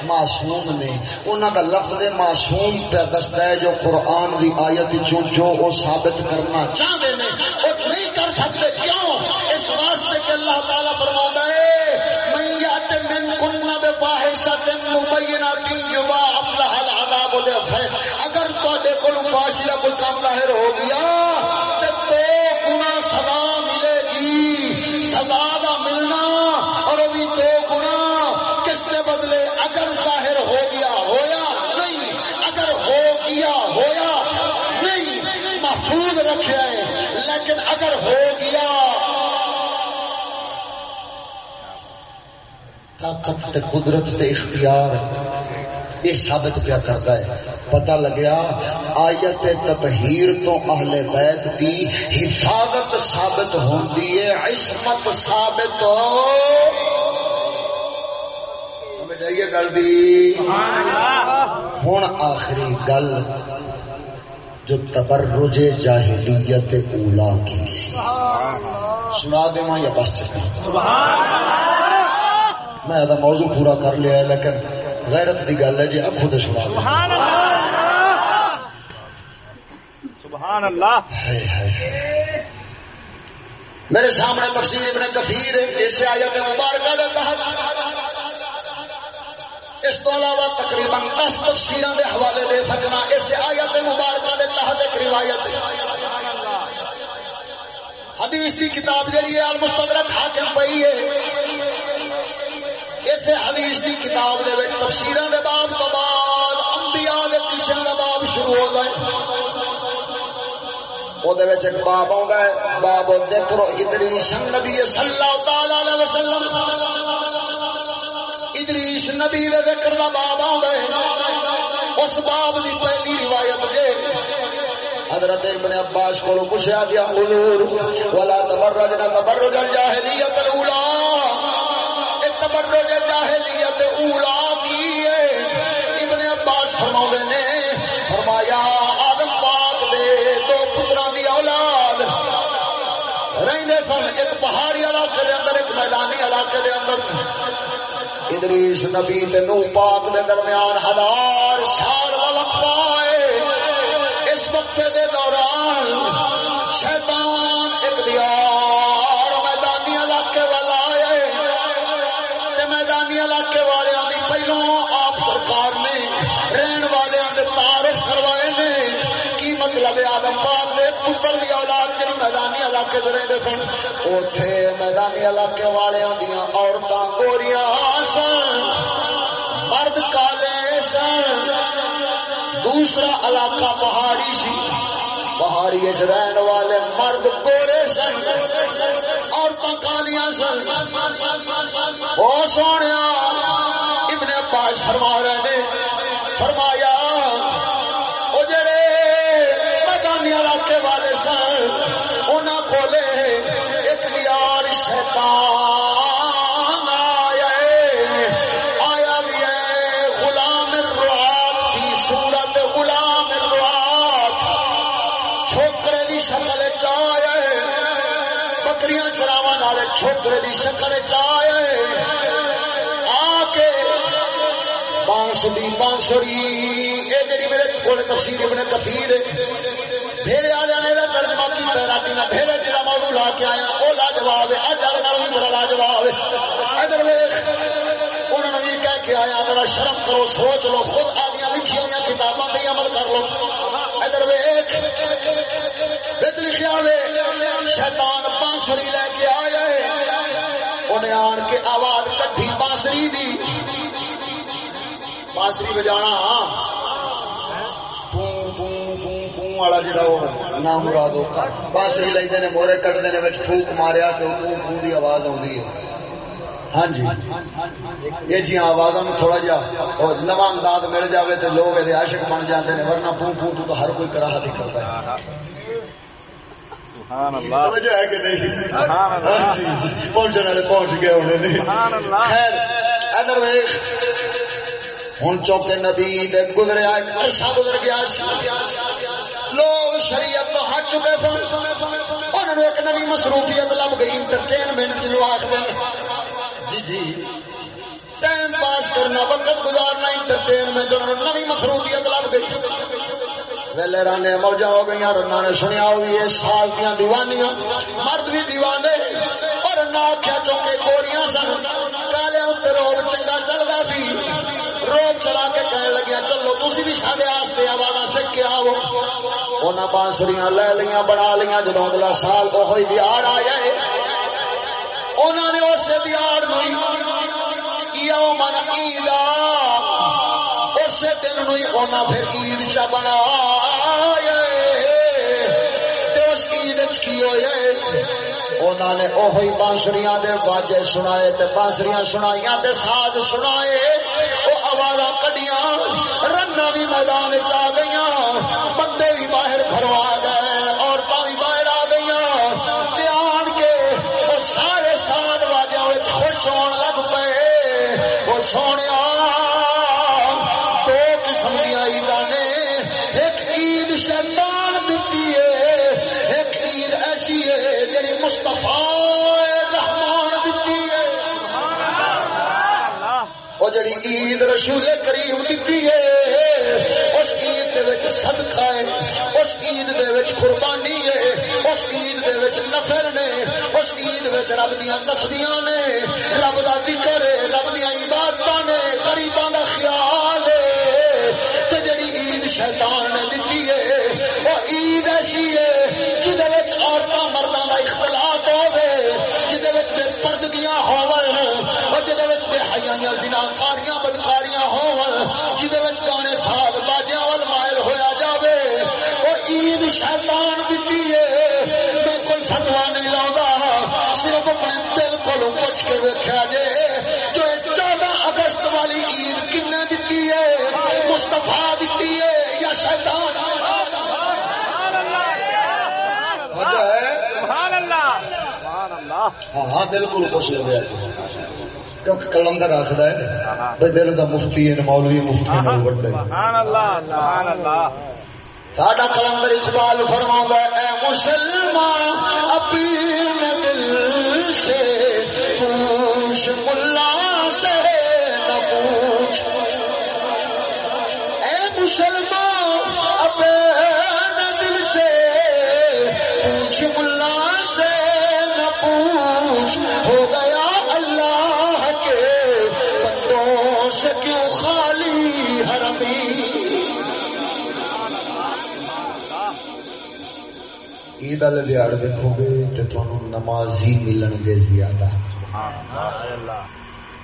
معصوم نے۔ انہوں کا لفظ معصوم پہ دستا ہے، جو قرآن کی آیت چوں جو وہ ثابت کرنا چاہتے ہیں۔ وہ نہیں کر سکتے، کیوں؟ اس واسطے کہ اللہ تعالیٰ فرما ہے میں یات من کننا بے فاحشت مبینات تواڈے کول فاشلہ کوئی کام ظاہر ہو گیا تے دو گنا سزا ملے گی، سزا دا ملنا، اور وہ بھی دو گنا کس کے بدلے اگر ظاہر ہو گیا ہویا، نہیں، اگر ہو گیا ہویا، نہیں، محفوظ رکھا ہے لیکن اگر ہو گیا، طاقت تے قدرت تے اختیار، یہ ثابت کیا کرتا ہے۔ پتہ لگیا آیت تطہیر تو اہل بیت کی حفاظت ثابت ہوندی ہے عصمت ثابت ہو۔ سمجھ آئیے گل دی؟ ہوں آخری گل جو تبرج جاہلیت اولا کی سی۔ سنا دوں یا بس چکا؟ میں موضوع پورا کر لیا لیکن غیرت کی گل ہے جی اب خود سنا سبحان اللہ سبحان اللہ۔ میرے سامنے تفسیر ابن کثیر اس آیت مبارکہ دے تحت۔ اس تو علاوہ تقریباً دس تفسیر دے حوالے دے سکنا، اس آیت مبارکہ دے تحت ایک روایت حدیث کی کتاب جڑی ہے، المستدرک حاکم پئی ہے۔ اتنے حدیث کی کتاب دے وچ تفسیراں دے باب تو بعد انبیاء دے پیچھے دا باب شروع ہو گئے۔ او دے وچ ایک باب آوندا ہے باب ذکر ادریس نبی صلی اللہ تعالی علیہ وسلم ادریس نبی دے ذکر دا باب آوندا ہے اس باب دی پہلی روایت جے حضرت ابن عباس کو پوچھا گیا حضور ولا تبرجنا تبرج الجاہلیت الاولى تبرج جاہلیت اولا کی ہے ابن عباس فرما نے رہندے سن، ایک پہاڑی علاقے دے اندر، ایک میدانی علاقے دے اندر۔ ادریس نبی تے نو پاک دے درمیان ہزار سال کا وقفہ اس وقفے دے دوران شیطان ایک دیار رہتے سن اتے میدانی علاقے والوں دیا عورتیں گوریاں سن، مرد کالے سن۔ دوسرا علاقہ پہاڑی سی، پہاڑی رہن والے مرد گورے سن عورتیں کالیاں سن۔ وہ سونے ابن عباس فرما رہے نے، فرمایا کھولے ایک یار شیطان آیا آیا بھی ہے غلام الرات کی صورت، غلام الرات چھوکرے دی شکل چایا بکریاں چراوا والے چھوکرے دی شکل چایا آ کے بانسری بانسری یہ جی میرے کو تفصیل ابن کثیر ڈھیرے شرم کرو، سوچ لو، خود آدیا لکھی ہوئی کتاباں نہیں عمل کر لو۔ ادھر ویخ بچ لکھا شیطان بانسری لے کے آئے انہیں آن کے آواز کٹھی بانسری دی۔ بانسری بجانا ہاں۔ پوں والا جڑا وہ نام مراد بانسری لیندے نے مورے کٹدے نے وچ پھوک ماریا تے پوں دی آواز آوندی ہے۔ ہاں جی۔ یہ جی آوازوں میں تھوڑا جا نواں انداز مل جاوے تے لوگ یہ عاشق بن جاتے ہیں ورنہ پوں پوں تو ہر کوئی کراہت ہی کرتا ہے۔ کہ نہیں؟ ہاں جی، پہنچنے والے پہنچ گئے ہونے نے۔ سبحان اللہ۔ خیر ادھر ویخ ہوں چوکے نبی دے گزریا عرصہ گزر گیا لوگ شریعت تو ہٹ چکے انہوں نے ایک نئی مصروفیت لب گئی انٹرٹینمنٹ جنوب آخر جی جی۔ ٹائم پاس کرنا، وقت گزارنا انٹرٹینمنٹ نئی مصروفیت لب گئی ویلے رانے موجا ہو گئی رنا نے سنیا ہوئی ہے، سال دیا دیوانیاں۔ مرد بھی دیوانے، اور نہ آخیا چونکہ گوریاں سن۔ پہلے اتنے روب چنگا چلتا سی۔ روب چلا کے کہنے لگیا چلو تھی بھی سارے آستے آواز سیکھ کے آو انہیں بانسریاں لے لیا بنا لیا جدو اگلا سال وہ ہوئی دیاڑ آ جائے انہوں نے اس دیاڑ من عید اس دن نو انہیں پھر عید چ بنا اس عید چ کی ہوئے؟ انہوں نے اوہی بانسریاں دے واجے سنائے تے بانسریاں سنائیاں تے ساز سنائے۔ آواز کڈیاں رنا بھی میدان چ آ گئی بندے بھی باہر گھروں گئے۔ سونے وہ جڑی عید رسول کریم دیتی ہے، اس عید دے وچ صدقہ ہے، اس عید دے وچ قربانی ہے، اس عید دے وچ نفل نے، اس عید وچ رب دیاں تسبیحاں نے، رب دا ذکر ہے، رب دیاں عبادتاں نے، غریباں دا خیال ہے۔ تے جڑی عید شیطان نے دتی ہے، وہ عید ایسی ہے جدے اختلاط ہوے جدے وچ بے پردگیاں ہون او جدے وچ بے حیاں زناکاریاں بدکاریاں ہون جدے وچ گانے ساز باجیاں ول مائل ہویا جاوے۔ او عید شیطان دتی ہے میں کوئی فتوا نہیں لاؤں صرف اپنے دل کو پوچھ کے ویکیا جے۔ جو چودہ اگست والی عید کن دیتی ہے مستفا دیتی ہے یا شیطان سبحان اللہ سبحان اللہ ہاں بالکل خوش ہو گیا کیونکہ کلندر آخر ہے بھائی دل کا مفتی ہے مولوی مفتی ہے بڑے۔ ساڈا کلندر اقبال فرما اے مسلمان اپنے دل سے پوچھ ملا سے نہ پوچھ۔ اے مسلمان اپنے دل سے پوچھ ملا عید والے دیہڑ دیکھو گے تو تمہیں نمازی ملن گے زیادہ۔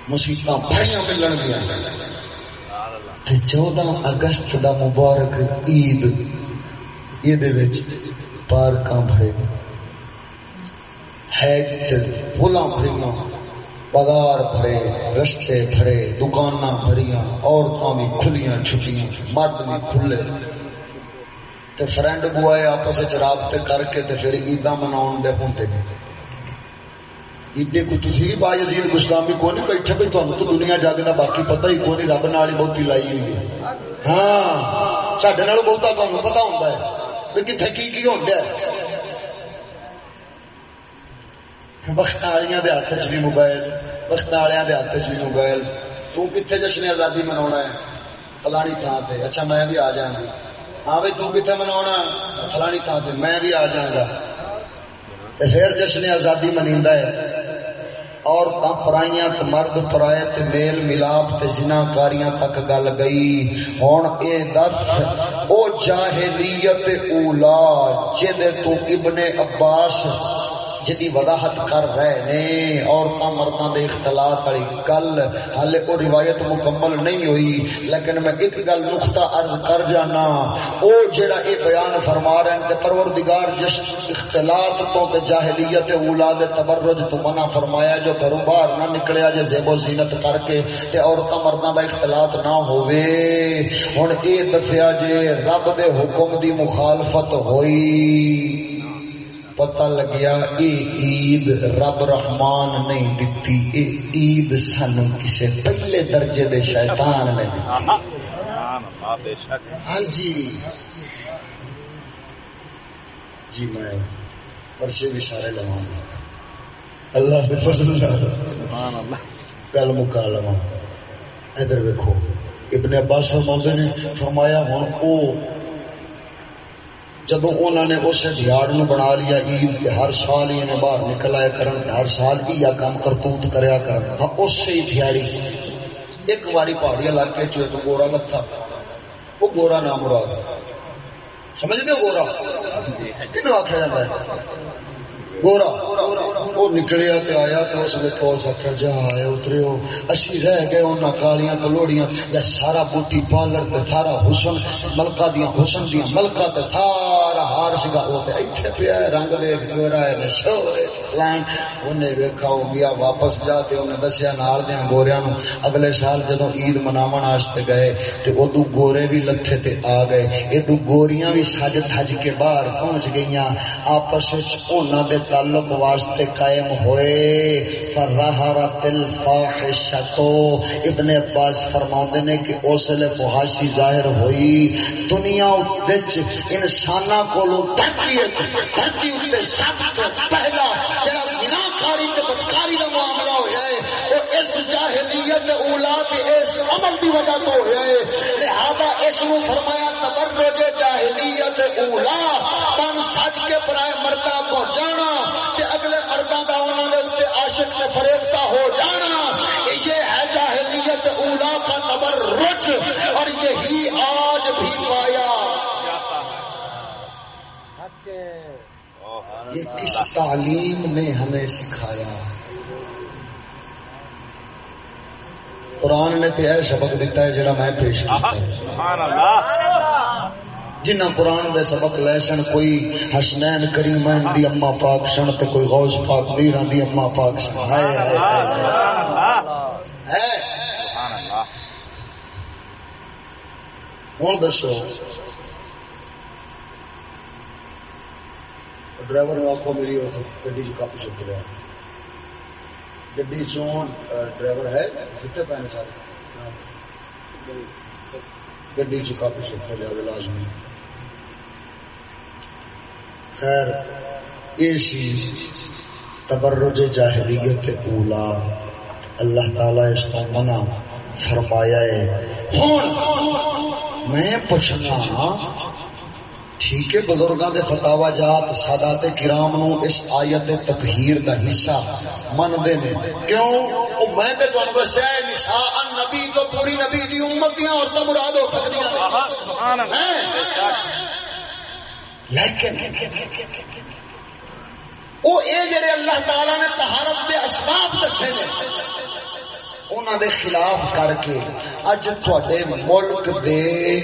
مصیبت بڑی ملن گیا چودہ اگست دا مبارک عید یہ پارکاں بھرے۔ ہے پولاں بھریاں بازار بھرے رستے بھرے دکان بھریاں عورتوں بھی کھلیاں چھٹیاں مرد بھی کھلے۔ تے فرینڈ بوائے آپس رابطے کر کے تے پھر عیدا منا دے ہوتے ایڈے کو تھی بھی با یزید گستامی کو نہیں بیٹھے بھائی تمہیں تو دنیا جگ کا باقی پتہ ہی کوئی نہیں رب نال ہی بہتی لائی ہوئی ہے۔ ہاں سڈے نال بہتا تمہیں پتا ہوتا ہے۔ بھی کتنے کی کی ہو گیا وقت والیا ہاتھ چ بھی موبائل، وقت والیا ہاتھ چ بھی موبائل۔ تو کتنے جشن آزادی منا ہے؟ فلانی تھان سے اچھا میں بھی آ جاؤں گی۔ آوے تو کتنے منا فلانی تھان سے میں بھی آ جاؤں گا پھر جشن آزادی منیدا ہے۔ عورتاں پرائیاں تے مرد پرائے تے میل ملاپ تے زناکاریاں تک گل گئی۔ ہن اے دس، او جاہلیت اولا جے تو ابن عباس جدی وضاحت کر رہے نے، عورتاں مرداں دے اختلاط والی گل حالے کو روایت مکمل نہیں ہوئی۔ لیکن میں ایک گل نقطہ عرض کر جانا، او جڑا اے بیان فرما رہے ہیں تے پروردگار جس اختلاط تو تے جاہلیت اولاد تبرج تو منع فرمایا جو گھروں باہر نہ نکلیا جے زیب و زینت کر کے تے عورتاں مرداں دا اختلاط نہ ہووے۔ ہن اے دسیا جے رب دے حکم دی مخالفت ہوئی۔ پتہ لگیا اے عید رب رحمان نہیں دتی اے عید سن کسے پہلے درجے دے شیطان نے دتی۔ شک ہاں جی۔ جی میں پرچے بھی سارے لواں۔ گا اللہ دے فضل نال۔ سبحان اللہ گل مکا لواں۔ ادھر ویکھو ابن عباس فرماتے نے فرمایا ہن او جدو انہوں نے اس دیہڑ نو بنا لیا عید کے ہر سال ہی انہیں باہر نکل آیا کرن ہر سال ہی یا کام کرتوت کریا کرن۔ ہاں اسی دیہڑی ایک باری پہاڑی علاقے چ ایک گورا لتھا۔ وہ گورا نام مراد سمجھتے ہو گورا؟ کنو آخیا جاتا ہے؟ گورا، وہ نکلیا تے آیا تو اس نے تو آخیا جا آئے اترے ہو اسی رہ گئے انہاں کالیاں، کلوڑیاں یا سارا بوٹی پالر تے سارا حسن، ملکہ دیاں، حسن دیاں، ملکہ تے سارا ہار سگا۔ وہ تے ایتھے پیا ہے، رنگ ویکھ گورا ہے نشو لین انہیں ویکھا ہو گیا واپس جا تے انہیں دسیا، نال دیاں گوریاں نو اگلے سال جدوں عید مناون واسطے گئے تے اودو گورے بھی لتھے تے آ گئے۔ ادو گوریاں بھی سج سج کے باہر پہنچ گئیاں۔ آپس وچ انہاں دے تعلق واسطے قائم ہوئے۔ فرحرت الفاحشتو ابن عباس فرماتے نے کہ اس لیے فحاشی ظاہر ہوئی۔ دنیا وچ انساناں کولوں دھرتی دھرتی سب تو پہلا جڑا تے بدکاری دا معاملہ ہویا ہے اس جاہلیت اس عمل دی وجہ تو ہویا ہے۔ لہذا اس نو فرمایا تبرج جاہلیت اولا من سج کے برائے مردہ کو جانا تے اگلے مردہ دا انہاں دے اوتے عاشق تے فریفتہ ہو جانا۔ یہ ہے جاہلیت اولا کا تبرج اور یہی آج بھی پایا۔ یہ کس تعلیم نے ہمیں سکھایا؟ قرآن نے تو یہ سبق دیتا ہے جڑا میں پیش کیا سبحان اللہ۔ جنہ قرآن دے سبق لے سن، کوئی حسنین کریمین دی اما پاک سن تے کوئی غوث پاک، میران دی اما پاک سن۔ ہائے ہائے ہائے ہوں دسو۔ ڈرائیور نے آخو میری گڈی چ چک لیا گڈی چوں ڈرائیور ہے کتنے پینے سارے؟ گڈی چ چک لیا لازمی خیر یہ سی تبرج جاہلیت اولا اللہ تعالی اس کو منع فرمایا ہے۔ میں پوچھنا ٹھیک ہے بزرگاں دے فتاوا جات سادات کرام نو اس آیت دے تطہیر دا حصہ مندے نے۔ کیوں؟ او میں تے تانوں دسیا ہے نساء النبی تو پوری نبی دی امت دیاں عورتاں مراد ہو سکدیاں۔ سبحان اللہ۔ لیکن او اے جڑے اللہ تعالی نے طہارت دے اسباب دسے نے انہاں دے خلاف کر کے اج تواڈے ملک دے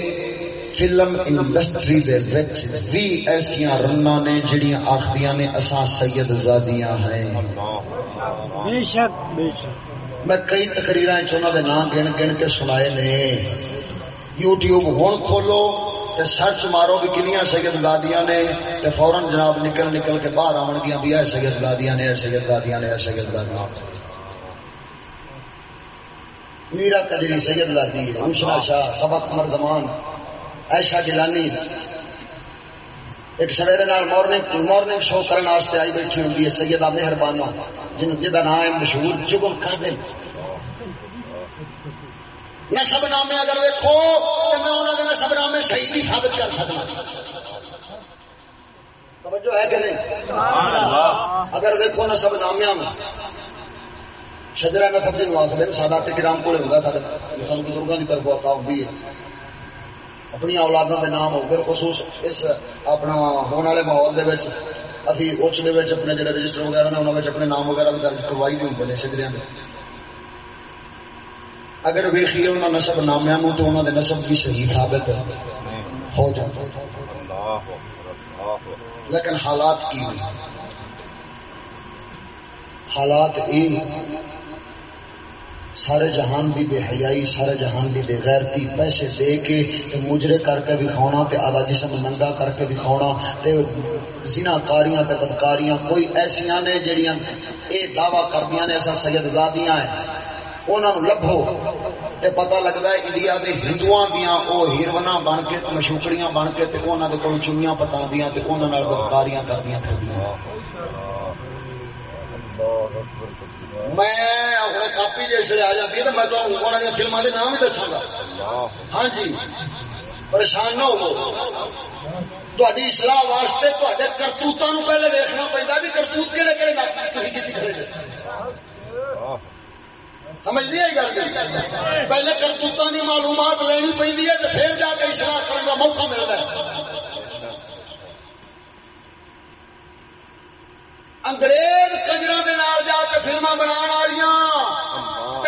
فلم انڈسٹری دے وچ بھی ایسیاں رناں نے جڑیاں آخدیاں نے اساں سید زادیاں ہیں۔ بے شک بے شک۔ میں کئی تقریراں چ انہاں دے نام گن گن کے سنائے نے۔ یوٹیوب ہن کھولو تے سرچ مارو بھی کنیاں سید زادیاں نے تے فورن جناب نکل نکل کے باہر آون گیاں بھی اے سید زادیاں نے اے سید زادیاں نے اے سید زادیاں میرا قدری سید زادی روشنا شاہ، سبق عمر زمان ایشا گیلانی ایک سویرے نال مارننگ مارننگ شو کرنے آئی بیٹھی ہوں ہے سیدہ مہربانہ جن جہاں نام ہے مشہور جگل کر دیں نسب نامے اگر ویکو تو میں انہوں نے نسب نامے صحیح بھی ثابت کر سکتا توجہ ہے کہ نہیں؟ اگر ویکو نسب نامے میں شجرا نسب جن آخر سادہ کرام کو سارے بزرگوں کی طرف عطا ہوتی ہے۔ اپنی اولادوں کے نام ہو بالخصوص اس اپنا ہونے والے ماحول دے وچ اسی اچ دے وچ اپنے جڑے رجسٹر وغیرہ نے انہاں وچ اپنے نام وغیرہ بھی درج کروائی نہیں ہوندے نے سجدیاں دے۔ اگر ویکھیے انہاں نسب نامیاں نو تو انہاں دے نسب بھی صحیح ثابت ہو جاتا لیکن حالات کی؟ حالات یہ سارے جہان دی بے حیائی سارے جہان دی بے غیرتی پیسے دے کے مجرے کر کے دکھاونا تے آدھا جسم ننگا کر کے دکھاونا تے زنا کاریاں تے بدکاریاں کوئی ایسیاں نے جڑیاں اے دعویٰ کردیاں نے ایسا سید زادیاں ہیں۔ انہوں نے لبھو۔ تے پتہ لگتا ہے انڈیا دے ہندوؤں دیاں او ہیرونا بن کے مشوکڑیاں بن کے تے انہاں دے کول چنیاں پتا دیاں تے انہاں نال بدکاریاں کردیاں پھردیاں۔ میں اپنے کاپی جیسے آ جاتی ہے تو میں تو انہوں نے فلموں کے نام ہی دساں گا۔ ہاں جی پریشان نہ ہو تاری سلاح واسطے تے کرتوتوں پہلے دیکھنا پہنتا بھی کرتوت کہڑے کہڑے تھی کی کھڑے سمجھ نہیں گل۔ پہلے کرتوتوں کی معلومات لینی پہ پھر جا کے اصلاح کرنے کا موقع ملتا ہے۔ انگریز کجرا دے نال جا کے فلما بنا والی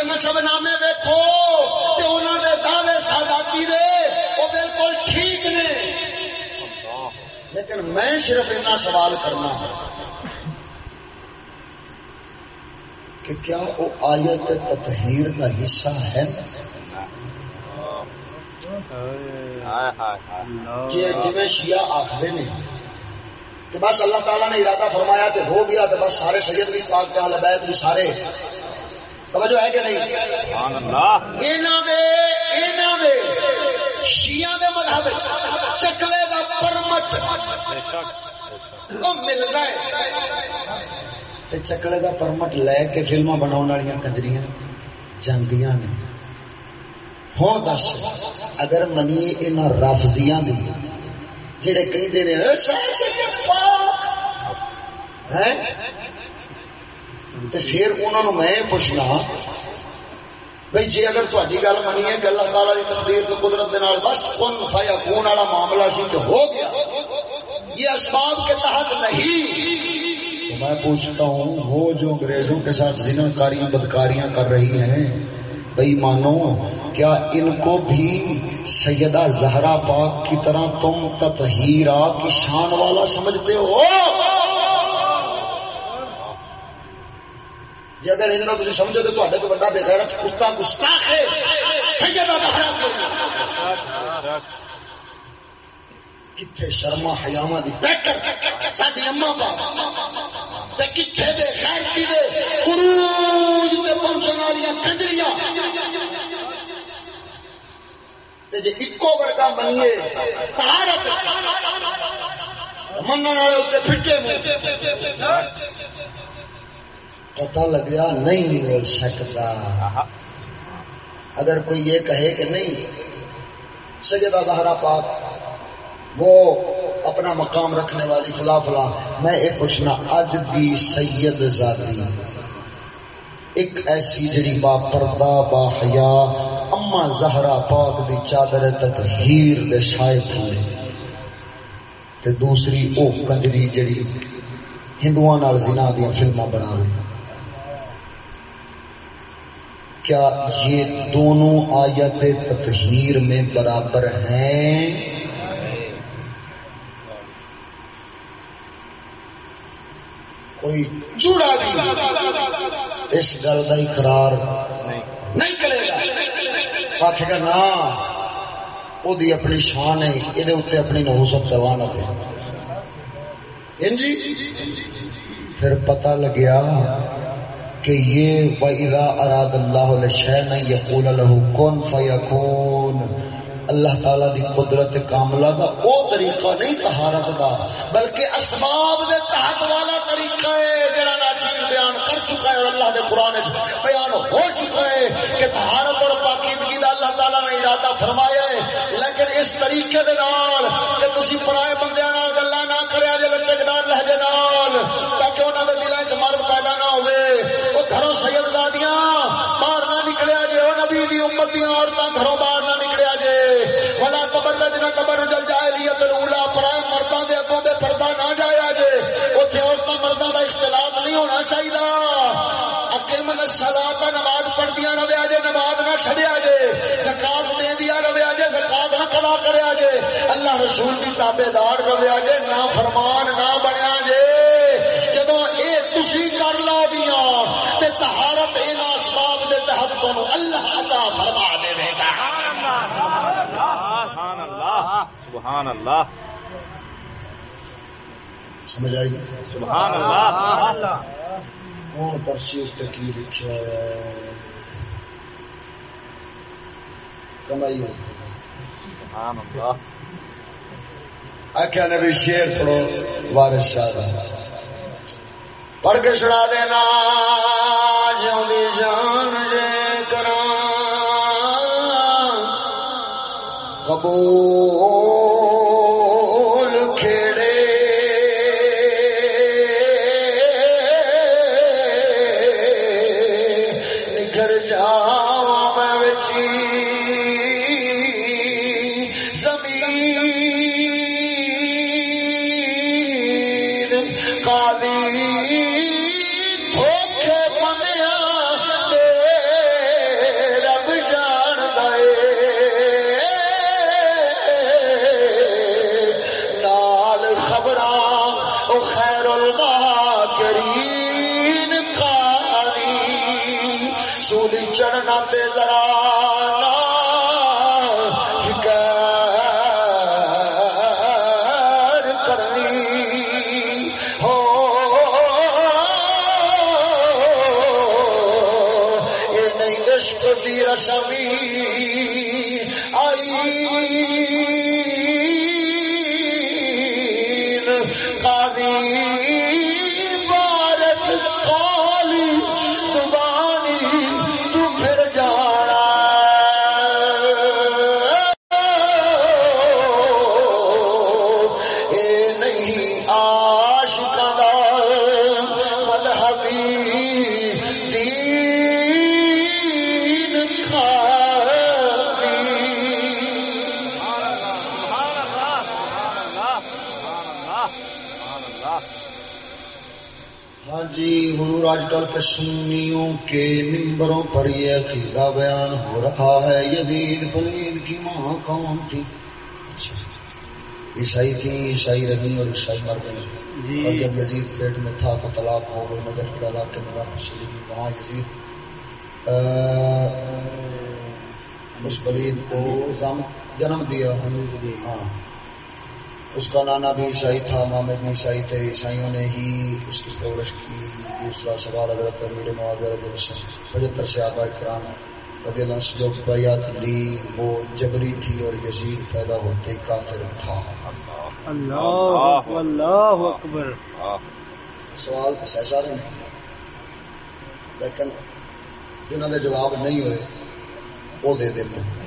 نسب نامے ویکو انہوں نے دعوے ساداتی دے۔ وہ بالکل ٹھیک نے۔ لیکن میں صرف اتنا سوال کرنا ہوں کہ کیا وہ آیت تطہیر کا حصہ ہے؟ جی شیعہ آخر نے۔ کہ بس اللہ تعالیٰ نے ارادہ فرمایا کہ ہو گیا تو بس سارے سید بھی پاک کے حال بیت بھی سارے۔ توجہ ہے کہ نہیں؟ شیعہ دے مذہب چکلے دا پرمٹ۔ ملتا ہے۔ چکلے دا پرمٹ لے کے فلما بنا والی کجریاں جاندیاں نے ہوں دس اگر منیے ان رافضیاں دی جڑے کہتے ہیں پھر انہوں میں پوچھنا بھائی جی اگر تاری گل منی ہے کہ اللہ تعالیٰ کی تقدیر کی قدرت کے نال بس کن فایا خون والا معاملہ سی تو ہو گیا یہ اسباب کے تحت نہیں میں پوچھتا ہوں، وہ جو انگریزوں کے ساتھ زنا کاریاں بدکاریاں کر رہی ہیں، بھائی مانو، کیا ان کو بھی سیدہ زہرا پاک کی طرح تم تطہیرا کی شان والا سمجھتے ہو؟ جی اگر ان تھی سمجھو تو تے تو بڑا بغیرت کتا گستاخ ہے۔ سیدہ زہرا کتنے شرما حیاما دی ساری اما پا۔ کتنے دے خیر کی دے؟ تے پہنچن والی کنجریاں جی ایکو ورگا بنیے تہارت من والے اتنے پھٹے پتا لگیا نہیں مل سکتا۔ اگر کوئی یہ کہے کہ نہیں، سیدہ زہرا پاک وہ اپنا مقام رکھنے والی فلا فلا میں یہ پوچھنا، اج دی سید زادی، ایک ایسی جڑی با پردہ، با حیا، اما زہرا پاک دی چادر تطہیر دے شائع تھلے تے دوسری او کنجری جڑی ہندوؤں نال زنا دی فلماں بنا رہی کیا یہ دونوں آیت تطہیر میں برابر ہیں؟ کوئی چوڑا بھی اس گل کا اقرار نہیں کرے گا۔ آخ گا نا وہ اپنی شان ہے یہ اپنی نحوست کروانا پہ جی؟ پھر پتہ لگیا کہ یہ وَإِذَا أَرَادَ اللَّهُ لَشَيْئًا يَقُولَ لَهُ كُن فَيَكُونُ۔ اللہ تعالی دی قدرت کاملہ دا او طریقہ نہیں طہارت دا، بلکہ اسباب دے تحت والا طریقہ ہے جڑا ناچیز بیان کر چکا ہے اور اللہ دے قرآن بیان ہو چکا ہے کہ طہارت اور پاکیدگی دا اللہ تعالی نے ارادہ فرمایا ہے۔ لیکن اس طریقے دے نال کہ تسی پرائے بندیاں نال گلاں نہ کریا جے لچکدار لہجے نال، تاکہ انہاں دے دلاں وچ مرد پیدا نہ ہوے او گھروں سید دادیاں باہر نہ نکلیا جے او نبی دی امت دی عورتاں گھروں باہر نہ ولا تبرج تبرج الجاہلیت الاولی پرائے مرداں دے اگوں دے پردہ نہ جایا جے، اوتھے عورتاں مرداں دا اختلاط نہیں ہونا چاہیے اقیم الصلاۃ نماز پڑھدیاں رویا جے، نماز نہ چھڈیا جے، زکات دیندیاں رویا جے، زکات نہ قضا کریا جے۔ اللہ رسول دی تابعدار رویا جے نہ فرمان نہ بنیا جے۔ جدوں اے تسی کر لو گیاں تے طہارت ان اسباب دے تحت تانوں اللہ عطا فرما دے گا۔ سبحان اللہ۔ سبحان اللہ۔ سمجھ آئی؟ سبحان اللہ۔ کون پہ کی لکھا ہے کمائی ہوتی سبحان اللہ۔ آخیا نبی شیر پڑھو وارث شاہ۔ پڑھ کے سنا دینا جی جان جے کرا۔ قبول کے سنیوں کے ممبروں پر یہ عقیدہ بیان ہو رہا ہے۔ یزید پلید کی ماں کون تھی؟ عیسائی تھی عیسائی رہی اور عیسائی مر گئی۔ جی۔ اور جب یزید پیٹ میں تھا تو طلاق ہو گئی۔ نجف کے علاقے میں واپس چلی گئی وہاں یزید اس پلید کو جنم دیا۔ ہاں۔ اس کا نانا بھی عیسائی تھا مامد بھی عیسائی تھے عیسائیوں نے ہی اس کی پرورش کی۔ دوسرا سوال حضرت امیر عنہ پچہتر سے آبا کرام رضی اللہ سے جو بیعت لی وہ جبری تھی اور یزید پیدا ہوتے کافر تھا۔ اللہ اللہ اکبر۔ سوال تو سہسا نہیں لیکن جنہوں نے جواب نہیں ہوئے وہ دے دیتے ہیں۔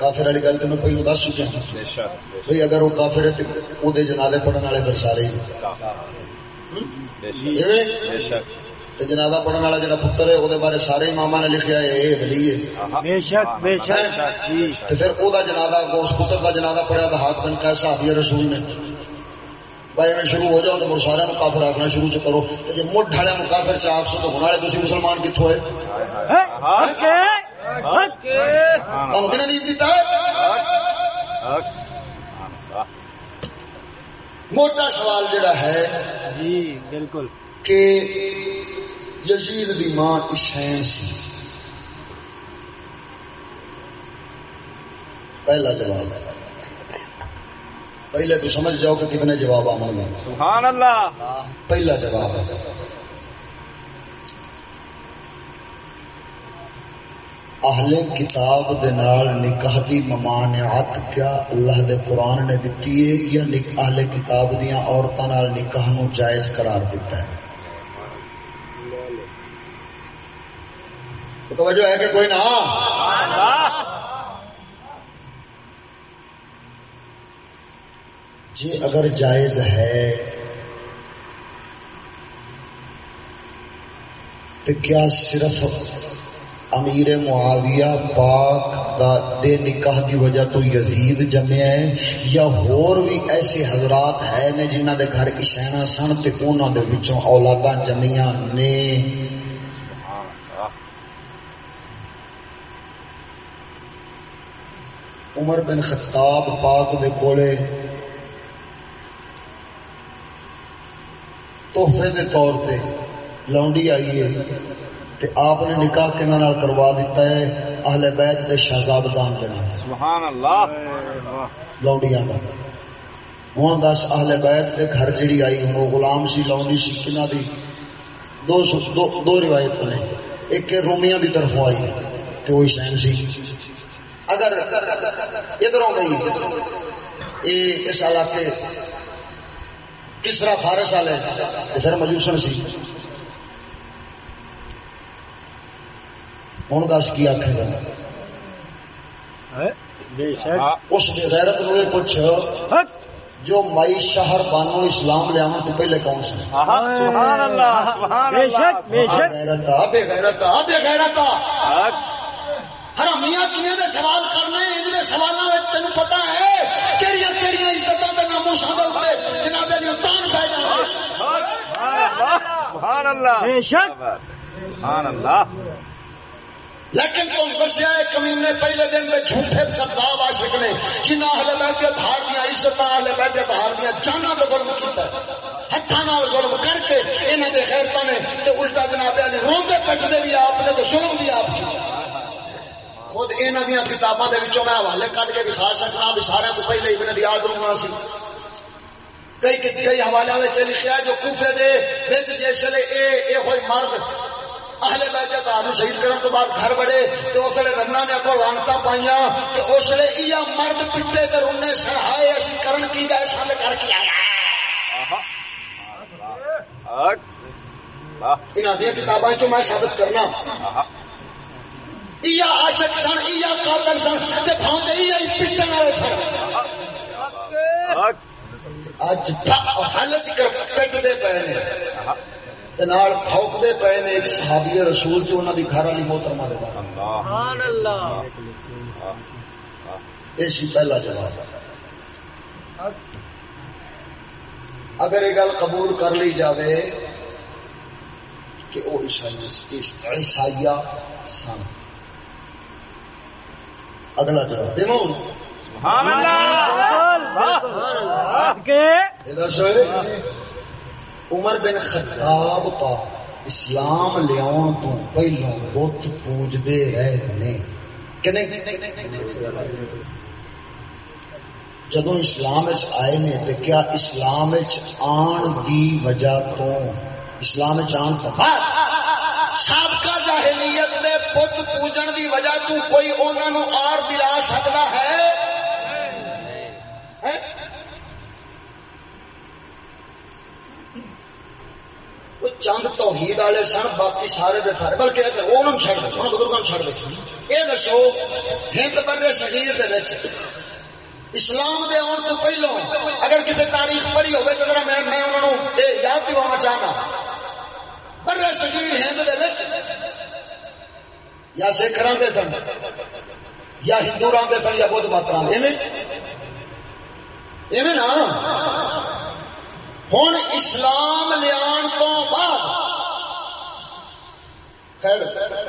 کافر والی گل تو میں پہلو دس چکا ہوں بے شک بے بھئی اگر وہ کافر ہے تو وہ جنازے پڑھنے والے پھر سارے ہی۔ شک بے شک۔ ایویں؟ بے شک۔ تے جنازہ پڑھن والا جڑا پتر ہے وہ بارے سارے امام نے لکھیا ہے یہ ولی ہے۔ بے شک بے شک۔ جی تے پھر او دا جنازہ اس پتر دا جنازہ پڑھیا تو ہاتھ بن کا صحابی رسول نے۔ بھائی میں شروع ہو جاؤ تو مر سارے کافر آخنا شروع چ کرو۔ تے جے مڈ ڈھالے کافر چ آخ سو تو ہونے والے تسی مسلمان کتھوں ہے؟ دیتا ہے موٹا سوال جڑا ہے جی بالکل۔ کہ یزید دی ماں اسین سی۔ پہلا جواب ہے۔ پہلے تو سمجھ جاؤ کہ کتنے جواب آؤں گے۔ سبحان اللہ۔ پہلا جواب ہے۔ اہل کتاب دے نال نکاح دی ممانعت کیا اللہ دے قرآن نے دتی ہے یا اہل کتاب دیاں عورتاں نال نکاح نو جائز قرار دیتا ہے؟ توجہ ہے کہ کوئی نہ؟ جی اگر جائز ہے تو کیا صرف امیر معاویہ پاک دا دے نکاح دی وجہ تو یزید جمع ہے یا ہور بھی ایسے حضرات ہے نے جنہ دے گھر اشینا سن تے انہاں دے وچوں اولاداں جمیاں نے؟ عمر بن خطاب پاک دے کولے تحفے دے طور تے لونڈی آئی ہے تے آپ نے نکاح کنہ نال کروا دیتا ہے؟ اہل بیت دے شہزادگان دے نال۔ سبحان اللہ لونڈیاں دا۔ ہوں دس اہل بیت دے گھر جڑی آئی وہ غلام سی لونڈی سی کنہ دی؟ دو, سو- دو, دو روایت نے۔ ایک رومیاں دی طرفوں آئی کہ وہ شہن سی۔ اگر ادھروں گئی یہ اس علاقے کسرا فارس والے پھر مجوسن سی۔ ہوں دس کی آخے گا۔ بے شک۔ اس بے غیرت نو یہ پوچھ۔ حق جو مائی شہر بانو اسلام لیا تو پہلے کون سے سبحان اللہ سبحان بے اللہ۔ شک بے شک۔ غیرت آ بے غیرت آ بے غیرت آ۔ حق حرامیاں کنے دے سوال کرنے ان دے سوالاں وچ تینوں پتہ ہے کیڑیاں کیڑیاں عزتاں تے ناموساں دے اوپر جناب علی تان پہ جاندے۔ سبحان اللہ بے شک۔ سبحان اللہ۔ لیکن تم دسیا ہے کمینے پہلے دن میں جھوٹے کذاب عاشق نے، جنہ اہل بیت دے دھار دیاں عزتاں اہل بیت دے دھار دیاں جاناں تے ظلم کیتا ہے۔ ہتھاں نال ظلم کر کے انہاں دے غیرتاں نے تے الٹا جناب علی روندے پٹدے بھی آپ نے تے ظلم بھی آپ خود انہاں دیاں کتاباں دے وچوں میں حوالے کڈ کے دکھا سکنا بھی سارے تو پہلے ابن دیاد رونا سی۔ کئی کئی حوالے وچ لکھیا جو کوفے دے وچ جس لے اے اے ہوئی مرد اہل بیت دار شہید کرن تو بعد گھر بڑے تو اس لیے رنا نے اکو لانتا پائیاں کہ اس لیے یہ مرد پٹے تے رونے سڑھائے اسی کرن کی گئے سال کر کے آیا۔ انہاں دی کتاباں چوں میں ثابت کرنا۔ یہ عاشق سن یہ قاتل سن تے بھاوندے یہ پٹن والے سن۔ اج حالت کر پٹدے پے نے۔ تے نال پے نے ایک صحابی رسول جو انہاں دی گھر والی محترمہ دے بارے پہلا جواب۔ اگر یہ گل قبول کر لی جاوے کہ وہ سن۔ اگلا جواب دے سبحان اللہ بالکل کے یہ دسو عمر بن خطاب پا اسلام لیاؤن تو پہلوں بت پوجدے رہے نے کہ نہیں؟ جدو اسلام آئے نے تے کیا اسلام آن دی وجہ تو؟ اسلام آن تو بعد۔ سابقہ جاہلیت دے بت پوجن دی وجہ تو کوئی انہاں نو آر دلا سکدا ہے ہیں؟ وہ چند توحید والے سن، باقی سارے دے سارے بلکہ وہ انہوں چھڑ دے انہوں بزرگوں چھڑ دے۔ یہ دسو، ہند بر صغیر دے وچ اسلام دے آن تو پہلو، اگر کسی تاریخ پڑھی ہوگی تو ذرا میں میں انہوں نے یاد دلانا چاہنا۔ بر صغیر ہند دے وچ یا سکھ رہتے سن، یا ہندو رہتے سن، یا بدھ مت رہتے ایویں نا؟ ہوں اسلام لیا تو بعد خیر،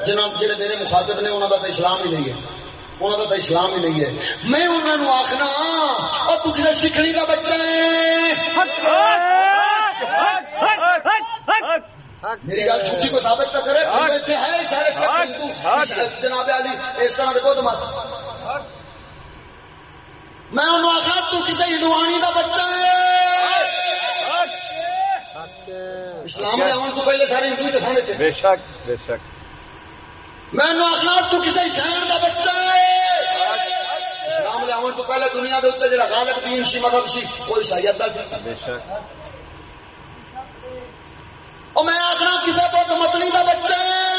جناب جہے میرے مخاطب نے انہوں کا تو اسلام ہی نہیں ہے انہوں کا تو اسلام ہی نہیں ہے۔ میں انہوں نے آخنا اور تو کسی کا بچہ ہے۔ میری گل جھوٹی کو ثابت تو کرے ہے، سارے جناب علی، اس طرح کے بدھ مت۔ میں انہوں آخا تو کسی ہندوانی کا بچہ ہے۔ اسلام کے آن تو پہلے سارے ہندو ہی دکھانے تھے بے شک بے شک۔ میں تو کسی کا بچہ ہے۔ اسلام آن تو پہلے دنیا اتنے جڑا غالب دین سی مذہب سی وہ عیسائیت سی۔ بے شک۔ اور میں آخنا کسی بدھ متنی کا بچہ ہے۔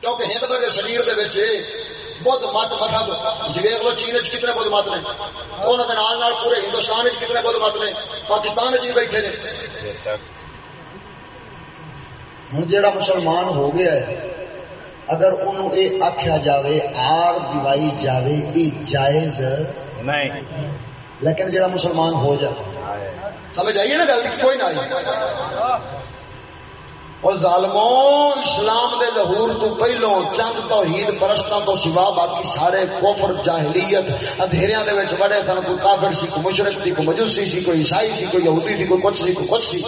کیونکہ ہند بر شریر بدھ مت مذہب جی لو چین چ کتنے بدھ مت نے انہوں کے نال پورے ہندوستان چ کتنے بدھ مت نے پاکستان چ بھی بیٹھے نے۔ ہوں جڑا مسلمان ہو گیا ہے اگر انہوں یہ آخیا جاوے آر دیوائی جاوے یہ جائز۔ نہیں۔ لیکن جڑا مسلمان ہو جائے سمجھ آئیے نا گل؟ کوئی نہ آئی۔ اور ظالموں اسلام دے لہور تو پہلو چند توحید پرستوں تو سوا باقی سارے کوفر جاہلیت، اندھیریاں دے وچ بڑے سن، کوئی کافر سی، کوئی مشرک سی، کوئی مجوسی سی، کوئی عیسائی سی، کوئی یہودی سی، کوئی کچھ سی، کوئی کچھ سی۔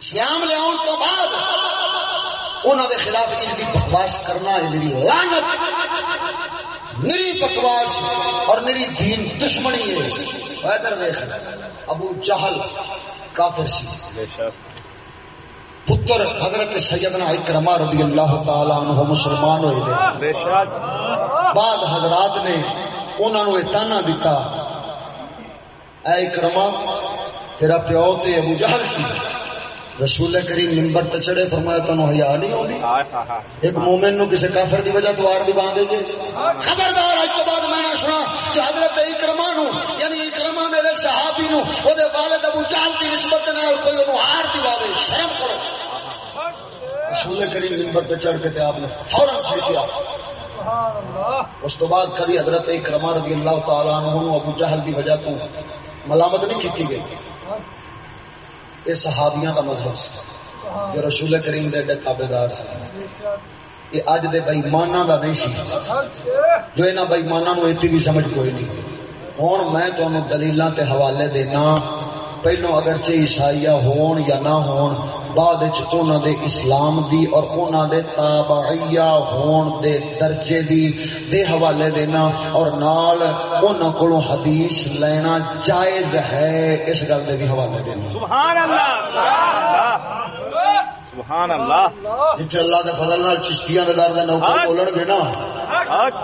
اسلام لے آن تو بعد انہوں دے خلاف ان کی بکواس کرنا، ان کی لعنت۔ نری بکواس اور نری دین دشمنی ہے۔ ادھر دیکھ ابو جہل کافر سی۔ پتر حضرت سیدنا اکرما رضی اللہ تعالی عنہ مسلمان ہوئے دے بعد حضرات نے انہوں نے یہ تانا دیتا اے اکرما تیرا پیو تے ابو جہل سی۔ رسول کریم ممبر تے چڑھے، فرمایا تانوں حیا نہیں ہوندی۔ ایک مومن نو کسی کافر دی وجہ تو آر دی باندھے جے۔ خبردار اج تو بعد میں نے سنا کہ حضرت اکرما نو یعنی اکرما میرے صحابی نو او دے والد ابو جہل دی نسبت نال کوئی انو ہار دیواوے شرم کرو۔ رسول کریم ممبر تے چڑھ کے تے آپ نے فوراً چھڑکیا اس تو بعد کبھی حضرت اکرما رضی اللہ تعالی عنہ ابو جہل دی وجہ تو ملامت نہیں کیتی گئی۔ یہ صحابیاں کا مذہب سی، جو رسول کریم دے اڈے تابعدار سی یہ اج دے بےمانہ دا نہیں سی۔ جو انہاں بےمانہ نو اتنی بھی سمجھ کوئی نہیں۔ ہن میں تانوں دلیلاں تے حوالے دینا۔ پہلو اگرچہ عیسائیہ ہون یا نہ ہون، بعد انہوں دے اسلام دی اور انہوں دے تابعیہ ہون دے درجے دی دے حوالے دینا اور نال انہوں کو حدیث لینا جائز ہے، اس گل دے بھی حوالے دینا۔ سبحان اللہ! سبحان اللہ! جتھے اللہ۔ دے فضل نال چشتیاں دے در دے نوکر بولن گے نا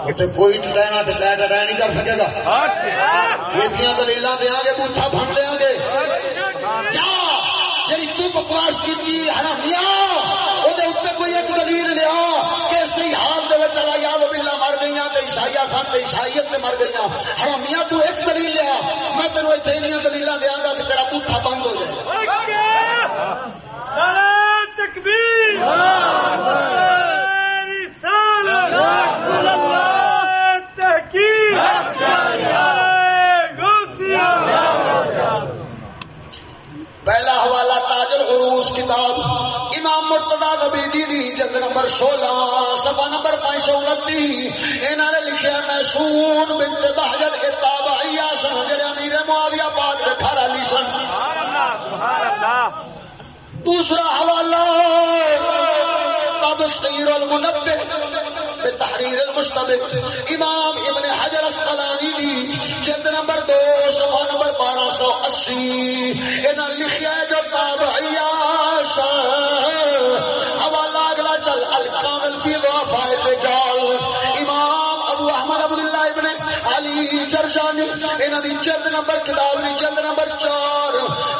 اتنے کوئی ٹٹائنا ٹٹایا ٹٹایا نہیں کر سکے گا۔ حق یہ دلیل دیا گے بوٹا بن دیا گے جا! جی تو بکواس کی حرامیاں! وہ کوئی ایک دلیل لیا کہ صحیح حال دے وچ اللہ یاد مر گئی تے عیسائیہ سن تے عیسائیت تے مر گئی حرامیاں تو ایک دلیل لیا میں تینوں ایتھے انیاں دلیلاں دیاں گا کہ تیرا بوٹا بند ہو جائے۔ تکبیر! پہلا حوالہ تاج العروس کتاب امام مرتضی نبی دی جلد نمبر 16 صفحہ نمبر 529 انہاں نے لکھیا محسون بنت بہجت التابعیہ سن جڑے امیر معاویہ پاک دے گھر علی سن۔ دوسرا حوالہ تبصیر المنبه بتحریر المشتبه امام ابن حجر اسقلانی دی جلد نمبر دو، صفحہ نمبر بارہ سو اسی. انہاں لکھیا ہے جو تابعیہ شاہ انہاں دی جلد نمبر کتاب دی جلد نمبر چار،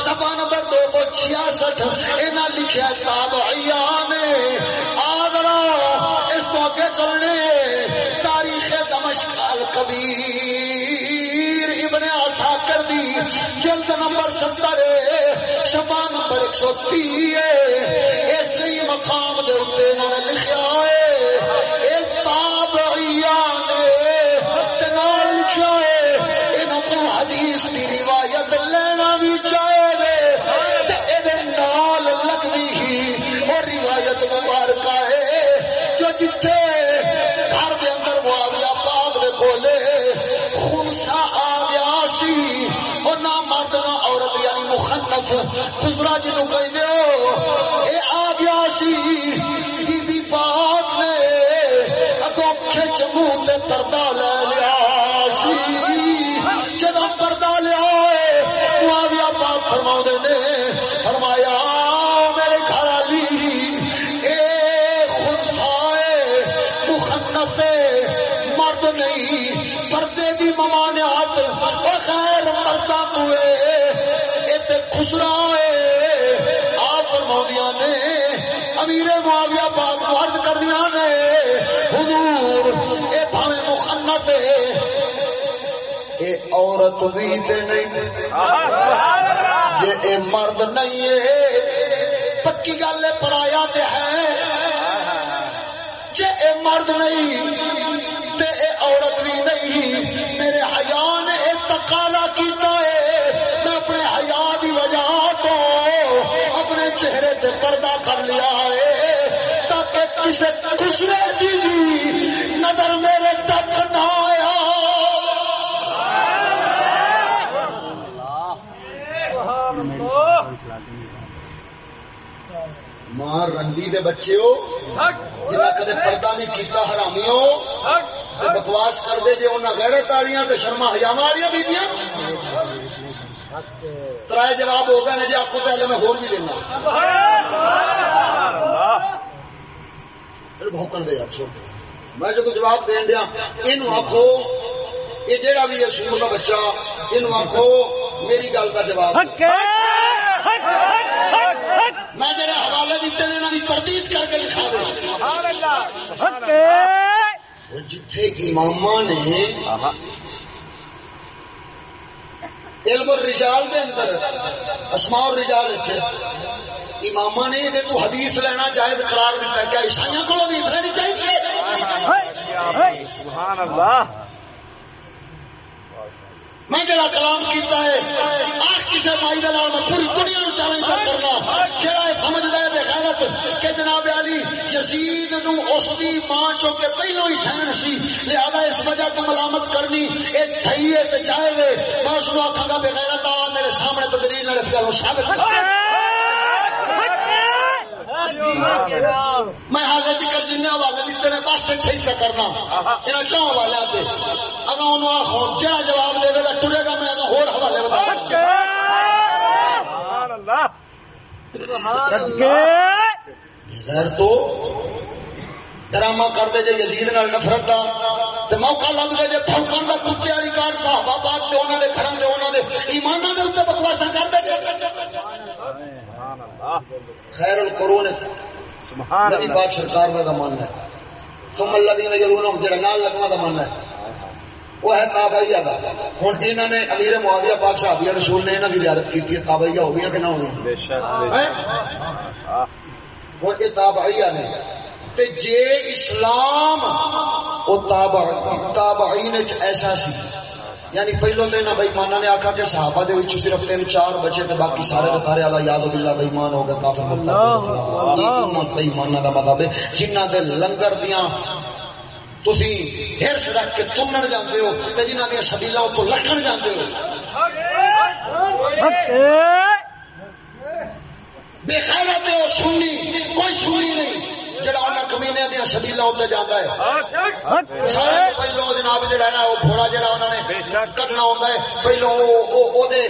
صفحہ نمبر دو سو چھیاسٹھ، انہاں لکھیا ہے تابعیہ نے آدرا اس تو اگے چلنے، تاریخ دمشق الکبیر ابن عساکر دی جلد نمبر ستر شفا نمبر ایک سو تی اسی مقام دے اتنے انہوں نے لکھا خزرا جنوں کہ آ گیا سی امیر معاویہ پاک کو عرض کر دیا نے، حضور، اے بھاوے مخنث ہے۔ اے عورت بھی تے نہیں۔ جے اے مرد نہیں ہے۔ پکی گل ہے، پرایا تے ہے۔ جے اے مرد نہیں، تے اے عورت بھی نہیں۔ میرے حیا نے اے تقالا کیتا چہرے تے پردہ کر لیا ہے، تاکہ کسی دوسرے کی بھی نظر میرے تک نہ آیا۔ ماں رنڈی دے بچے ہو جنہ کدے پردہ نہیں کیتا حرامی ہو بکواس کر دے جے انہاں غیرت والیاں تے شرما حیا والیاں بیبیاں ترائے جواب ہو گئے جی آپ کو پہلے میں ہور بھی لینا پھر بھوکن دے میں جو جواب دین دیا یہ آخو یہ جہاں بھی ہے سور کا بچہ یہ آخو میری گل کا جواب۔ میں جڑے حوالے دیتے ہیں انہوں کی تردید کر کے لکھا دیا جتھے امام نے علم الرجال دے اندر، اسماء الرجال اچھے امام نے یہ تو حدیث لینا جائز قرار دیتا ہے کیا عیسائیوں کو حدیث لینی چاہیے۔ سبحان اللہ! میں جڑا کلام کیتا ہے آخ کسی مائی دے نال میں پوری دنیا نو چیلنج کر کرنا، جڑا یہ سمجھدا ہے بے غیرت کہ جناب علی یزید نو اس دی ماں چو کے پہلو ہی سہن سی، لہذا اس وجہ تو ملامت کرنی اے صحیح ہے تے جائز ہے۔ میں اس نو آکھاں گا بے غیرت آ، میرے سامنے تو نال اس گل ثابت کر میں حاضر تک جن حوالے دیتے نے بس ٹھیک پہ کرنا۔ یہاں چون حوالے آتے۔ اگر انہوں آخو جہاں جواب دے گا ٹرے گا میں اگر ہور حوالے بتا سبحان اللہ۔ غیر تو ڈرامہ کرتے جے یزید نال نفرت دا تے موقع لگ گیا جے پھونکن دا کتے والی کار صحابہ پاک تے انہاں دے گھراں دے انہاں دے ایماناں دے اوتے بکواساں کردے سبحان اللہ خیر القرون. سبحان نبی اللہ. پاک سرکار دا زمانہ ہے. ثم الذين يلونهم جڑا نال لگنا زمانہ ہے. وہ ہے تابعیہ دا. ہن انہاں نے امیر معاویہ پاک صحابیہ رسول نے انہاں دی زیارت کیتی ہے تابعیہ ہو گیا کہ نہ ہوئی بے شک بے شک. آہ، ہوں یہ تابعیہ نے. تے جے اسلام وہ تابع تابعین وچ ایسا سی۔ یعنی پہلو دن بھائی مانا نے آخا کہ صحابہ دے وچ صرف تین چار بچے تے باقی سارے سارے اللہ یاد باللہ بے ایمان ہو گئے کافر مرتد یہ بے ایمانہ دا مطلب ہے۔ جنہ دے لنگر دیاں تسی ہرس رکھ کے تنن جاندے ہو تے جنہ دیاں سبیلاں تو لکھن جاندے ہو۔ بے خیرت ہے وہ سنی کوئی سنی نہیں۔ جڑا انہاں کمینے دیا سبیلا ہے۔ سارے پہلو جناب جڑا ہے نا وہ گھوڑا جڑا انہوں نے کٹنا ہے۔ پہلو او- او- او دے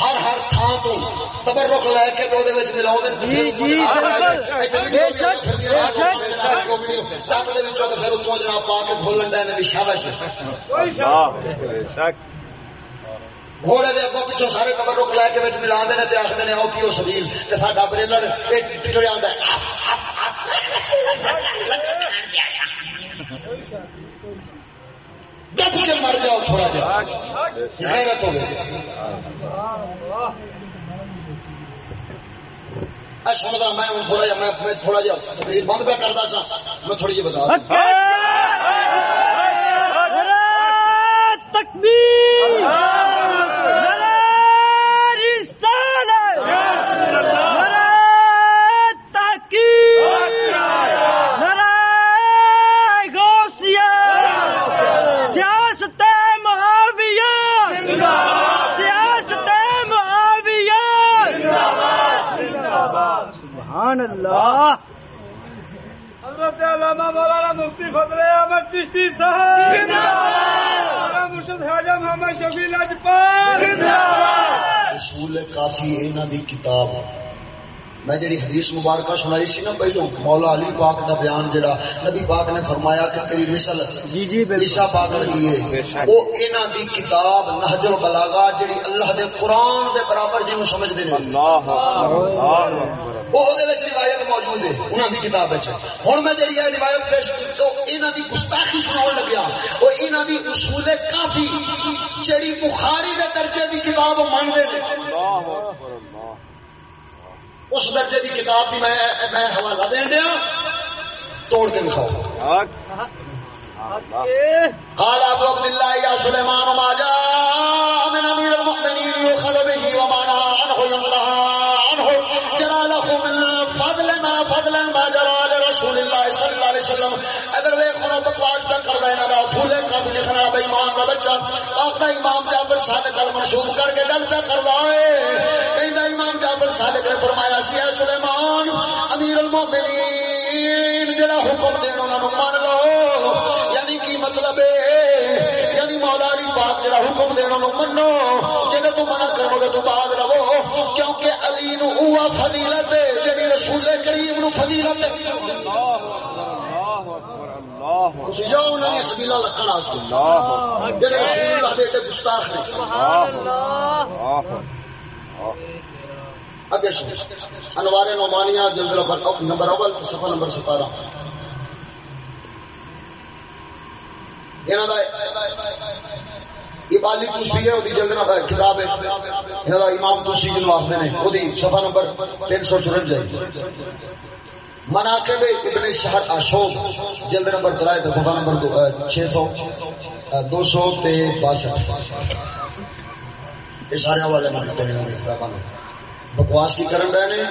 ہر ہر تھان تو تبرک لے کے تو ملاؤ جی، جی، بالکل۔ بے شک، بے شک۔ پھر اتوں جناب پا کے کھولن ڈے نے بھی بے شک۔ گھوڑے دے اگوں پچھوں سارے تبرک لے کے وچ ملا دے نے تے نے او کیو سبیل، تے ساڈا بریلر اے ٹڑیا ہوندا ہے. دب کے مر جاؤ تھوڑا غیرت ہو گئی میں تھوڑا جہا میں تھوڑا تقریر بند پہ کردا سا، میں تھوڑی جی بتا تکبیر! سبحان اللہ! حضرت علامہ مولانا مفتی فضل احمد چشتی صاحب! کافی انہاں دی کتاب۔ میں جڑی حدیث مبارکہ سنائی سی نا پہلو مولا علی پاک دا بیان جڑا نبی پاک نے فرمایا کہ تیری مثل جی جی عیسیٰ پاک لگی ہے۔ وہ انہاں دی کتاب نہج البلاغہ جڑی اللہ دے قرآن دے برابر جنوں سمجھدے نے اللہ اللہ اکبر۔ وہ دے وچ روایت موجود ہے انہاں دی کتاب وچ۔ ہن میں جڑی یہ روایت پیش تو انہاں دی گستاخی سناون لگیا۔ وہ انہاں دی اصول کافی جڑی بخاری دے درجے دی کتاب اللہ اکبر اللہ اس درجے کی کتاب کی میں میں حوالہ دین دیا توڑ کے دکھاؤ۔ قال ابو عبد الله يا سليمان ما جاء من امير اگر بکواس پہ کردا ہے نا پھولے کا بھی لکھنا بے ایمان دا بچہ۔ آخدا امام جعفر صادق گل منسوب کر کے گل پہ کردا ہے کہندا امام جعفر صادق نے فرمایا سی، اے سلیمان، امیر المؤمنین، جڑا حکم دین انہاں نو مان لو۔ یعنی کی مطلب ہے یعنی مولا علی پاک جڑا حکم دینا نو منو جے تو منع کرو گے تو بعد رہو۔ کیونکہ علی نو ہوا فضیلت ہے جڑی رسول کریم نو فضیلت ہے تسی جاؤ انہاں دی سبیلا لکھن واسطے جڑے رسول اللہ دے تے گستاخ نے اگے سن انوار نعمانیہ جلد نمبر نمبر اول صفحہ نمبر 17 عبالی تسی ہے جلد کتاب ہے۔ امام تسی جن واسطے نے وہ سفا نمبر تین سو چورنجا مناقب ابن شہر اشوک جلد نمبر ترائے سفا نمبر چھ سو دو سو باسٹھ۔ یہ سارے حوالے میں بکواس کی کرن رہے نے؟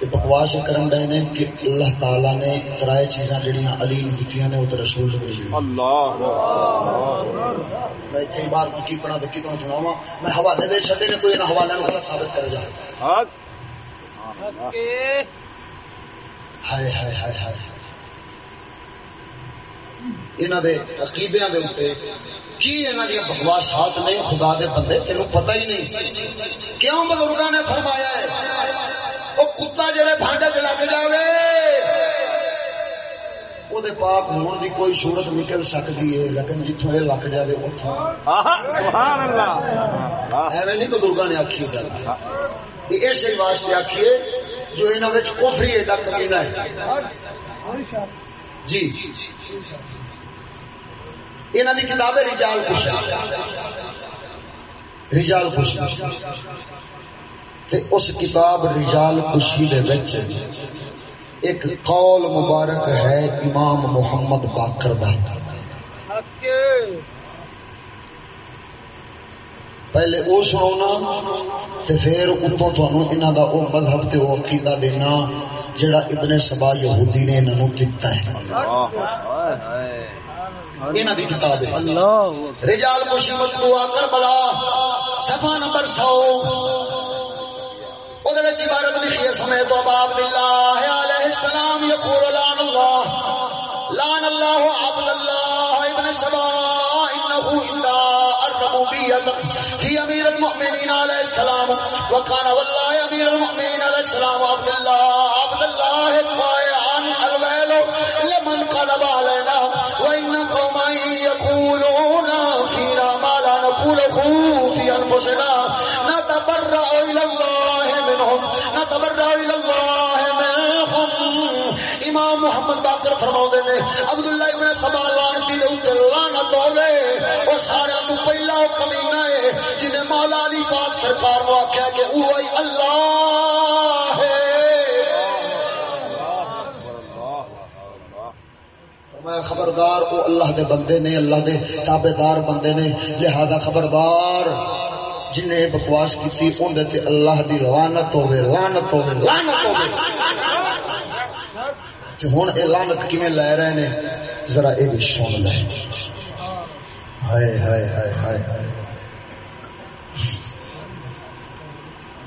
بکواس کرن رہے نے کہ اللہ تعالی نے ترائے چیزاں جڑیاں علی نے دتیاں نے وہ تے رسول اللہ میں کئی بار کی پڑھا دکی تو سناواں؟ میں حوالے دے چھڈے نے کوئی نہ حوالے غلط ثابت کر جائے حق ہائے ہائے ہائے ہائے انہاں دے عقیدیاں دے اوتے کی بکواسات نہیں خدا دے بندے تینو پتہ ہی نہیں۔ کیوں بزرگاں نے فرمایا ہے؟ او کتا جڑے بھانڈے چ لگ جاوے وہ دے پاک ہون دی کوئی صورت نکل سکتی ہے لیکن جتھوں یہ لگ سبحان اللہ۔ ایویں نہیں بزرگاں نے آکھی۔ گل اس واسطے آکھیے جو انہاں وچ کفری ایڈا کمینہ ہے۔ جی۔ انہاں دی کتاب ہے رجال کشی رجال کشی اس کتاب رجال کشی ایک قول مبارک ہے امام محمد باقر دا پہلے او سنونا تے پھر اتوں تھانوں انہاں دا او مذہب تے او عقیدہ دینا جڑا ابن سبا یہودی نے انہاں نو دتا ہے۔ انہاں دی کتاب ہے۔ اللہ رجال مصیبت دعا کر بلا صفحہ نمبر 100 او دے وچ عبارت لکھی ہے سمیت ابا عبد اللہ علیہ السلام یقول لعن اللہ لعن اللہ عبد اللہ۔ ابن سبا انه الا الربوبیت فی امیر المؤمنین علیہ السلام وکان واللہ امیر المؤمنین علیہ السلام عبد اللہ عبد اللہ قائعا الویل لمن قلب علینا وان قوما یقولون فینا ما لا نقوله في انفسنا نتبرأ الى الله منهم، نتبرأ الى الله منهم امام محمد باقر فرماؤں نے، عبداللہ ابن تبالان دی لوتے لانت ہوئے اور سارے تو پہلا وہ کمینہ ہے، جنہیں مولا علی پاک سرکار نے آخیا کہ اوہی اللہ ہے۔ میں خبردار وہ اللہ دے بندے نے، اللہ دے تابے دار بندے نے، لہذا خبردار جن نے بکواس کی اندر اللہ دی لعنت ہوے لعنت ہوے لعنت ہوے تے ہن اے لعنت کیویں لے رہے نے ذرا اے بھی سن لے۔ ہائے ہائے ہائے ہائے ہائے۔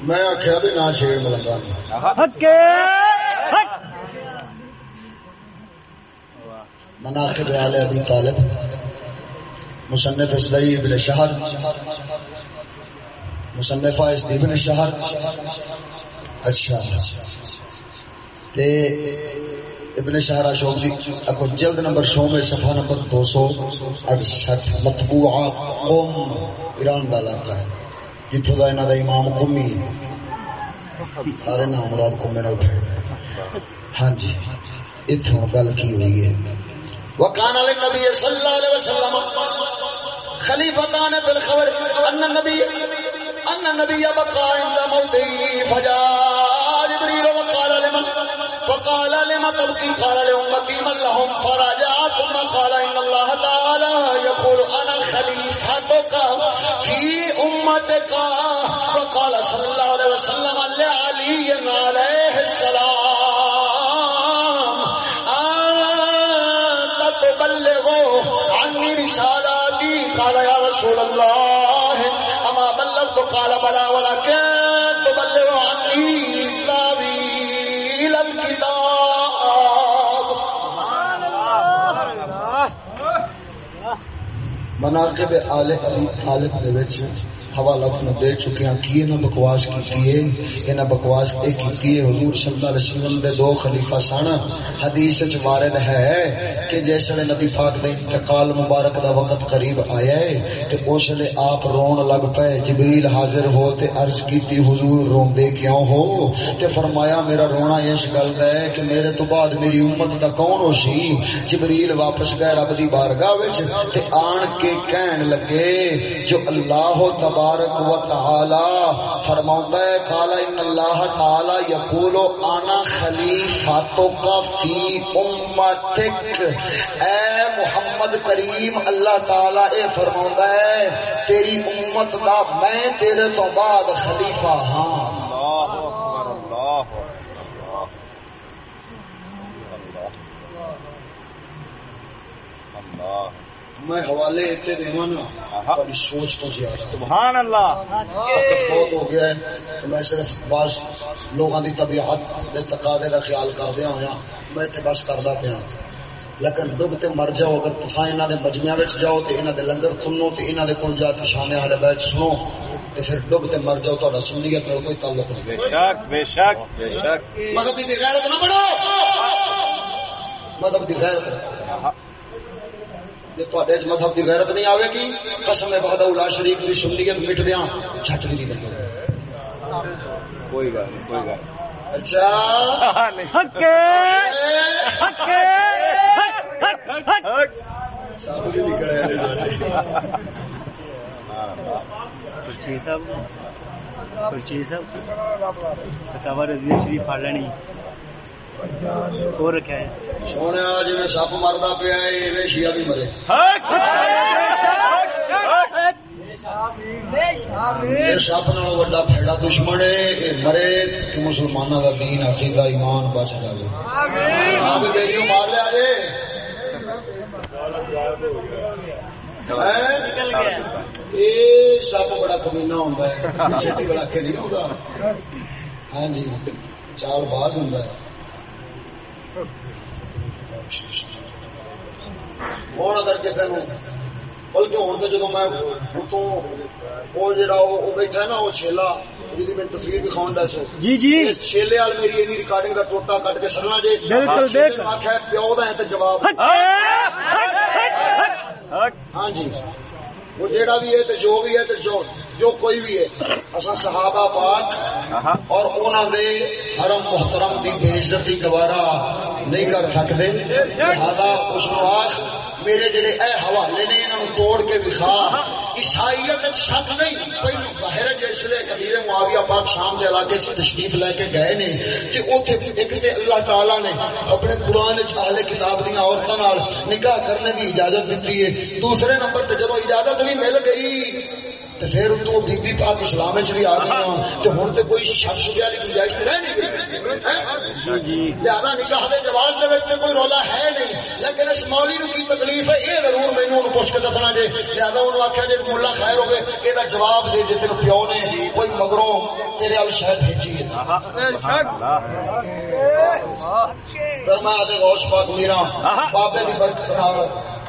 میں آخیا بھی نہ چھیڑ ملنگا حق کے حق مناقب آل ابی طالب مصنف اسدعی ابن شہر۔ مصنفہ اسدی ابن شہر۔ اچھا۔ تے ابن شہر اشوک دی جی، اکو جلد نمبر شو میں صفحہ نمبر دو سو اڑسٹھ مطبوعہ قوم ایران دا علاقہ ہے جتوں دا انہاں دا امام قومی سارے نام مراد قومی نے اٹھے ہاں جی اتوں گل کی ہوئی ہے۔ وكان للنبي صلى الله عليه وسلم خليفتان في الخبر أن النبي أن النبي بقى عند موته فجاء۔ فقال لما تبكي قال لأمتي من لهم فرجع ثم قال إن الله تعالى يقول أنا خليفتك في أمتك. وقال صلى الله عليه وسلم لعلي عليه السلام. أنت تبلغ عني رسالاتي؟ قال يا رسول الله. أما بلغت؟ قال بلى. ولكن تبلغ عني مناقب آل حبیب طالب دے وچ حوالہ تھانوں دے چکے ہاں کی انہاں بکواس کیتی ہے انہاں بکواس اے کیتی ہے حضور صلی اللہ علیہ وسلم دے دو خلیفہ سن حدیث وچ وارد ہے کہ جس ویلے نبی پاک دے انتقال مبارک دا وقت قریب آیا ہے تے اس ویلے آپ رون لگ پئے، جبریل حاضر ہو تے عرض کیتی، حضور روندے کیوں ہو؟ تے فرمایا، میرا رونا اس گل دا ہے کہ میرے تو بعد میری امت دا کون ہو سی؟ جبریل واپس گئے رب دی بارگاہ وچ تے آن کے کہن لگے، جو اللہ تبارک تبارک و تعالی فرماتا ہے قال ان اللہ تعالی یقول انا خلیفاتک فی امتک اے محمد کریم اللہ تعالی اے فرماتا ہے تیری امت دا میں تیرے تو بعد خلیفہ ہاں اللہ اکبر اللہ اللہ اللہ میں حوالے اتنے دیواں نا سوچ تو زیادہ۔ سبحان اللہ۔ بہت ہو گیا ہے تو میں صرف بعض لوگوں کی طبیعت کے تقاضے کا خیال کردیا ہوا میں اتنے بس کردا پیا۔ لیکن ڈب تے مر جاؤ اگر تصا انہوں نے مجمیا جاؤ تو انہوں دے لنگر تنو تو انہوں دے کول جا کے شانے والے بیچ سنو تو پھر ڈب تے مر جاؤ تا سنیت میں کوئی تعلق نہیں۔ بے شک بے شک بے شک۔ مذہب کی غیرت نہ بڑھو مذہب کی غیرت۔ جی تے مذہب کی غیرت نہیں آئے گی؟ قسم بہاد الا شریف کی سنیت مٹ دیا جھٹ بھی نہیں لگے کوئی گل نہیں کوئی گل اچھا۔ صاحب شریف پڑھ لینی۔ سونے جی سپ مردا پیا شیا بھی مرے سپ نال وا پھیڑا دشمن ہے مرے مسلمانوں کا دین عقیدہ ایمان بچ جائے آپ مار لیا جی نکل گیا یہ سپ بڑا کمینا ہوتا ہے چھٹی بڑا کے نہیں ہوتا ہاں جی چال باز ہوں ہوں اگر کسی نے بلکہ ہوں تو جدو میں اتوں وہ جڑا وہ بیٹھا نا وہ چھیلا جی میں تصویر بھی کھاؤں سو جی جی اس چھیلے وال میری اینی ریکارڈنگ کا ٹوٹا کٹ کے سرنا جی بالکل، بالکل۔ آخیا پیو دا ہے تو جواب حق حق حق حق ہاں جی وہ جیڑا بھی ہے تو جو بھی ہے تو جو جو کوئی بھی ہے اصا صحابہ پاک اور انہوں دے حرم محترم دی بے عزتی گوارا نہیں کر سکتے۔ لہذا اس آخ میرے جڑے اے حوالے نے انہوں توڑ کے دکھا عیسائیت شک نہیں پہلو ظاہر ہے جسے کبیر معاویہ پاک شام کے علاقے سے تشریف لے کے گئے نے کہ اوتھے ایک تے اللہ تعالی نے اپنے قرآن اہل کتاب دیا عورتوں نکاح کرنے کی اجازت دیتی ہے۔ دوسرے نمبر تے جب اجازت بھی مل گئی پھر تو بی بی پاک اسلام چ بھی آ گئی تو ہوں تو کوئی شک شبہ کی گنجائش رہ نہیں گئی جی۔ لہذا نکاح دے جواز دے وچ تے کوئی رولا ہے نہیں۔ لیکن اس مولی نو کی تکلیف ہے یہ ضرور مینوں انہوں پوچھ کے دسنا جے۔ لہذا انہوں آخیا جی ملا خیر ہوگی یہ جواب دے جے تیرے پیو نے کوئی مگروں تیرے ال شاید بھیجی ہے۔ فرمایا تے غوث پاک میرا بابے دی برکت نال